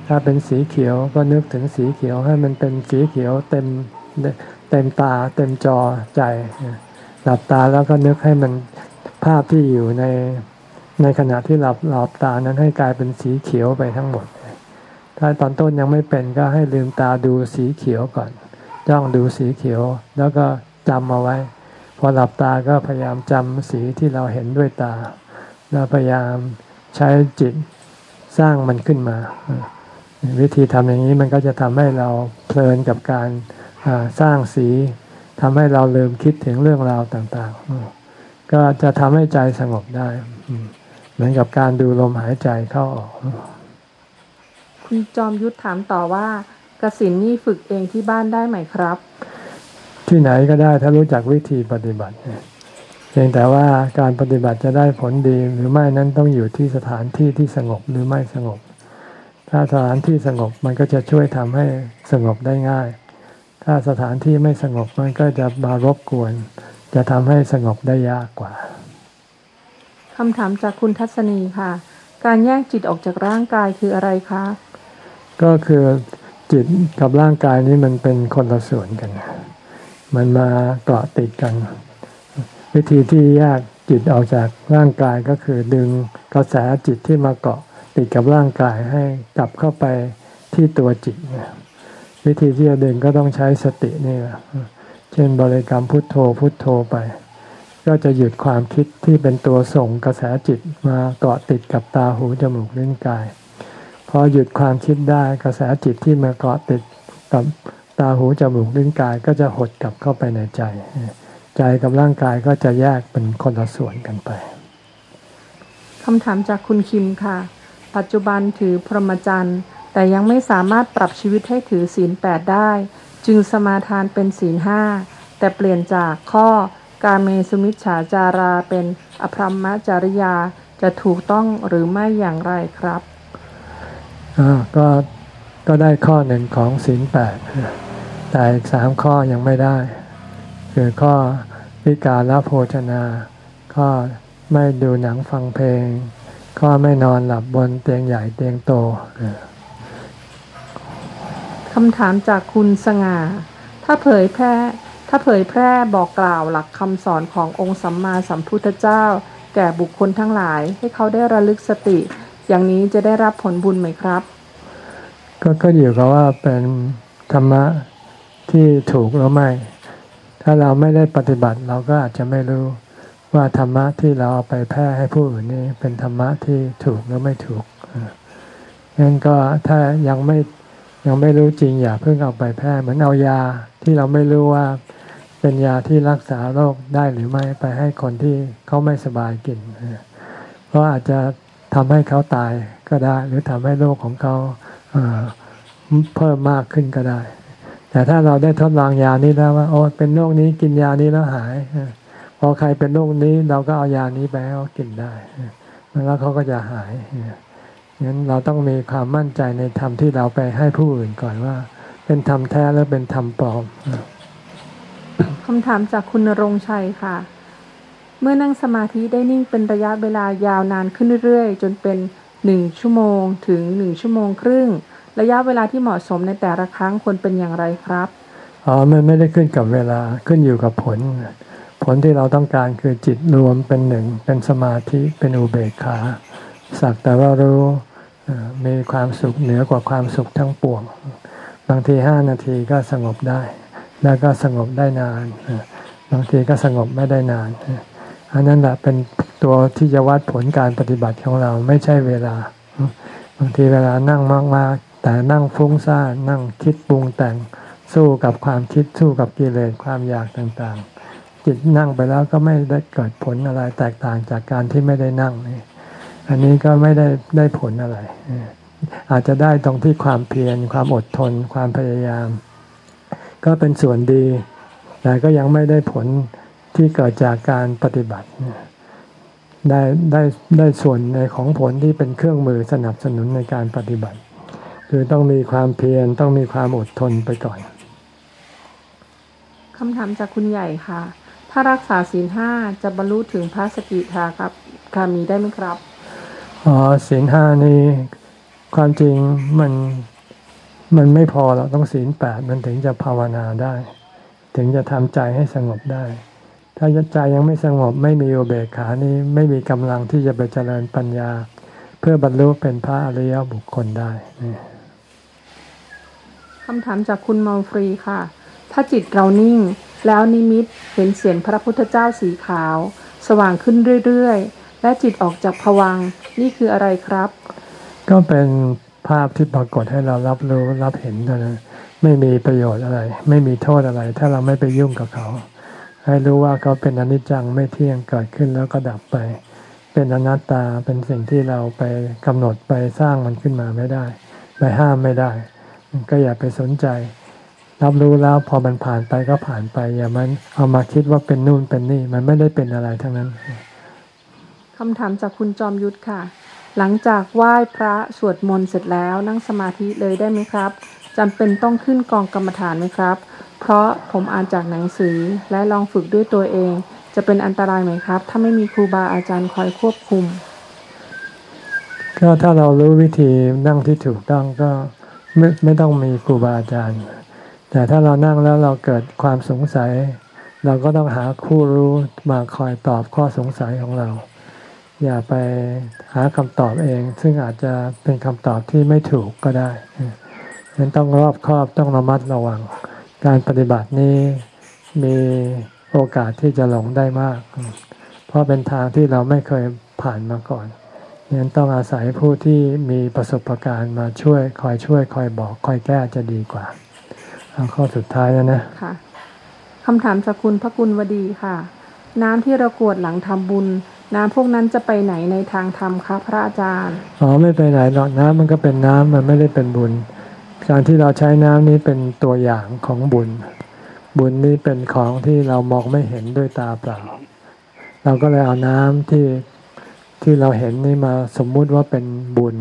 ถ้าเป็นสีเขียวก็นึกถึงสีเขียวให้มันเป็นสีเขียวเต็มเต็มตาเต็มจอใจ หลับตาแล้วก็นึกให้มันภาพที่อยู่ในในขณะที่หลับหลับตานั้นให้กลายเป็นสีเขียวไปทั้งหมด ถ้าตอนต้นยังไม่เป็นก็ให้ลืมตาดูสีเขียวก่อน จ้องดูสีเขียว แล้วก็จำเอาไว้ พอหลับตาก็พยายามจำสีที่เราเห็นด้วยตา แล้วพยายามใช้จิตสร้างมันขึ้นมา วิธีทำอย่างนี้มันก็จะทำให้เราเพลินกับการสร้างสีทำให้เราลืมคิดถึงเรื่องราวต่างๆ ก็จะทำให้ใจสงบได้ เหมือนกับการดูลมหายใจเข้าออก จอมยุทธถามต่อว่ากสินนี่ฝึกเองที่บ้านได้ไหมครับ ที่ไหนก็ได้ถ้ารู้จักวิธีปฏิบัติเพียงแต่ว่าการปฏิบัติจะได้ผลดีหรือไม่นั้นต้องอยู่ที่สถานที่ที่สงบหรือไม่สงบ ถ้าสถานที่สงบมันก็จะช่วยทำให้สงบได้ง่าย ถ้าสถานที่ไม่สงบมันก็จะมารบกวน จะทำให้สงบได้ยากกว่าคำถามจากคุณทัศนีค่ะ การแยกจิตออกจากร่างกายคืออะไรคะ ก็คือจิตกับร่างกายนี้มันเป็นคนละส่วนกัน มันมาเกาะติดกัน วิธีที่แยกจิตออกจากร่างกายก็คือดึงกระแสจิตที่มาเกาะติดกับร่างกายให้กลับเข้าไปที่ตัวจิต วิธีที่จะดึงก็ต้องใช้สตินี่แหละเช่นบริกรรมพุทโธพุทโธไป ก็จะหยุดความคิดที่เป็นตัวส่งกระแสจิตมาเกาะติดกับตาหูจมูกลิ้นกาย พอหยุดความคิดได้กระแสจิตที่มาเกาะติดกับตาหูจมูกลิ้นกายก็จะหดกลับเข้าไปในใจ ใจกับร่างกายก็จะแยกเป็นคนละส่วนกันไปคำถามจากคุณคิมค่ะ ปัจจุบันถือพรหมจรรย์แต่ยังไม่สามารถปรับชีวิตให้ถือศีลแปดได้ จึงสมาทานเป็นศีลห้าแต่เปลี่ยนจากข้อการเมสุมิจฉาจาราเป็นอภรรมจริยาจะถูกต้องหรือไม่อย่างไรครับ ก็ก็ได้ข้อหนึ่งของศีลแปดแต่อีกสามข้อยังไม่ได้ คือข้อวิการละโภชนา ข้อไม่ดูหนังฟังเพลง ข้อไม่นอนหลับบนเตียงใหญ่เตียงโตอ่าคำถามจากคุณสง่า ถ้าเผยแพร่ถ้าเผยแพร่บอกกล่าวหลักคำสอนขององค์สัมมาสัมพุทธเจ้า แก่บุคคลทั้งหลายให้เขาได้ระลึกสติ อย่างนี้จะได้รับผลบุญไหมครับ ก็ก็อยู่กับว่าเป็นธรรมะที่ถูกหรือไม่ ถ้าเราไม่ได้ปฏิบัติเราก็อาจจะไม่รู้ว่าธรรมะที่เราเอาไปแพร่ให้ผู้อื่นนี่เป็นธรรมะที่ถูกหรือไม่ถูกอ่างั้นก็ถ้ายังไม่ยังไม่รู้จริงอย่าเพิ่งเอาไปแพร่เหมือนเอายาที่เราไม่รู้ว่าเป็นยาที่รักษาโรคได้หรือไม่ไปให้คนที่เขาไม่สบายกินอ่าเพราะอาจจะ ทำให้เขาตายก็ได้ หรือทำให้โรคของเขาเพิ่มมากขึ้นก็ได้ แต่ถ้าเราได้ทดลองยานี้แล้วว่าโอ้เป็นโรคนี้กินยานี้แล้วหายพอใครเป็นโรคนี้เราก็เอายานี้ไปให้เขากินได้ แล้วเขาก็จะหายงั้นเราต้องมีความมั่นใจในธรรมที่เราไปให้ผู้อื่นก่อนว่า เป็นธรรมแท้หรือเป็นธรรมปลอมคำถามจากคุณรงชัยค่ะ เมื่อนั่งสมาธิได้นิ่งเป็นระยะเวลายาวนานขึ้นเรื่อยๆ จนเป็นหนึ่งชั่วโมงถึงหนึ่งชั่วโมงครึ่ง ระยะเวลาที่เหมาะสมในแต่ละครั้งควรเป็นอย่างไรครับอ๋อมันไม่ได้ขึ้นกับเวลาขึ้นอยู่กับผล ผลที่เราต้องการคือจิตรวมเป็นหนึ่งเป็นสมาธิเป็นอุเบกขาสักแต่ว่ารู้เอ่อมีความสุขเหนือกว่าความสุขทั้งปวง บางทีห้านาทีก็สงบได้ แล้วก็สงบได้นาน บางทีก็สงบไม่ได้นานเอันนั้นแหละเป็นตัวที่จะวัดผลการปฏิบัติของเราไม่ใช่เวลา บางทีเวลานั่งมากๆ แต่นั่งฟุ้งซ่านนั่งคิดปรุงแต่งสู้กับความคิดสู้กับกิเลสความอยากต่างๆ จิตนั่งไปแล้วก็ไม่ได้เกิดผลอะไรแตกต่างจากการที่ไม่ได้นั่งนี่อันนี้ก็ไม่ได้ได้ผลอะไร อาจจะได้ตรงที่ความเพียรความอดทน ความพยายาม ก็เป็นส่วนดี แต่ก็ยังไม่ได้ผล ที่เกิดจากการปฏิบัติ ได้ได้ได้ส่วนในของผลที่เป็นเครื่องมือสนับสนุนในการปฏิบัติ คือต้องมีความเพียรต้องมีความอดทนไปก่อนคำถามจากคุณใหญ่ค่ะ ถ้ารักษาศีลห้าจะบรรลุถึงพระสกิทาครับคามีได้ไหมครับอ๋อศีลห้านี่ความจริงมันมันไม่พอเราต้องศีลแปดมันถึงจะภาวนาได้ ถึงจะทำใจให้สงบได้ ถ้าใจยังไม่สงบไม่มีอุเบกขานี่ไม่มีกำลังที่จะไปเจริญปัญญา เพื่อบรรลุเป็นพระอริยบุคคลได้นี่คำถามจากคุณเมาฟรีค่ะ ถ้าจิตเรานิ่ง แล้วนิมิตเห็นเสียงพระพุทธเจ้าสีขาว สว่างขึ้นเรื่อยๆ และจิตออกจากภวังค์นี่คืออะไรครับ ก็เป็นภาพที่ปรากฏให้เรารับรู้รับเห็นเท่านั้นไม่มีประโยชน์อะไร ไม่มีโทษอะไร ถ้าเราไม่ไปยุ่งกับเขา ให้รู้ว่าเขาเป็นอนิจจังไม่เที่ยงเกิดขึ้นแล้วก็ดับไป เป็นอนัตตาเป็นสิ่งที่เราไปกำหนดไปสร้างมันขึ้นมาไม่ได้ ไปห้ามไม่ได้ ก็อย่าไปสนใจ รับรู้แล้วพอมันผ่านไปก็ผ่านไป อย่ามันเอามาคิดว่าเป็นนู่นเป็นนี่มันไม่ได้เป็นอะไรทั้งนั้นคำถามจากคุณจอมยุทธค่ะ หลังจากไหว้พระสวดมนต์เสร็จแล้วนั่งสมาธิเลยได้ไหมครับจำเป็นต้องขึ้นกองกรรมฐานไหมครับ เพราะผมอ่านจากหนังสือและลองฝึกด้วยตัวเอง จะเป็นอันตรายไหมครับ ถ้าไม่มีครูบาอาจารย์คอยควบคุม ก็ถ้าเรารู้วิธีนั่งที่ถูกต้องก็ไม่ไม่ต้องมีครูบาอาจารย์ แต่ถ้าเรานั่งแล้วเราเกิดความสงสัย เราก็ต้องหาคู่รู้มาคอยตอบข้อสงสัยของเรา อย่าไปหาคำตอบเอง ซึ่งอาจจะเป็นคำตอบที่ไม่ถูกก็ได้ฉะนั้นต้องรอบคอบต้องระมัดระวัง การปฏิบัตินี้มีโอกาสที่จะหลงได้มาก เพราะเป็นทางที่เราไม่เคยผ่านมาก่อนงั้นต้องอาศัยผู้ที่มีประสบการณ์มาช่วยคอยช่วย คอยบอก คอยแก้จะดีกว่าเอาข้อสุดท้ายแล้วนะค่ะคำถามจากคุณพระกุลวดีค่ะ น้ำที่เรากรวดหลังทำบุญ น้ำพวกนั้นจะไปไหนในทางธรรมคะพระอาจารย์ อ๋อไม่ไปไหนหรอกน้ำมันก็เป็นน้ำมันไม่ได้เป็นบุญ การที่เราใช้น้ำนี้เป็นตัวอย่างของบุญ บุญนี้เป็นของที่เรามองไม่เห็นด้วยตาเปล่า เราก็เลยเอาน้ำที่ที่เราเห็นนี่มาสมมุติว่าเป็นบุญ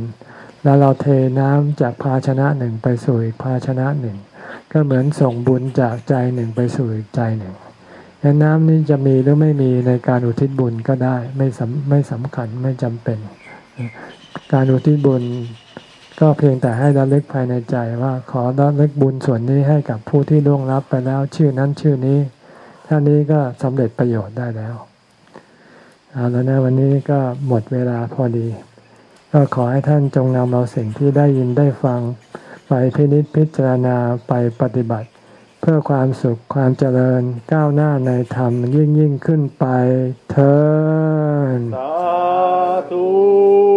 แล้วเราเทน้ำจากภาชนะหนึ่งไปสู่อีกภาชนะหนึ่ง ก็เหมือนส่งบุญจากใจหนึ่งไปสู่อีกใจหนึ่งดังน้ำนี้จะมีหรือไม่มีในการอุทิศบุญก็ได้ไม่สำไม่สำคัญไม่จำเป็น การอุทิศบุญ ก็เพียงแต่ให้ระลึกภายในใจว่าขอระลึกบุญส่วนนี้ให้กับผู้ที่ล่วงลับไปแล้วชื่อนั้นชื่อนี้ท่านี้ก็สำเร็จประโยชน์ได้แล้วเอาแล้วนะวันนี้ก็หมดเวลาพอดี ก็ขอให้ท่านจงนำเอาสิ่งที่ได้ยินได้ฟัง ไปพินิจพิจารณาไปปฏิบัติ เพื่อความสุขความเจริญก้าวหน้าในธรรมยิ่งยิ่งขึ้นไปเธอสาธุ